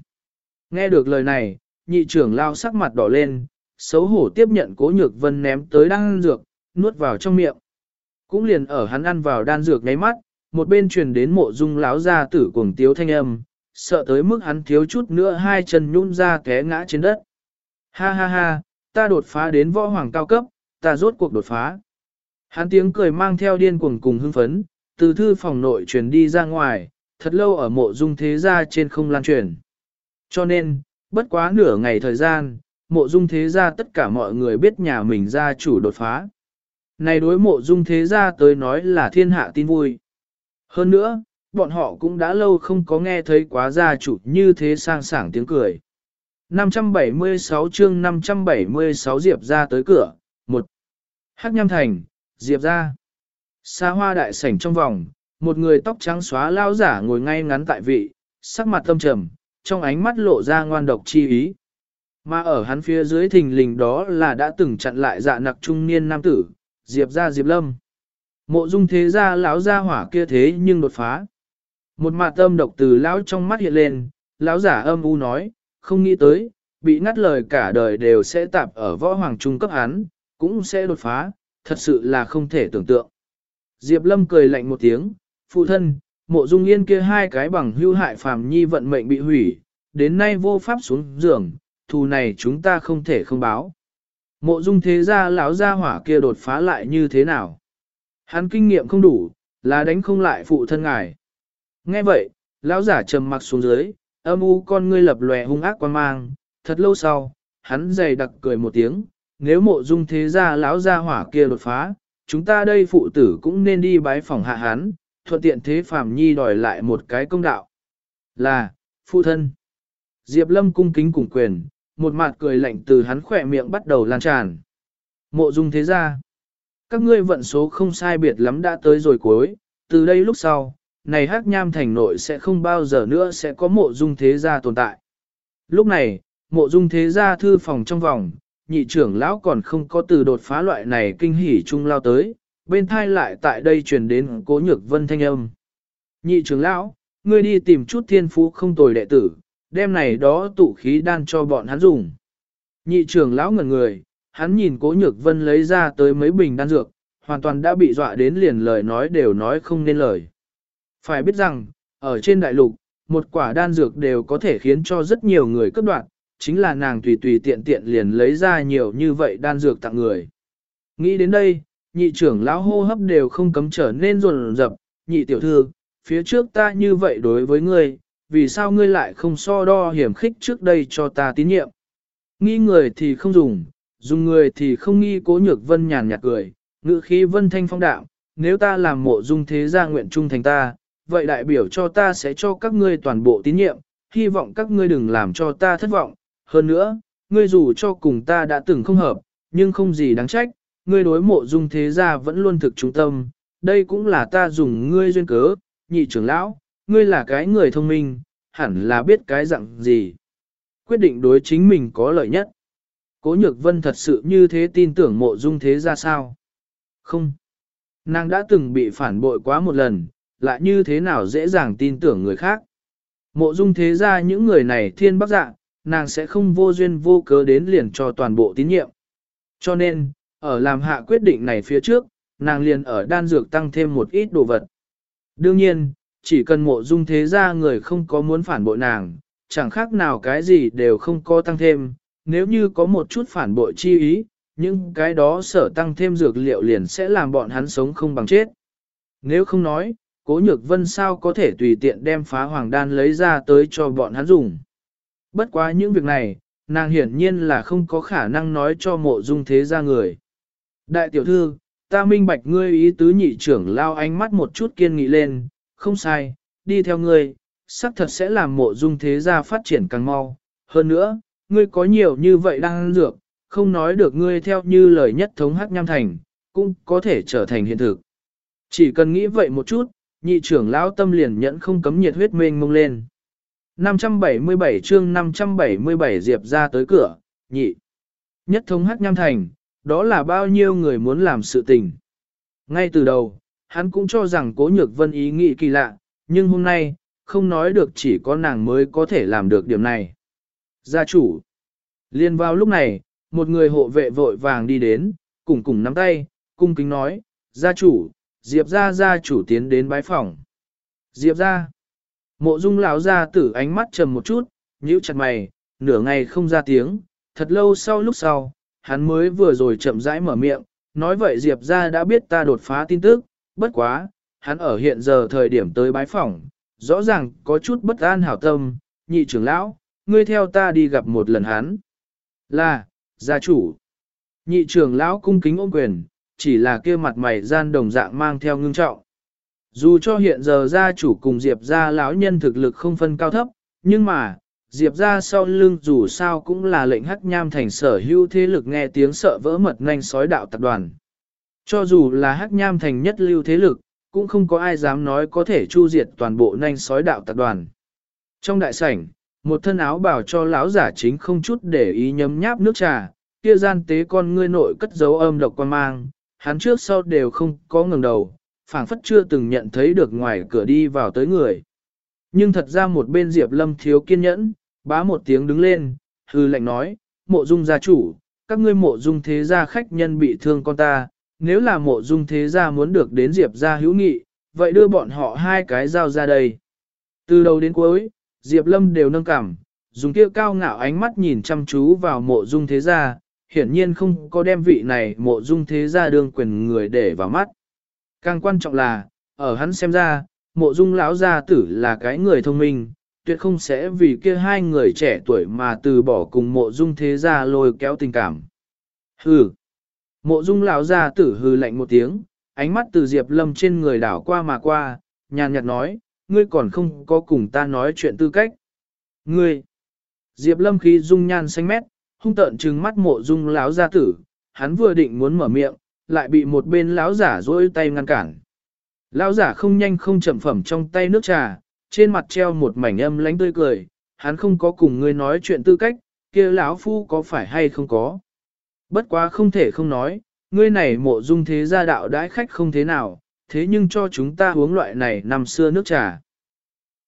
Nghe được lời này, nhị trưởng lao sắc mặt đỏ lên, xấu hổ tiếp nhận cố nhược vân ném tới đang dược, nuốt vào trong miệng. Cũng liền ở hắn ăn vào đan dược ngáy mắt, một bên truyền đến mộ dung láo ra tử cuồng tiếu thanh âm, sợ tới mức hắn thiếu chút nữa hai chân nhún ra té ngã trên đất. Ha ha ha, ta đột phá đến võ hoàng cao cấp, ta rốt cuộc đột phá. Hắn tiếng cười mang theo điên cuồng cùng hưng phấn, từ thư phòng nội truyền đi ra ngoài, thật lâu ở mộ dung thế gia trên không lan truyền. Cho nên, bất quá nửa ngày thời gian, mộ dung thế gia tất cả mọi người biết nhà mình gia chủ đột phá. Này đối mộ dung thế gia tới nói là thiên hạ tin vui. Hơn nữa, bọn họ cũng đã lâu không có nghe thấy quá gia chủ như thế sang sảng tiếng cười. 576 chương 576 Diệp ra tới cửa, một Hắc Nham Thành, Diệp ra. Xa hoa đại sảnh trong vòng, một người tóc trắng xóa lao giả ngồi ngay ngắn tại vị, sắc mặt tâm trầm, trong ánh mắt lộ ra ngoan độc chi ý. Mà ở hắn phía dưới thình lình đó là đã từng chặn lại dạ nặc trung niên nam tử, Diệp ra Diệp Lâm. Mộ dung thế ra lão ra hỏa kia thế nhưng đột phá. Một mặt âm độc từ lão trong mắt hiện lên, lão giả âm u nói, không nghĩ tới, bị ngắt lời cả đời đều sẽ tạp ở võ hoàng trung cấp hắn, cũng sẽ đột phá, thật sự là không thể tưởng tượng. Diệp Lâm cười lạnh một tiếng, phụ thân, mộ dung yên kia hai cái bằng hưu hại phàm nhi vận mệnh bị hủy, đến nay vô pháp xuống giường, thù này chúng ta không thể không báo. Mộ dung thế gia lão gia hỏa kia đột phá lại như thế nào? Hắn kinh nghiệm không đủ, là đánh không lại phụ thân ngài. Nghe vậy, lão giả trầm mặc xuống dưới, âm u con ngươi lập lòe hung ác quan mang, thật lâu sau, hắn dày đặc cười một tiếng, nếu mộ dung thế gia lão gia hỏa kia đột phá, chúng ta đây phụ tử cũng nên đi bái phòng hạ hắn, thuận tiện thế phàm nhi đòi lại một cái công đạo. Là, phụ thân. Diệp Lâm cung kính cùng quyền, một mặt cười lạnh từ hắn khỏe miệng bắt đầu lan tràn. Mộ dung thế gia. Các ngươi vận số không sai biệt lắm đã tới rồi cuối, từ đây lúc sau, này hắc nham thành nội sẽ không bao giờ nữa sẽ có mộ dung thế gia tồn tại. Lúc này, mộ dung thế gia thư phòng trong vòng, nhị trưởng lão còn không có từ đột phá loại này kinh hỉ chung lao tới, bên thai lại tại đây truyền đến cố nhược vân thanh âm. Nhị trưởng lão, ngươi đi tìm chút thiên phú không tồi đệ tử, đem này đó tụ khí đan cho bọn hắn dùng. Nhị trưởng lão ngẩn người, hắn nhìn cố nhược vân lấy ra tới mấy bình đan dược, hoàn toàn đã bị dọa đến liền lời nói đều nói không nên lời. Phải biết rằng, ở trên đại lục, một quả đan dược đều có thể khiến cho rất nhiều người cấp đoạn, chính là nàng tùy tùy tiện tiện liền lấy ra nhiều như vậy đan dược tặng người. Nghĩ đến đây, nhị trưởng lão hô hấp đều không cấm trở nên rồn rập, nhị tiểu thư, phía trước ta như vậy đối với ngươi, vì sao ngươi lại không so đo hiểm khích trước đây cho ta tín nhiệm. Nghi người thì không dùng, dùng người thì không nghi cố nhược vân nhàn nhạt cười, ngữ khí vân thanh phong đạo, nếu ta làm mộ dung thế gia nguyện trung thành ta, vậy đại biểu cho ta sẽ cho các ngươi toàn bộ tín nhiệm, hy vọng các ngươi đừng làm cho ta thất vọng, hơn nữa, ngươi dù cho cùng ta đã từng không hợp, nhưng không gì đáng trách, ngươi đối mộ dung thế gia vẫn luôn thực trung tâm, đây cũng là ta dùng ngươi duyên cớ, nhị trưởng lão, ngươi là cái người thông minh, hẳn là biết cái dạng gì. Quyết định đối chính mình có lợi nhất. Cố nhược vân thật sự như thế tin tưởng mộ dung thế ra sao? Không. Nàng đã từng bị phản bội quá một lần, lại như thế nào dễ dàng tin tưởng người khác. Mộ dung thế gia những người này thiên bắc dạng, nàng sẽ không vô duyên vô cớ đến liền cho toàn bộ tín nhiệm. Cho nên, ở làm hạ quyết định này phía trước, nàng liền ở đan dược tăng thêm một ít đồ vật. Đương nhiên, chỉ cần mộ dung thế gia người không có muốn phản bội nàng, chẳng khác nào cái gì đều không có tăng thêm, nếu như có một chút phản bội chi ý, những cái đó sở tăng thêm dược liệu liền sẽ làm bọn hắn sống không bằng chết. Nếu không nói, cố nhược vân sao có thể tùy tiện đem phá hoàng đan lấy ra tới cho bọn hắn dùng. Bất quá những việc này, nàng hiển nhiên là không có khả năng nói cho mộ dung thế gia người. Đại tiểu thư, ta minh bạch ngươi ý tứ nhị trưởng lao ánh mắt một chút kiên nghị lên, không sai, đi theo ngươi, xác thật sẽ làm mộ dung thế gia phát triển càng mau. Hơn nữa, ngươi có nhiều như vậy đang dược, không nói được ngươi theo như lời nhất thống hắc nham thành, cũng có thể trở thành hiện thực. Chỉ cần nghĩ vậy một chút, nhị trưởng lão tâm liền nhẫn không cấm nhiệt huyết mênh mông lên. 577 chương 577 Diệp ra tới cửa, nhị. Nhất thống hắc nham thành, đó là bao nhiêu người muốn làm sự tình. Ngay từ đầu, hắn cũng cho rằng cố nhược vân ý nghĩ kỳ lạ, nhưng hôm nay, không nói được chỉ có nàng mới có thể làm được điểm này. Gia chủ. Liên vào lúc này, một người hộ vệ vội vàng đi đến, cùng cùng nắm tay, cung kính nói, gia chủ, Diệp ra gia chủ tiến đến bái phòng. Diệp ra. Mộ dung lão ra tử ánh mắt trầm một chút, nhíu chặt mày, nửa ngày không ra tiếng, thật lâu sau lúc sau, hắn mới vừa rồi chậm rãi mở miệng, nói vậy Diệp ra đã biết ta đột phá tin tức, bất quá, hắn ở hiện giờ thời điểm tới bái phỏng, rõ ràng có chút bất an hảo tâm, nhị trưởng lão, ngươi theo ta đi gặp một lần hắn. Là, gia chủ. Nhị trưởng lão cung kính ôm quyền, chỉ là kia mặt mày gian đồng dạng mang theo ngưng trọng. Dù cho hiện giờ gia chủ cùng Diệp gia lão nhân thực lực không phân cao thấp, nhưng mà, Diệp gia sau lưng dù sao cũng là lệnh hắc nham thành sở hữu thế lực nghe tiếng sợ vỡ mật nhanh sói đạo tập đoàn. Cho dù là hắc nham thành nhất lưu thế lực, cũng không có ai dám nói có thể chu diệt toàn bộ Nanh sói đạo tạc đoàn. Trong đại sảnh, một thân áo bảo cho lão giả chính không chút để ý nhấm nháp nước trà, kia gian tế con ngươi nội cất dấu âm độc quan mang, hắn trước sau đều không có ngừng đầu, phảng phất chưa từng nhận thấy được ngoài cửa đi vào tới người. Nhưng thật ra một bên Diệp Lâm thiếu kiên nhẫn, bá một tiếng đứng lên, hư lệnh nói, mộ dung gia chủ, các ngươi mộ dung thế gia khách nhân bị thương con ta, nếu là mộ dung thế gia muốn được đến Diệp gia hữu nghị, vậy đưa bọn họ hai cái dao ra đây. Từ đầu đến cuối, Diệp Lâm đều nâng cảm, dùng kia cao ngạo ánh mắt nhìn chăm chú vào mộ dung thế gia, hiển nhiên không có đem vị này mộ dung thế gia đương quyền người để vào mắt. Càng quan trọng là, ở hắn xem ra, mộ dung lão gia tử là cái người thông minh, tuyệt không sẽ vì kia hai người trẻ tuổi mà từ bỏ cùng mộ dung thế gia lôi kéo tình cảm. Hừ. Mộ dung lão gia tử hừ lạnh một tiếng, ánh mắt từ Diệp Lâm trên người đảo qua mà qua, nhàn nhạt nói, ngươi còn không có cùng ta nói chuyện tư cách. Ngươi. Diệp Lâm khí dung nhan xanh mét, hung tợn trừng mắt mộ dung lão gia tử, hắn vừa định muốn mở miệng, lại bị một bên lão giả dỗi tay ngăn cản. Lão giả không nhanh không chậm phẩm trong tay nước trà, trên mặt treo một mảnh âm lánh tươi cười, hắn không có cùng ngươi nói chuyện tư cách, kia lão phu có phải hay không có. Bất quá không thể không nói, ngươi này mộ dung thế gia đạo đãi khách không thế nào, thế nhưng cho chúng ta uống loại này năm xưa nước trà.